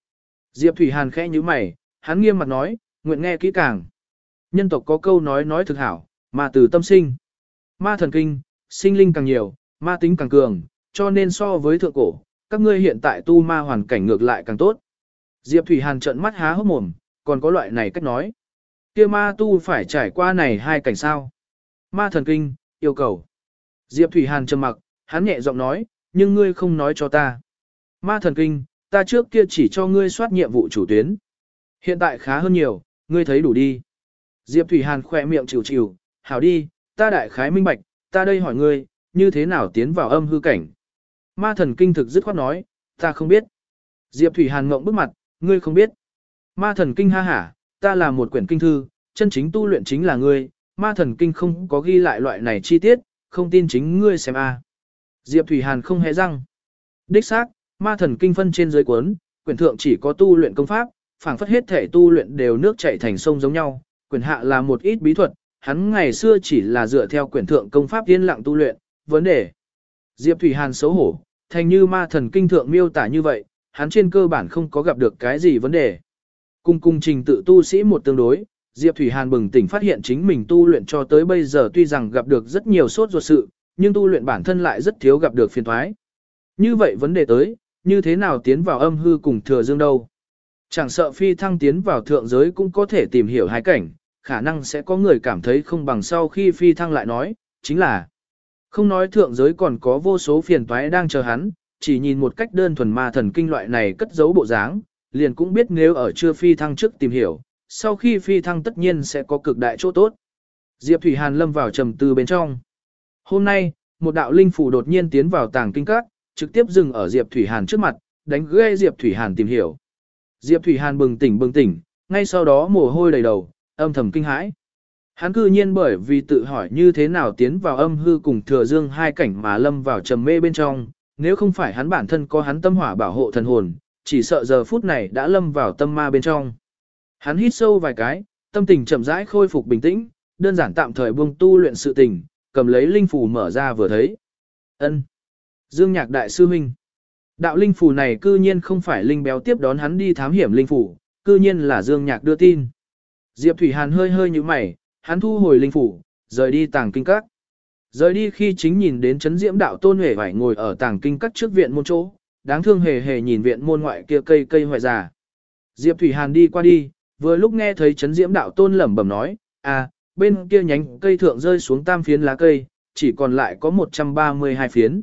Diệp Thủy Hàn khẽ như mày, hắn nghiêm mặt nói, nguyện nghe kỹ càng. Nhân tộc có câu nói nói thực hảo, ma từ tâm sinh. Ma thần kinh, sinh linh càng nhiều, ma tính càng cường, cho nên so với thượng cổ, các ngươi hiện tại tu ma hoàn cảnh ngược lại càng tốt. Diệp Thủy Hàn trợn mắt há hốc mồm, còn có loại này cách nói. kia ma tu phải trải qua này hai cảnh sao. Ma thần kinh, yêu cầu. Diệp Thủy Hàn trầm mặc, hắn nhẹ giọng nói, nhưng ngươi không nói cho ta. Ma thần kinh, ta trước kia chỉ cho ngươi soát nhiệm vụ chủ tuyến. Hiện tại khá hơn nhiều, ngươi thấy đủ đi. Diệp Thủy Hàn khỏe miệng chịu chịu, hảo đi, ta đại khái minh bạch, ta đây hỏi ngươi, như thế nào tiến vào âm hư cảnh. Ma thần kinh thực dứt khoát nói, ta không biết. Diệp Thủy Hàn ngộng bức mặt, ngươi không biết. Ma thần kinh ha hả, ta là một quyển kinh thư, chân chính tu luyện chính là ngươi, ma thần kinh không có ghi lại loại này chi tiết, không tin chính ngươi xem a. Diệp Thủy Hàn không hề răng. Đích xác, ma thần kinh phân trên dưới cuốn, quyển thượng chỉ có tu luyện công pháp, phảng phất hết thể tu luyện đều nước chảy thành sông giống nhau, quyển hạ là một ít bí thuật, hắn ngày xưa chỉ là dựa theo quyển thượng công pháp yên lặng tu luyện, vấn đề. Diệp Thủy Hàn xấu hổ, thành như ma thần kinh thượng miêu tả như vậy, hắn trên cơ bản không có gặp được cái gì vấn đề. Cùng cung trình tự tu sĩ một tương đối, Diệp Thủy Hàn bừng tỉnh phát hiện chính mình tu luyện cho tới bây giờ tuy rằng gặp được rất nhiều sốt ruột sự, nhưng tu luyện bản thân lại rất thiếu gặp được phiền thoái. Như vậy vấn đề tới, như thế nào tiến vào âm hư cùng thừa dương đâu? Chẳng sợ phi thăng tiến vào thượng giới cũng có thể tìm hiểu hai cảnh, khả năng sẽ có người cảm thấy không bằng sau khi phi thăng lại nói, chính là không nói thượng giới còn có vô số phiền toái đang chờ hắn, chỉ nhìn một cách đơn thuần ma thần kinh loại này cất giấu bộ dáng, liền cũng biết nếu ở chưa phi thăng trước tìm hiểu, sau khi phi thăng tất nhiên sẽ có cực đại chỗ tốt. Diệp Thủy Hàn lâm vào trầm tư bên trong. Hôm nay, một đạo linh phủ đột nhiên tiến vào tàng kinh các, trực tiếp dừng ở Diệp Thủy Hàn trước mặt, đánh ghê Diệp Thủy Hàn tìm hiểu. Diệp Thủy Hàn bừng tỉnh bừng tỉnh, ngay sau đó mồ hôi đầy đầu, âm thầm kinh hãi. Hắn cư nhiên bởi vì tự hỏi như thế nào tiến vào âm hư cùng thừa dương hai cảnh mà lâm vào trầm mê bên trong, nếu không phải hắn bản thân có hắn tâm hỏa bảo hộ thần hồn, chỉ sợ giờ phút này đã lâm vào tâm ma bên trong. Hắn hít sâu vài cái, tâm tình chậm rãi khôi phục bình tĩnh, đơn giản tạm thời buông tu luyện sự tình, cầm lấy linh phù mở ra vừa thấy. Ân, Dương Nhạc đại sư huynh. Đạo linh phù này cư nhiên không phải linh béo tiếp đón hắn đi thám hiểm linh phù, cư nhiên là Dương Nhạc đưa tin. Diệp Thủy Hàn hơi hơi như mày, hắn thu hồi linh phủ, rời đi tàng kinh các. Rời đi khi chính nhìn đến chấn diễm đạo tôn hề phải ngồi ở tàng kinh các trước viện môn chỗ, đáng thương hề hề nhìn viện môn ngoại kia cây cây hoại già. Diệp Thủy Hàn đi qua đi, vừa lúc nghe thấy chấn diễm đạo tôn lẩm bẩm nói, à, bên kia nhánh cây thượng rơi xuống tam phiến lá cây, chỉ còn lại có 132 phiến.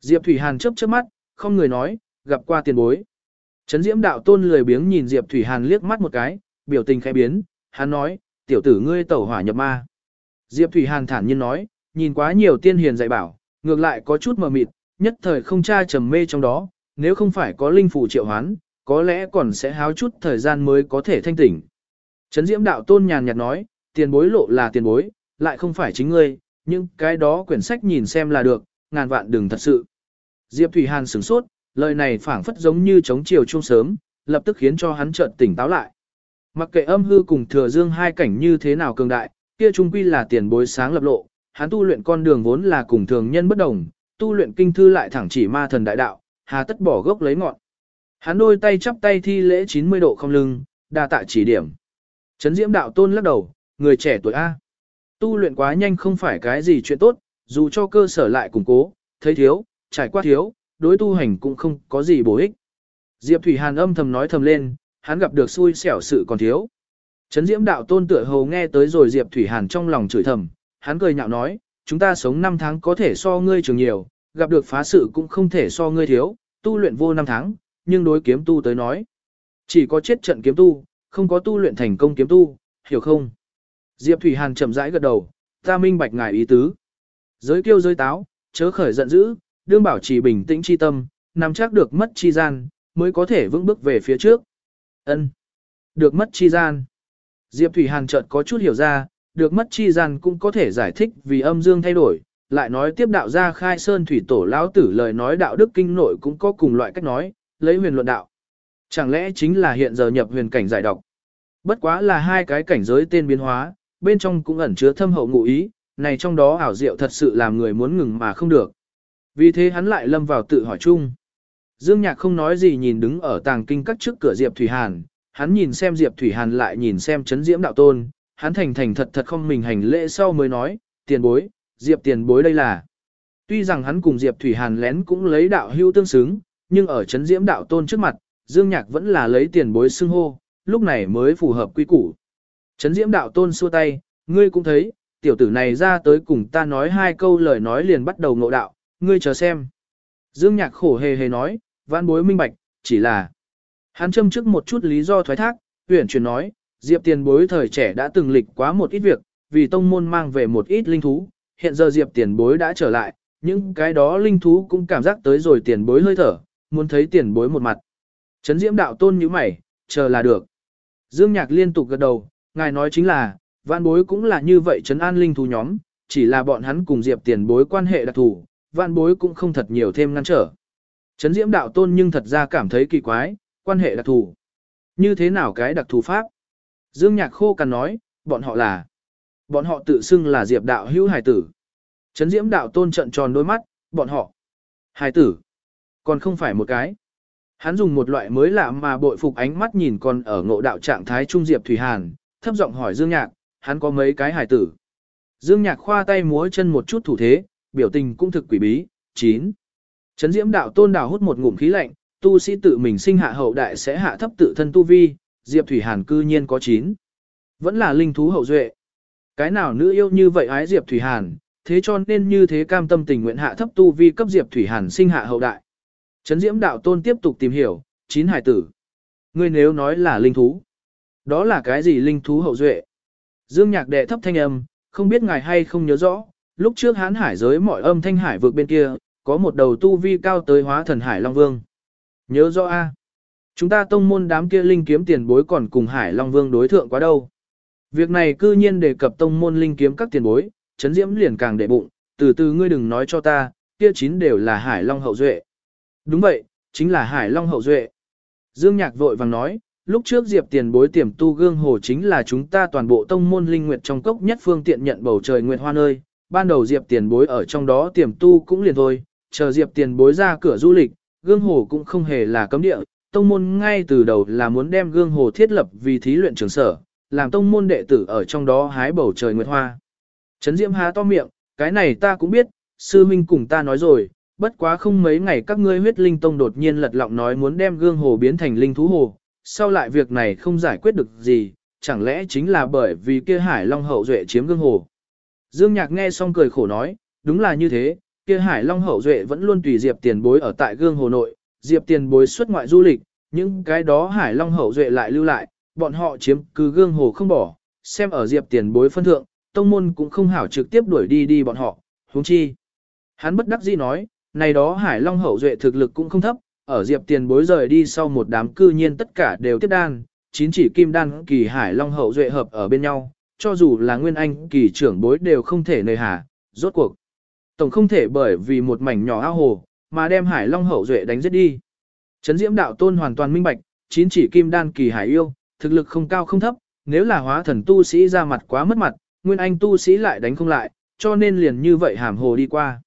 Diệp Thủy Hàn chớp chớp mắt, không người nói, gặp qua tiền bối. Chấn diễm đạo tôn lười biếng nhìn Diệp Thủy Hàn liếc mắt một cái, biểu tình khẽ biến, hắn nói, tiểu tử ngươi tẩu hỏa nhập ma. Diệp Thủy Hàn thản nhiên nói, nhìn quá nhiều tiên hiền dạy bảo, ngược lại có chút mờ mịt, nhất thời không tra trầm mê trong đó, nếu không phải có linh phủ triệu hoán, có lẽ còn sẽ háo chút thời gian mới có thể thanh tỉnh. Trấn Diễm Đạo Tôn nhàn nhạt nói, tiền bối lộ là tiền bối, lại không phải chính ngươi, nhưng cái đó quyển sách nhìn xem là được, ngàn vạn đừng thật sự. Diệp Thủy Hàn sửng sốt, lời này phảng phất giống như chống chiều trung sớm, lập tức khiến cho hắn chợt tỉnh táo lại. Mặc kệ âm hư cùng thừa dương hai cảnh như thế nào cường đại, kia trung quy là tiền bối sáng lập lộ, hắn tu luyện con đường vốn là cùng thường nhân bất đồng, tu luyện kinh thư lại thẳng chỉ ma thần đại đạo, hà tất bỏ gốc lấy ngọn. Hắn đôi tay chắp tay thi lễ 90 độ không lưng, đa tạ chỉ điểm. Trấn Diễm đạo tôn lắc đầu, người trẻ tuổi A. Tu luyện quá nhanh không phải cái gì chuyện tốt, dù cho cơ sở lại củng cố, thấy thiếu, trải qua thiếu, đối tu hành cũng không có gì bổ ích. Diệp Thủy Hàn âm thầm nói thầm lên, hắn gặp được xui xẻo sự còn thiếu. Trấn Diễm đạo tôn tựa hồ nghe tới rồi Diệp Thủy Hàn trong lòng chửi thầm, hắn cười nhạo nói, chúng ta sống 5 tháng có thể so ngươi trường nhiều, gặp được phá sự cũng không thể so ngươi thiếu, tu luyện vô 5 tháng, nhưng đối kiếm tu tới nói. Chỉ có chết trận kiếm tu, không có tu luyện thành công kiếm tu, hiểu không? Diệp Thủy Hàn chậm rãi gật đầu, ta minh bạch ngài ý tứ. Giới kiêu giới táo, chớ khởi giận dữ, đương bảo trì bình tĩnh chi tâm, nắm chắc được mất chi gian, mới có thể vững bước về phía trước. Ân, Được mất chi gian. Diệp Thủy Hàn chợt có chút hiểu ra, được mất chi gian cũng có thể giải thích vì âm dương thay đổi, lại nói tiếp đạo gia khai sơn thủy tổ lão tử lời nói đạo đức kinh nội cũng có cùng loại cách nói, lấy huyền luận đạo. Chẳng lẽ chính là hiện giờ nhập huyền cảnh giải độc? Bất quá là hai cái cảnh giới tên biến hóa, bên trong cũng ẩn chứa thâm hậu ngụ ý, này trong đó ảo diệu thật sự làm người muốn ngừng mà không được. Vì thế hắn lại lâm vào tự hỏi chung. Dương Nhạc không nói gì nhìn đứng ở tàng kinh các trước cửa Diệp Thủy Hàn, hắn nhìn xem Diệp Thủy Hàn lại nhìn xem chấn diễm đạo tôn, hắn thành thành thật thật không mình hành lễ sau mới nói, tiền bối, Diệp tiền bối đây là. Tuy rằng hắn cùng Diệp Thủy Hàn lén cũng lấy đạo hưu tương xứng, nhưng ở chấn diễm đạo tôn trước mặt, Dương Nhạc vẫn là lấy tiền bối xưng hô, lúc này mới phù hợp quy củ. Chấn diễm đạo tôn xua tay, ngươi cũng thấy, tiểu tử này ra tới cùng ta nói hai câu lời nói liền bắt đầu ngộ đạo, ngươi chờ xem. Dương Nhạc khổ hề hề nói, văn bối minh bạch, chỉ là. Hắn châm trước một chút lý do thoái thác, huyển chuyển nói, Diệp tiền bối thời trẻ đã từng lịch quá một ít việc, vì tông môn mang về một ít linh thú, hiện giờ Diệp tiền bối đã trở lại, những cái đó linh thú cũng cảm giác tới rồi tiền bối hơi thở, muốn thấy tiền bối một mặt. Trấn diễm đạo tôn như mày, chờ là được. Dương Nhạc liên tục gật đầu, ngài nói chính là, vạn bối cũng là như vậy trấn an linh thú nhóm, chỉ là bọn hắn cùng Diệp tiền bối quan hệ đặc thù, vạn bối cũng không thật nhiều thêm ngăn trở. Trấn diễm đạo tôn nhưng thật ra cảm thấy kỳ quái, quan hệ đặc thù. Như thế nào cái đặc thù pháp? Dương Nhạc khô cằn nói, bọn họ là, bọn họ tự xưng là diệp đạo hữu hải tử. Trấn diễm đạo tôn trận tròn đôi mắt, bọn họ, hải tử, còn không phải một cái. Hắn dùng một loại mới lạ mà bội phục ánh mắt nhìn còn ở ngộ đạo trạng thái trung diệp thủy hàn, thấp giọng hỏi Dương Nhạc, hắn có mấy cái hải tử. Dương Nhạc khoa tay múa chân một chút thủ thế, biểu tình cũng thực quỷ bí. 9. Trấn diễm đạo tôn đào hút một ngụm khí lạnh, tu sĩ tự mình sinh hạ hậu đại sẽ hạ thấp tự thân tu vi, Diệp Thủy Hàn cư nhiên có 9. Vẫn là linh thú hậu duệ. Cái nào nữ yêu như vậy ái Diệp Thủy Hàn, thế cho nên như thế cam tâm tình nguyện hạ thấp tu vi cấp Diệp Thủy Hàn sinh hạ hậu đại. Trấn Diễm đạo tôn tiếp tục tìm hiểu, 9 hải tử. Ngươi nếu nói là linh thú, đó là cái gì linh thú hậu duệ? Dương Nhạc đệ thấp thanh âm, không biết ngài hay không nhớ rõ, lúc trước hán hải giới mọi âm thanh hải vượt bên kia, có một đầu tu vi cao tới hóa thần hải Long Vương. Nhớ rõ a Chúng ta tông môn đám kia linh kiếm tiền bối còn cùng hải Long Vương đối thượng quá đâu. Việc này cư nhiên đề cập tông môn linh kiếm các tiền bối, chấn diễm liền càng đệ bụng, từ từ ngươi đừng nói cho ta, kia chín đều là hải Long hậu duệ. Đúng vậy, chính là hải Long hậu duệ. Dương Nhạc vội vàng nói, lúc trước Diệp tiền bối tiềm tu gương hồ chính là chúng ta toàn bộ tông môn linh nguyệt trong cốc nhất phương tiện nhận bầu trời nguyệt hoa nơi. Ban đầu Diệp tiền bối ở trong đó tiềm tu cũng liền thôi, chờ Diệp tiền bối ra cửa du lịch, gương hồ cũng không hề là cấm địa. Tông môn ngay từ đầu là muốn đem gương hồ thiết lập vì thí luyện trường sở, làm tông môn đệ tử ở trong đó hái bầu trời nguyệt hoa. Trấn Diễm há to miệng, cái này ta cũng biết, sư minh cùng ta nói rồi, bất quá không mấy ngày các ngươi huyết linh tông đột nhiên lật lọng nói muốn đem gương hồ biến thành linh thú hồ, sau lại việc này không giải quyết được gì, chẳng lẽ chính là bởi vì kia hải long hậu duệ chiếm gương hồ. Dương Nhạc nghe xong cười khổ nói, đúng là như thế, kia hải long hậu duệ vẫn luôn tùy Diệp tiền bối ở tại gương hồ nội, Diệp tiền bối xuất ngoại du lịch, những cái đó hải long hậu duệ lại lưu lại, bọn họ chiếm cứ gương hồ không bỏ, xem ở Diệp tiền bối phân thượng, tông môn cũng không hảo trực tiếp đuổi đi đi bọn họ, huống chi. Hắn bất đắc dĩ nói, này đó hải long hậu duệ thực lực cũng không thấp, ở Diệp tiền bối rời đi sau một đám cư nhiên tất cả đều tiếp đan, chín chỉ kim đan kỳ hải long hậu duệ hợp ở bên nhau, cho dù là nguyên anh kỳ trưởng bối đều không thể nơi hà, rốt cuộc. Tổng không thể bởi vì một mảnh nhỏ ao hồ, mà đem hải long hậu duệ đánh giết đi. Trấn diễm đạo tôn hoàn toàn minh bạch, chín chỉ kim đan kỳ hải yêu, thực lực không cao không thấp, nếu là hóa thần tu sĩ ra mặt quá mất mặt, nguyên anh tu sĩ lại đánh không lại, cho nên liền như vậy hàm hồ đi qua.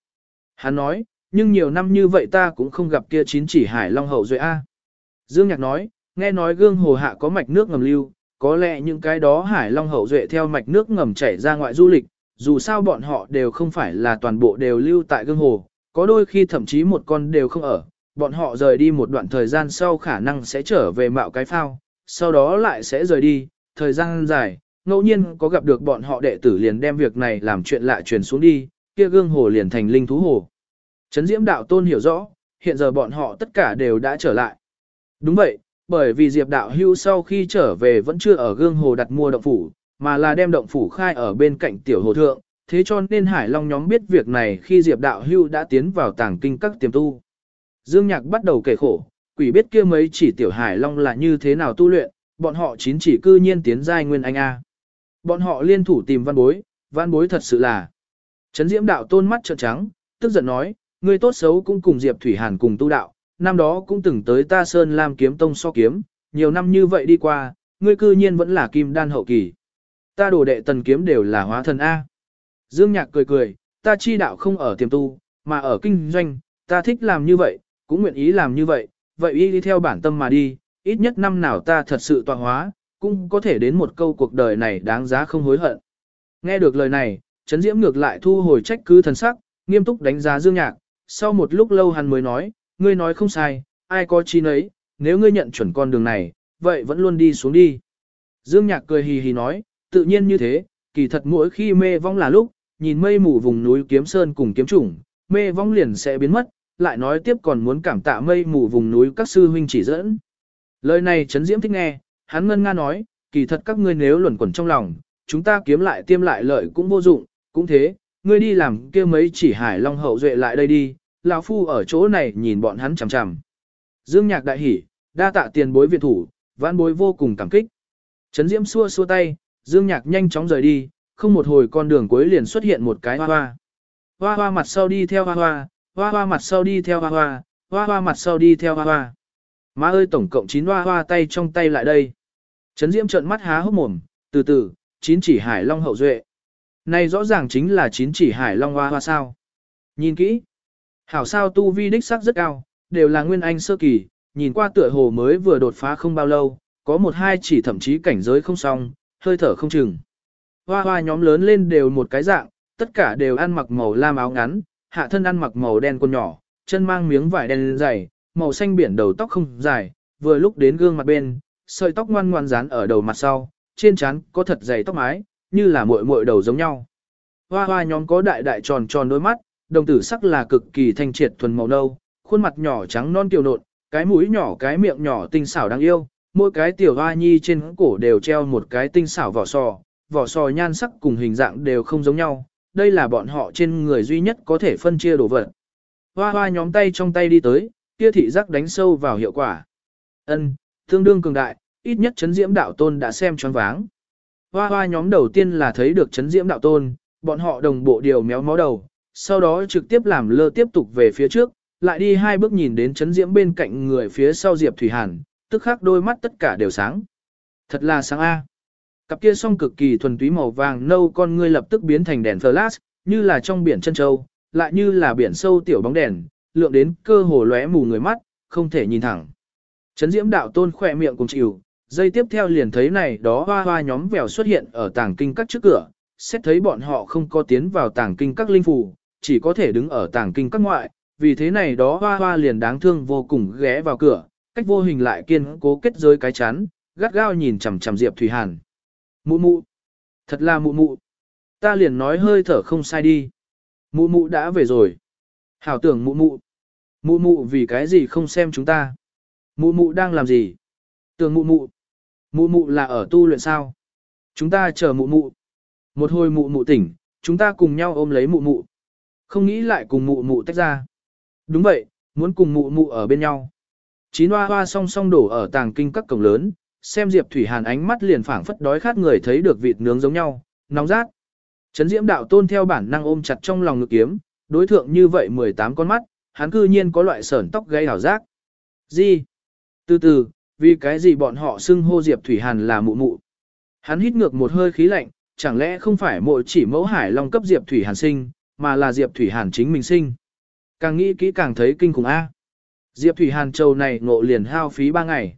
Hắn nói, nhưng nhiều năm như vậy ta cũng không gặp kia chín chỉ hải long hậu duệ A. Dương Nhạc nói, nghe nói gương hồ hạ có mạch nước ngầm lưu, có lẽ những cái đó hải long hậu duệ theo mạch nước ngầm chảy ra ngoại du lịch, dù sao bọn họ đều không phải là toàn bộ đều lưu tại gương hồ, có đôi khi thậm chí một con đều không ở, bọn họ rời đi một đoạn thời gian sau khả năng sẽ trở về mạo cái phao, sau đó lại sẽ rời đi, thời gian dài, ngẫu nhiên có gặp được bọn họ đệ tử liền đem việc này làm chuyện lạ truyền xuống đi, kia gương hồ liền thành linh thú hồ. Trấn Diễm Đạo Tôn hiểu rõ, hiện giờ bọn họ tất cả đều đã trở lại. Đúng vậy, bởi vì Diệp Đạo Hưu sau khi trở về vẫn chưa ở gương hồ đặt mua động phủ, mà là đem động phủ khai ở bên cạnh tiểu hồ thượng, thế cho nên Hải Long nhóm biết việc này khi Diệp Đạo Hưu đã tiến vào tàng kinh các tiềm tu. Dương Nhạc bắt đầu kể khổ, quỷ biết kia mấy chỉ tiểu Hải Long là như thế nào tu luyện, bọn họ chín chỉ cư nhiên tiến giai nguyên anh A. Bọn họ liên thủ tìm văn bối, văn bối thật sự là. Trấn Diễm Đạo Tôn mắt trợn trắng, tức giận nói, ngươi tốt xấu cũng cùng Diệp Thủy Hàn cùng tu đạo, năm đó cũng từng tới ta Sơn Lam kiếm tông so kiếm, nhiều năm như vậy đi qua, ngươi cư nhiên vẫn là kim đan hậu kỳ. Ta đồ đệ tần kiếm đều là hóa thần A. Dương Nhạc cười cười, ta chi đạo không ở tiềm tu, mà ở kinh doanh, ta thích làm như vậy, cũng nguyện ý làm như vậy, vậy y đi theo bản tâm mà đi, ít nhất năm nào ta thật sự tọa hóa, cũng có thể đến một câu cuộc đời này đáng giá không hối hận. Nghe được lời này, Trấn Diễm ngược lại thu hồi trách cứ thần sắc, nghiêm túc đánh giá Dương Nhạc, sau một lúc lâu hắn mới nói, ngươi nói không sai, ai có chi nấy, nếu ngươi nhận chuẩn con đường này, vậy vẫn luôn đi xuống đi. Dương Nhạc cười hì hì nói, tự nhiên như thế, kỳ thật mỗi khi mê vong là lúc, nhìn mây mù vùng núi kiếm sơn cùng kiếm chủng, mê vong liền sẽ biến mất, lại nói tiếp còn muốn cảm tạ mây mù vùng núi các sư huynh chỉ dẫn. Lời này Trấn Diễm thích nghe, hắn ngân nga nói, kỳ thật các ngươi nếu luẩn quẩn trong lòng, chúng ta kiếm lại tiêm lại lợi cũng vô dụng, cũng thế, ngươi đi làm kia mấy chỉ hải long hậu duệ lại đây đi, lão phu ở chỗ này nhìn bọn hắn chằm chằm. Dương Nhạc đại hỉ, đa tạ tiền bối viện thủ, vãn bối vô cùng cảm kích. Trấn Diễm xua xua tay, Dương Nhạc nhanh chóng rời đi, không một hồi con đường cuối liền xuất hiện một cái hoa hoa. Hoa hoa mặt sau đi theo hoa hoa, hoa hoa mặt sau đi theo hoa hoa, hoa hoa mặt sau đi theo hoa hoa. Má ơi tổng cộng 9 hoa hoa tay trong tay lại đây. Trấn Diễm trợn mắt há hốc mồm, từ từ, chín chỉ hải long hậu duệ. Này rõ ràng chính là chín chỉ hải long hoa hoa sao. Nhìn kỹ. Hảo sao tu vi đích sắc rất cao, đều là nguyên anh sơ kỳ, nhìn qua tựa hồ mới vừa đột phá không bao lâu, có một hai chỉ thậm chí cảnh giới không xong, hơi thở không chừng. Hoa hoa nhóm lớn lên đều một cái dạng, tất cả đều ăn mặc màu lam áo ngắn, hạ thân ăn mặc màu đen quần nhỏ, chân mang miếng vải đen dày, màu xanh biển đầu tóc không dài, vừa lúc đến gương mặt bên, sợi tóc ngoan ngoan dán ở đầu mặt sau, trên trán có thật dày tóc mái, như là muội muội đầu giống nhau. Hoa hoa nhóm có đại đại tròn tròn đôi mắt, đồng tử sắc là cực kỳ thanh triệt thuần màu nâu, khuôn mặt nhỏ trắng non kiều nộn, cái mũi nhỏ cái miệng nhỏ tinh xảo đáng yêu, mỗi cái tiểu hoa nhi trên cổ đều treo một cái tinh xảo vỏ sò, vỏ sò nhan sắc cùng hình dạng đều không giống nhau, đây là bọn họ trên người duy nhất có thể phân chia đồ vật. Hoa hoa nhóm tay trong tay đi tới, kia thị giác đánh sâu vào hiệu quả. Ân, tương đương cường đại, ít nhất chấn diễm đạo tôn đã xem choáng váng. Hoa hoa nhóm đầu tiên là thấy được chấn diễm đạo tôn, bọn họ đồng bộ điều méo mó đầu, sau đó trực tiếp làm lơ tiếp tục về phía trước, lại đi hai bước nhìn đến chấn diễm bên cạnh người phía sau Diệp Thủy Hàn, tức khắc đôi mắt tất cả đều sáng. Thật là sáng A. Cặp kia song cực kỳ thuần túy màu vàng nâu con ngươi lập tức biến thành đèn flash, như là trong biển chân châu, lại như là biển sâu tiểu bóng đèn, lượng đến cơ hồ lóe mù người mắt, không thể nhìn thẳng. Trấn diễm đạo tôn khỏe miệng cùng chịu, dây tiếp theo liền thấy này đó hoa hoa nhóm vèo xuất hiện ở tàng kinh các trước cửa, xét thấy bọn họ không có tiến vào tàng kinh các linh phủ, chỉ có thể đứng ở tàng kinh các ngoại, vì thế này đó hoa hoa liền đáng thương vô cùng ghé vào cửa, cách vô hình lại kiên cố kết giới cái chắn, gắt gao nhìn chằm chằm Diệp Thủy Hàn. Mụ mụ, thật là mụ mụ, ta liền nói hơi thở không sai đi. Mụ mụ đã về rồi. Hảo tưởng mụ mụ. Mụ mụ vì cái gì không xem chúng ta? Mụ mụ đang làm gì? Tưởng mụ mụ. Mụ mụ là ở tu luyện sao? Chúng ta chờ mụ mụ. Một hồi mụ mụ tỉnh, chúng ta cùng nhau ôm lấy mụ mụ. Không nghĩ lại cùng mụ mụ tách ra. Đúng vậy, muốn cùng mụ mụ ở bên nhau. Chín hoa hoa song song đổ ở tàng kinh các cổng lớn, xem Diệp Thủy Hàn ánh mắt liền phảng phất đói khát người thấy được vịt nướng giống nhau, nóng rát. Trấn Diễm đạo tôn theo bản năng ôm chặt trong lòng ngực kiếm, đối thượng như vậy 18 con mắt, hắn cư nhiên có loại sởn tóc gây hảo giác. Gì? Từ từ, vì cái gì bọn họ xưng hô Diệp Thủy Hàn là mụ mụ? Hắn hít ngược một hơi khí lạnh, chẳng lẽ không phải mỗi chỉ mẫu hải long cấp Diệp Thủy Hàn sinh, mà là Diệp Thủy Hàn chính mình sinh? Càng nghĩ kỹ càng thấy kinh khủng A. Diệp Thủy Hàn Châu này ngộ liền hao phí 3 ngày.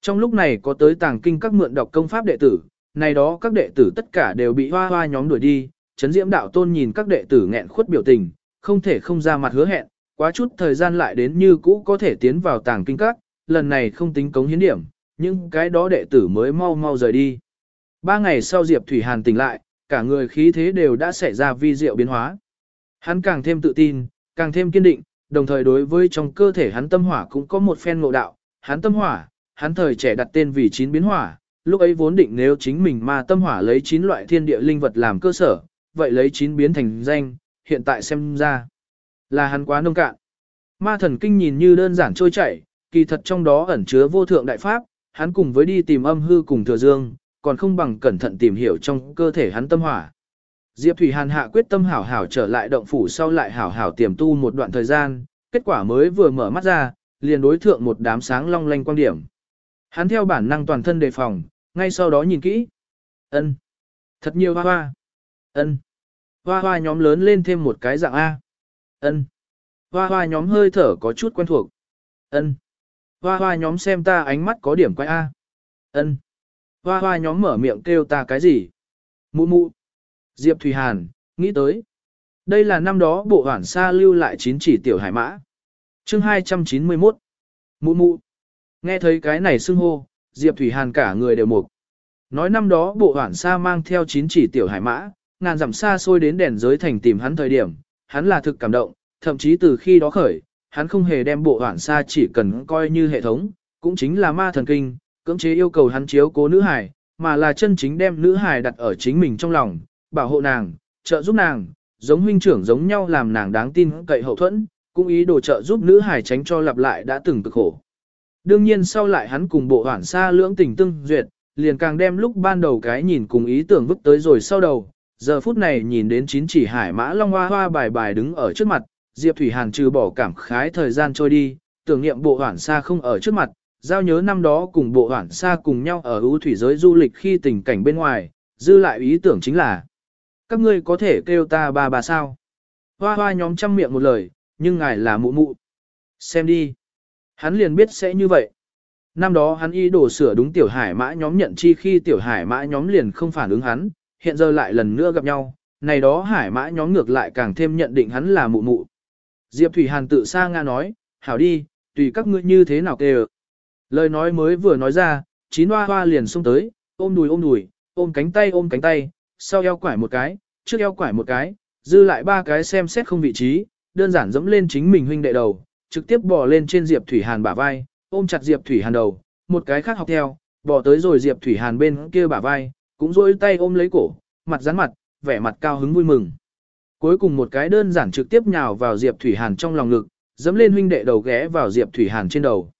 Trong lúc này có tới tàng kinh các mượn đọc công pháp đệ tử, này đó các đệ tử tất cả đều bị hoa hoa nhóm đuổi đi, chấn diễm đạo tôn nhìn các đệ tử nghẹn khuất biểu tình, không thể không ra mặt hứa hẹn, quá chút thời gian lại đến như cũ có thể tiến vào tàng kinh các, lần này không tính cống hiến điểm, nhưng cái đó đệ tử mới mau mau rời đi. Ba ngày sau Diệp Thủy Hàn tỉnh lại, cả người khí thế đều đã xảy ra vi diệu biến hóa. Hắn càng thêm tự tin, càng thêm kiên định, đồng thời đối với trong cơ thể hắn tâm hỏa cũng có một phen ngộ đạo, hắn tâm hỏa, hắn thời trẻ đặt tên vì chín biến hỏa, lúc ấy vốn định nếu chính mình ma tâm hỏa lấy chín loại thiên địa linh vật làm cơ sở, vậy lấy chín biến thành danh, hiện tại xem ra là hắn quá nông cạn. Ma thần kinh nhìn như đơn giản trôi chảy, kỳ thật trong đó ẩn chứa vô thượng đại pháp, hắn cùng với đi tìm âm hư cùng thừa dương, còn không bằng cẩn thận tìm hiểu trong cơ thể hắn tâm hỏa. Diệp Thủy Hàn hạ quyết tâm hảo hảo trở lại động phủ sau lại hảo hảo tiềm tu một đoạn thời gian, kết quả mới vừa mở mắt ra, liền đối thượng một đám sáng long lanh quan điểm. Hắn theo bản năng toàn thân đề phòng, ngay sau đó nhìn kỹ. Ân, Thật nhiều hoa hoa. Ân, Hoa hoa nhóm lớn lên thêm một cái dạng A. Ân, Hoa hoa nhóm hơi thở có chút quen thuộc. Ân, Hoa hoa nhóm xem ta ánh mắt có điểm quay A. Ân, Hoa hoa nhóm mở miệng kêu ta cái gì? Mụ mụ. Diệp Thủy Hàn, nghĩ tới. Đây là năm đó bộ hoảng sa lưu lại chín chỉ tiểu hải mã. chương 291. Mụ mụ. Nghe thấy cái này xưng hô, Diệp Thủy Hàn cả người đều mục. Nói năm đó bộ hoảng sa mang theo chín chỉ tiểu hải mã, ngàn dặm xa xôi đến đèn giới thành tìm hắn thời điểm, hắn là thực cảm động, thậm chí từ khi đó khởi, hắn không hề đem bộ hoảng sa chỉ cần coi như hệ thống, cũng chính là ma thần kinh, cưỡng chế yêu cầu hắn chiếu cố nữ hải, mà là chân chính đem nữ hải đặt ở chính mình trong lòng, bảo hộ nàng, trợ giúp nàng, giống huynh trưởng giống nhau làm nàng đáng tin cậy hậu thuẫn, cũng ý đồ trợ giúp nữ hải tránh cho lặp lại đã từng cực khổ. Đương nhiên sau lại hắn cùng bộ hoảng xa lưỡng tình tương duyệt, liền càng đem lúc ban đầu cái nhìn cùng ý tưởng vứt tới rồi sau đầu, giờ phút này nhìn đến chín chỉ hải mã long hoa hoa bài bài đứng ở trước mặt, Diệp Thủy Hàn trừ bỏ cảm khái thời gian trôi đi, tưởng niệm bộ hoảng xa không ở trước mặt, giao nhớ năm đó cùng bộ hoảng xa cùng nhau ở ưu thủy giới du lịch khi tình cảnh bên ngoài, dư lại ý tưởng chính là các ngươi có thể kêu ta bà bà sao. Hoa hoa nhóm trăm miệng một lời, nhưng ngài là mụ mụ. Xem đi. Hắn liền biết sẽ như vậy. Năm đó hắn ý đồ sửa đúng tiểu hải mã nhóm nhận chi khi tiểu hải mã nhóm liền không phản ứng hắn, hiện giờ lại lần nữa gặp nhau, này đó hải mã nhóm ngược lại càng thêm nhận định hắn là mụ mụ. Diệp Thủy Hàn tự xa nga nói, hảo đi, tùy các ngươi như thế nào kề Lời nói mới vừa nói ra, chín hoa hoa liền xông tới, ôm đùi ôm đùi, ôm cánh tay ôm cánh tay, sau eo quải một cái, trước eo quải một cái, dư lại ba cái xem xét không vị trí, đơn giản dẫm lên chính mình huynh đệ đầu, trực tiếp bò lên trên Diệp Thủy Hàn bả vai, ôm chặt Diệp Thủy Hàn đầu, một cái khác học theo, bò tới rồi Diệp Thủy Hàn bên kia bả vai, cũng rôi tay ôm lấy cổ, mặt rắn mặt, vẻ mặt cao hứng vui mừng. Cuối cùng một cái đơn giản trực tiếp nhào vào Diệp Thủy Hàn trong lòng ngực, dẫm lên huynh đệ đầu ghé vào Diệp Thủy Hàn trên đầu.